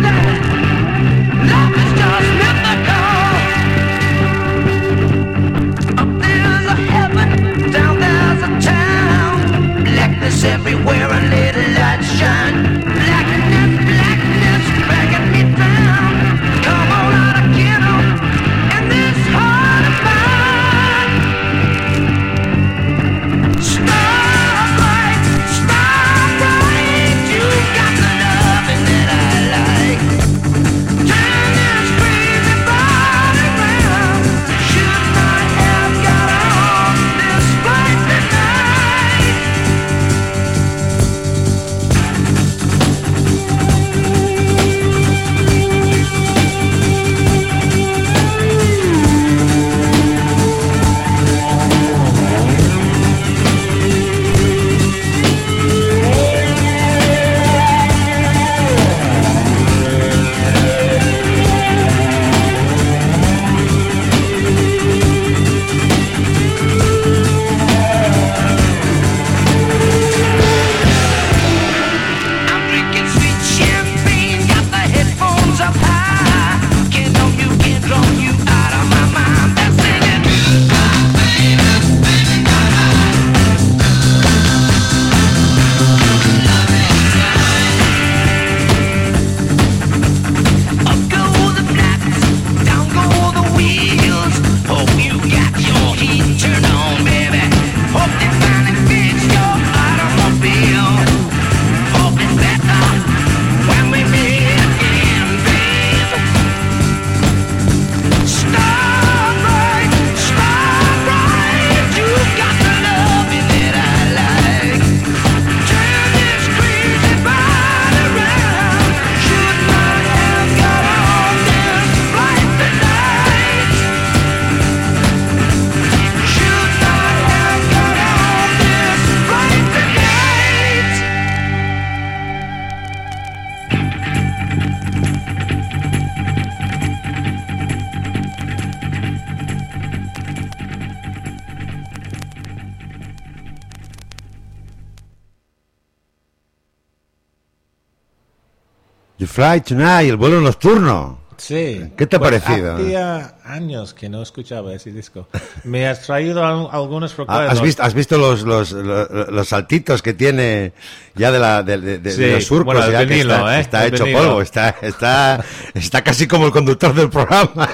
Fly Tonight, el vuelo nocturno. Sí. ¿Qué te ha Pues parecido? Hacía años que no escuchaba ese disco. Me has traído al- algunos Ah, recuerdos. ¿Has visto, has visto los, los, los, los saltitos que tiene ya de, la, de, de- de- Sí, de los surcos? bueno, ya que vinilo, está, ¿eh? está hecho polvo, está, está, está casi como el conductor del programa.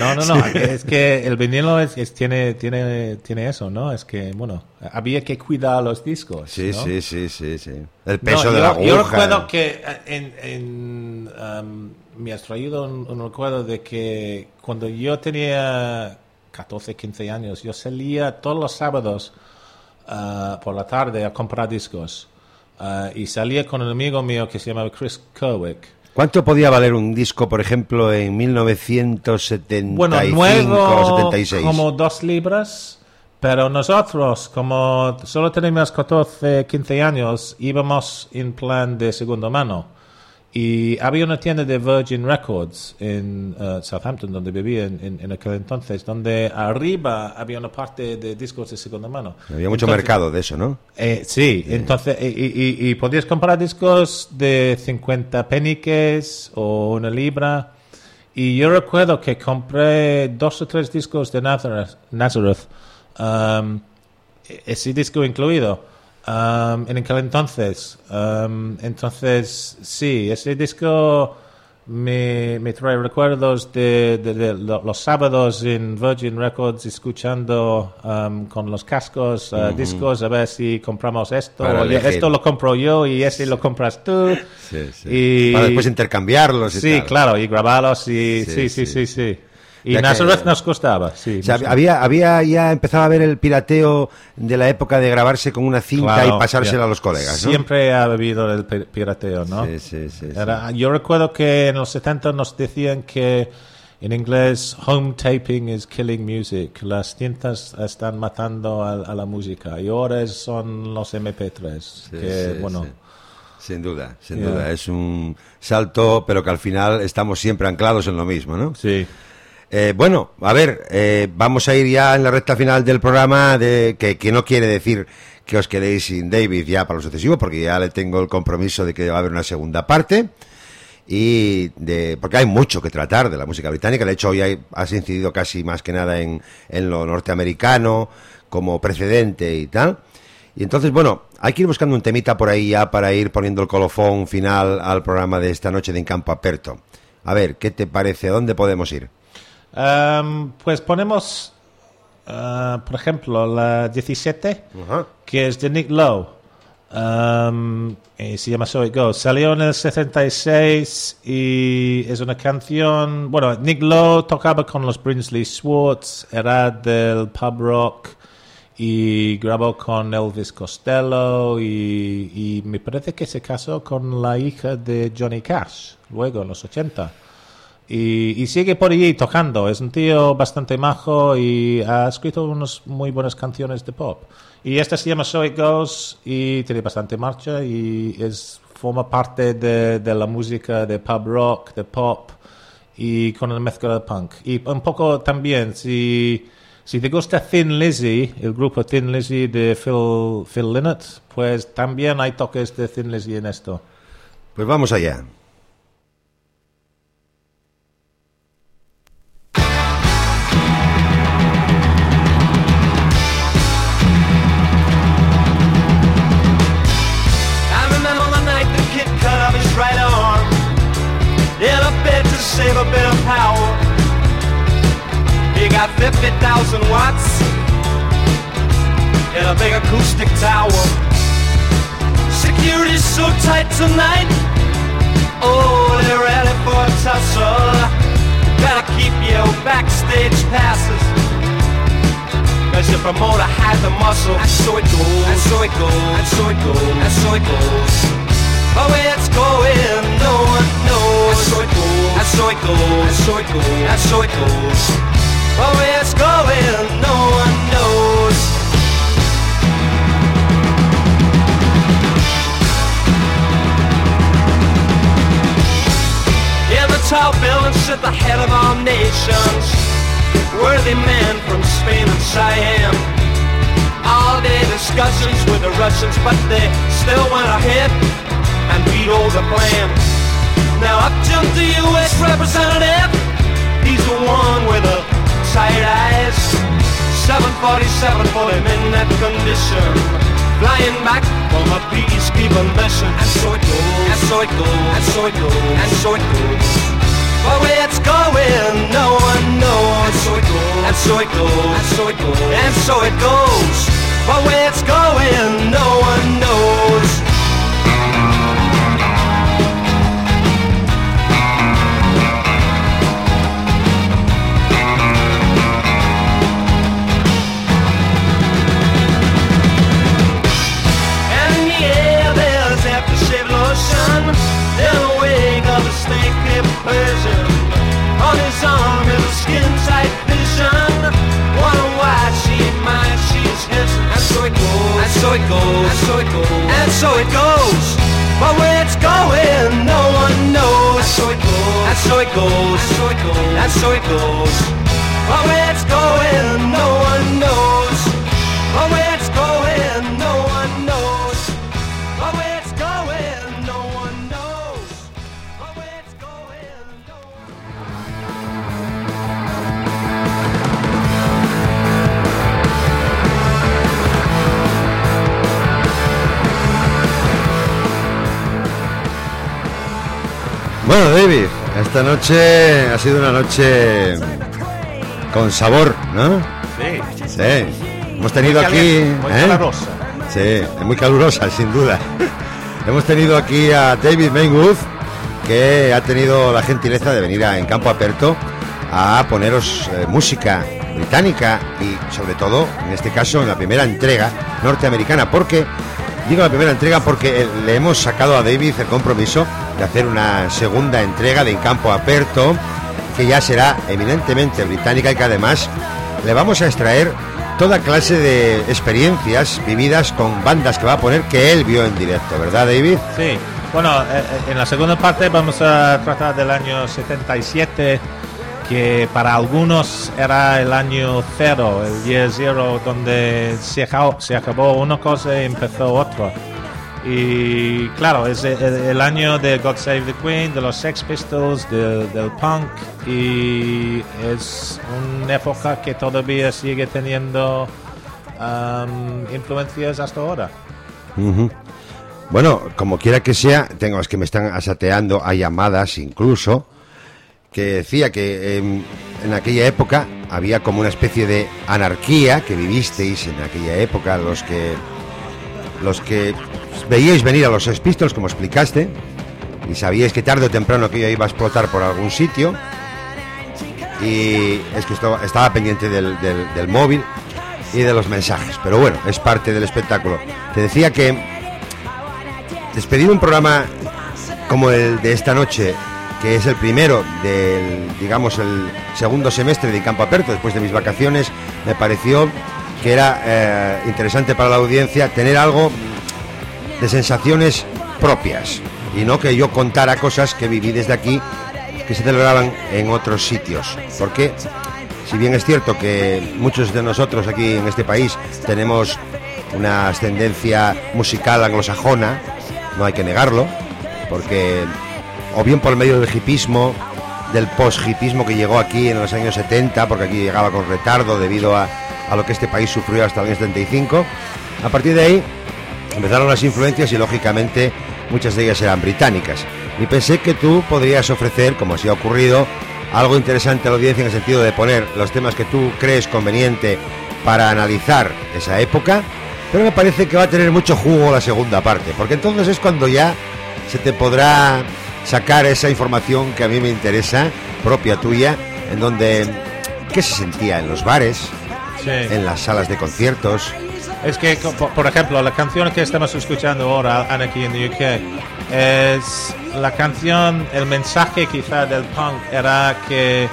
No, no, no. Es que el vinilo es, es- tiene, tiene, tiene eso, ¿no? Es que, bueno, había que cuidar los discos. Sí, ¿no? sí, sí, sí, sí. El No, peso de yo, la aguja. yo recuerdo que eh, en, en, um, me has traído un, un recuerdo de que cuando yo tenía 14, 15 años, yo salía todos los sábados ah, por la tarde a comprar discos. Ah, y salía con un amigo mío que se llamaba Chris Kerwick. ¿Cuánto podía valer un disco, por ejemplo, en 1975 Bueno, nuevo o 76? como dos libras, pero nosotros, como solo tenemos 14, 15 años, íbamos en plan de segunda mano. Y había una tienda de Virgin Records en eh, Southampton, donde vivía en, en- en aquel entonces, donde arriba había una parte de discos de segunda mano. Había mucho Entonces- mercado de eso, ¿no? eh, sí, entonces, y, y- y- y podías comprar discos de 50 peniques o una libra. Y yo recuerdo que compré dos o tres discos de Nazareth, Nazareth um, e- ese disco incluido, um, en aquel entonces. Um, entonces, sí, ese disco me, me trae recuerdos de, de- de lo- los sábados en Virgin Records escuchando um, con los cascos uh, discos a ver si compramos esto. Elegir. esto lo compro yo y ese lo compras tú. Sí, sí. Y- Para después intercambiarlos y Sí, tal. claro, y grabarlos y Sí, sí, sí, sí. sí, sí. Y que- Nazareth nos costaba, sí. O sea, había, había ya empezaba a ver el pirateo de la época de grabarse con una cinta Claro, y pasársela a los colegas, ¿no? Siempre ha habido el pi- pirateo, ¿no? Sí, sí, sí, sí. Era- yo recuerdo que en los 70 nos decían que en inglés home taping is killing music. Las cintas están matando a, a la música y ahora son los MP3. Sí, que, sí, bueno, sí. Sin duda, sin Ya. duda. Es un salto, pero que al final estamos siempre anclados en lo mismo, ¿no? sí. Eh, bueno, a ver, eh, vamos a ir ya en la recta final del programa, de, que, que no quiere decir que os quedéis sin David ya para lo sucesivo, porque ya le tengo el compromiso de que va a haber una segunda parte. Y de, porque hay mucho que tratar de la música británica. De hecho, hoy hay- has incidido casi más que nada en, en lo norteamericano como precedente y tal. Y entonces, bueno, hay que ir buscando un temita por ahí ya para ir poniendo el colofón final al programa de esta noche de En Campo Aperto. A ver, ¿qué te parece? ¿A dónde podemos ir? Um, pues ponemos, ah, por ejemplo, la 17. Ajá. que es de Nick Lowe. Um, y se llama So It Goes. Salió en el 76 y es una canción. Bueno, Nick Lowe tocaba con los Brinsley Swartz, era del pub rock y grabó con Elvis Costello y, y me parece que se casó con la hija de Johnny Cash, luego en los 80. Y, y sigue por allí tocando. Es un tío bastante majo y ha escrito unas muy buenas canciones de pop. Y esta se llama So It Goes y tiene bastante marcha y es forma parte de, de la música de pub rock, de pop y con una mezcla de punk. Y un poco también, si, si te gusta Thin Lizzy, el grupo Thin Lizzy de Phil, Phil Lynott, pues también hay toques de Thin Lizzy en esto. Pues vamos allá. Save a bit of power. He got 50,000 watts in a big acoustic tower. Security's so tight tonight. Oh, they're ready for a tussle. Gotta keep your backstage passes. Cause your promoter had the muscle. And so it goes. And so it goes. And so it goes. And so it goes. But where it's going, no one knows. So it goes. But where it's going, no one knows. In the tall building sit the head of our nations. Worthy men from Spain and Siam. All day discussions with the Russians, but they still went ahead vetoed the plan. Now up jumped the U.S. representative. He's the one with the tight eyes. 747 for them in that condition. Flying back from a peacekeeping mission. And so it goes, and so it goes, and so it goes, and so it goes. But where it's going, no one knows. So it goes, and so it goes, and so it goes, and so it goes. But where it's going, no one knows. And snake-hipped On his arm a skin-tight vision. What a white sheet mind she's hissing And so it goes, and so it goes, and so it goes, and so it goes. But where it's going no one knows. And so it goes, and so it goes, and so it goes, and so it goes. But where it's going no one knows. But where Bueno, David, esta noche ha sido una noche con sabor, ¿no? Sí. Sí. Hemos tenido Muy aquí. muy ¿eh? calorosa. Sí, muy calurosa, sin duda. Hemos tenido aquí a David Mainwood, que ha tenido la gentileza de venir a, en campo aperto a poneros eh, música británica y sobre todo, en este caso, en la primera entrega norteamericana, porque digo la primera entrega porque eh, le hemos sacado a David el compromiso de hacer una segunda entrega de En campo aperto, que ya será eminentemente británica y que además le vamos a extraer toda clase de experiencias vividas con bandas que va a poner que él vio en directo, ¿verdad, David? Sí, bueno, eh, eh, en la segunda parte vamos a tratar del año 77, que para algunos era el año cero, el year zero, donde se acabó, se acabó una cosa y empezó otra. Y claro, es el, año de God Save the Queen, de los Sex Pistols, de- del punk, y es una época que todavía sigue teniendo am, influencias hasta ahora. Bueno, como quiera que sea, tengo es que me están asateando a llamadas incluso que decía que em, en aquella época había como una especie de anarquía que vivisteis en aquella época los que los que veíais venir a los Sex como explicaste y sabíais que tarde o temprano aquello iba a explotar por algún sitio y es que estaba, pendiente del, del- del móvil y de los mensajes. Pero bueno, es parte del espectáculo. Te decía que despedir un programa como el de esta noche, que es el primero del, digamos, el segundo semestre de Campo Aperto, después de mis vacaciones, me pareció que era eh, interesante para la audiencia tener algo de sensaciones propias y no que yo contara cosas que viví desde aquí que se celebraban en otros sitios. Porque si bien es cierto que muchos de nosotros aquí en este país tenemos una ascendencia musical anglosajona, no hay que negarlo, porque o bien por medio del hipismo, del post-hipismo que llegó aquí en los años 70, porque aquí llegaba con retardo debido a, a lo que este país sufrió hasta el año 75, a partir de ahí empezaron las influencias y lógicamente muchas de ellas eran británicas. Y pensé que tú podrías ofrecer, como así ha ocurrido, algo interesante a la audiencia en el sentido de poner los temas que tú crees conveniente para analizar esa época, pero me parece que va a tener mucho jugo la segunda parte, porque entonces es cuando ya se te podrá sacar esa información que a mí me interesa, propia tuya, en donde qué se sentía en los bares, Sí. en las salas de conciertos, Es que, por ejemplo, la canción que estamos escuchando ahora, Anarchy in the UK, es la canción, el mensaje quizá del punk era que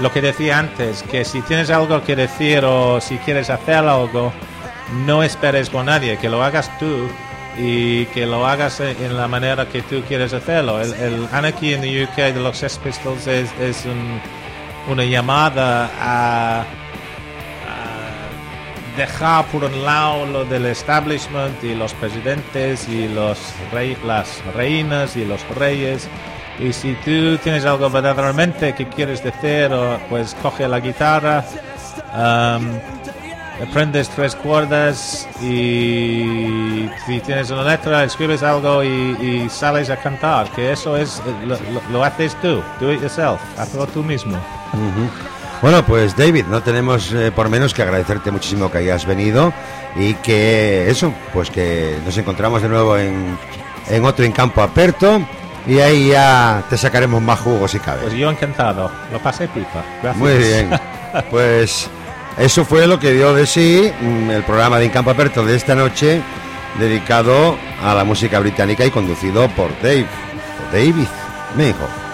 lo que decía antes, que si tienes algo que decir o si quieres hacer algo, no esperes por nadie, que lo hagas tú y que lo hagas en la manera que tú quieres hacerlo. El, el Anarchy in the UK de los Sex Pistols es, es un- una llamada a dejar por un lado lo del establishment y los presidentes y los rey- las reinas y los reyes Y si tú tienes algo verdaderamente que quieres decir, pues coge la guitarra, am, aprendes tres cuerdas y si tienes una letra, escribes algo y, y sales a cantar. Que eso es, lo, lo- lo haces tú, do it yourself, hazlo tú mismo. Bueno, pues David, no tenemos eh, por menos que agradecerte muchísimo que hayas venido y que eso, pues que nos encontramos de nuevo en, en otro en campo aperto y ahí ya te sacaremos más jugos si cabe. Pues yo encantado, lo pasé pipa. Gracias. Muy bien. Pues eso fue lo que dio de sí mm, el programa de En Campo Aperto de esta noche, dedicado a la música británica y conducido por Dave. David. Me dijo.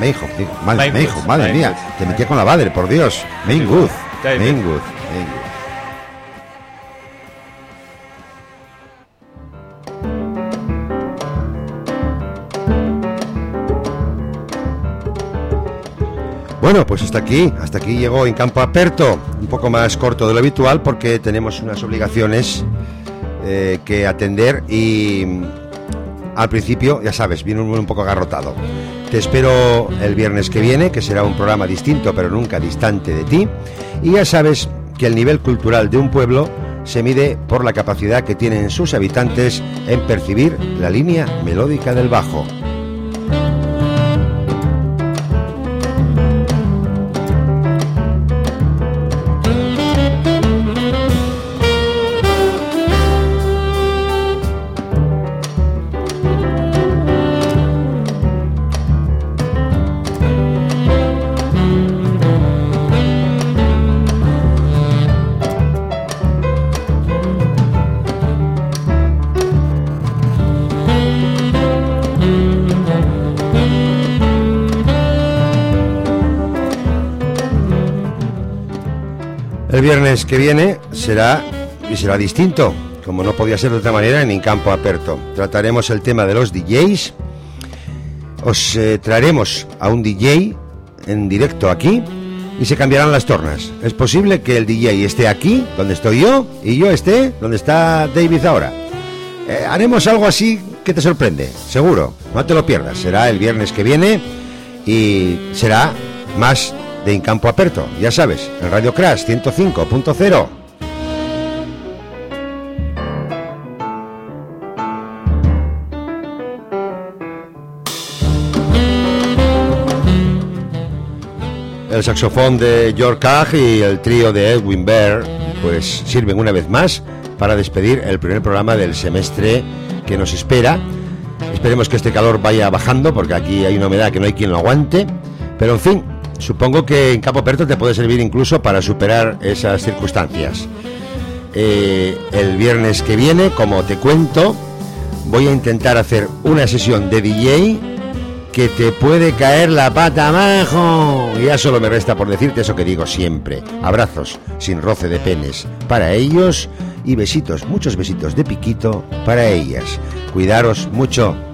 Me dijo, digo, dijo, madre mía, te metía con la madre, por Dios. Maywood. David. Maywood. Maywood. Bueno, pues hasta aquí, hasta aquí llegó en campo aperto, un poco más corto de lo habitual porque tenemos unas obligaciones eh, que atender y mm, al principio, ya sabes, viene un, un poco agarrotado. Te espero el viernes que viene, que será un programa distinto pero nunca distante de ti. Y ya sabes que el nivel cultural de un pueblo se mide por la capacidad que tienen sus habitantes en percibir la línea melódica del bajo. Viernes que viene será y será distinto, como no podía ser de otra manera en Campo Aperto. Trataremos el tema de los DJs. Os eh, traeremos a un DJ en directo aquí y se cambiarán las tornas. Es posible que el DJ esté aquí, donde estoy yo, y yo esté donde está David ahora. Eh, haremos algo así que te sorprende, seguro. No te lo pierdas. Será el viernes que viene y será más de En Campo Aperto, ya sabes, en Radio Crash 105.0. El saxofón de George Cage y el trío de Edwin Bear pues sirven una vez más para despedir el primer programa del semestre que nos espera. Esperemos que este calor vaya bajando porque aquí hay una humedad que no hay quien lo aguante. Pero en fin, supongo que en Campo Aperto te puede servir incluso para superar esas circunstancias. Eh, el viernes que viene, como te cuento, voy a intentar hacer una sesión de DJ que te puede caer la pata abajo. Ya solo me resta por decirte eso que digo siempre. Abrazos sin roce de penes para ellos y besitos, muchos besitos de piquito para ellas. Cuidaros mucho.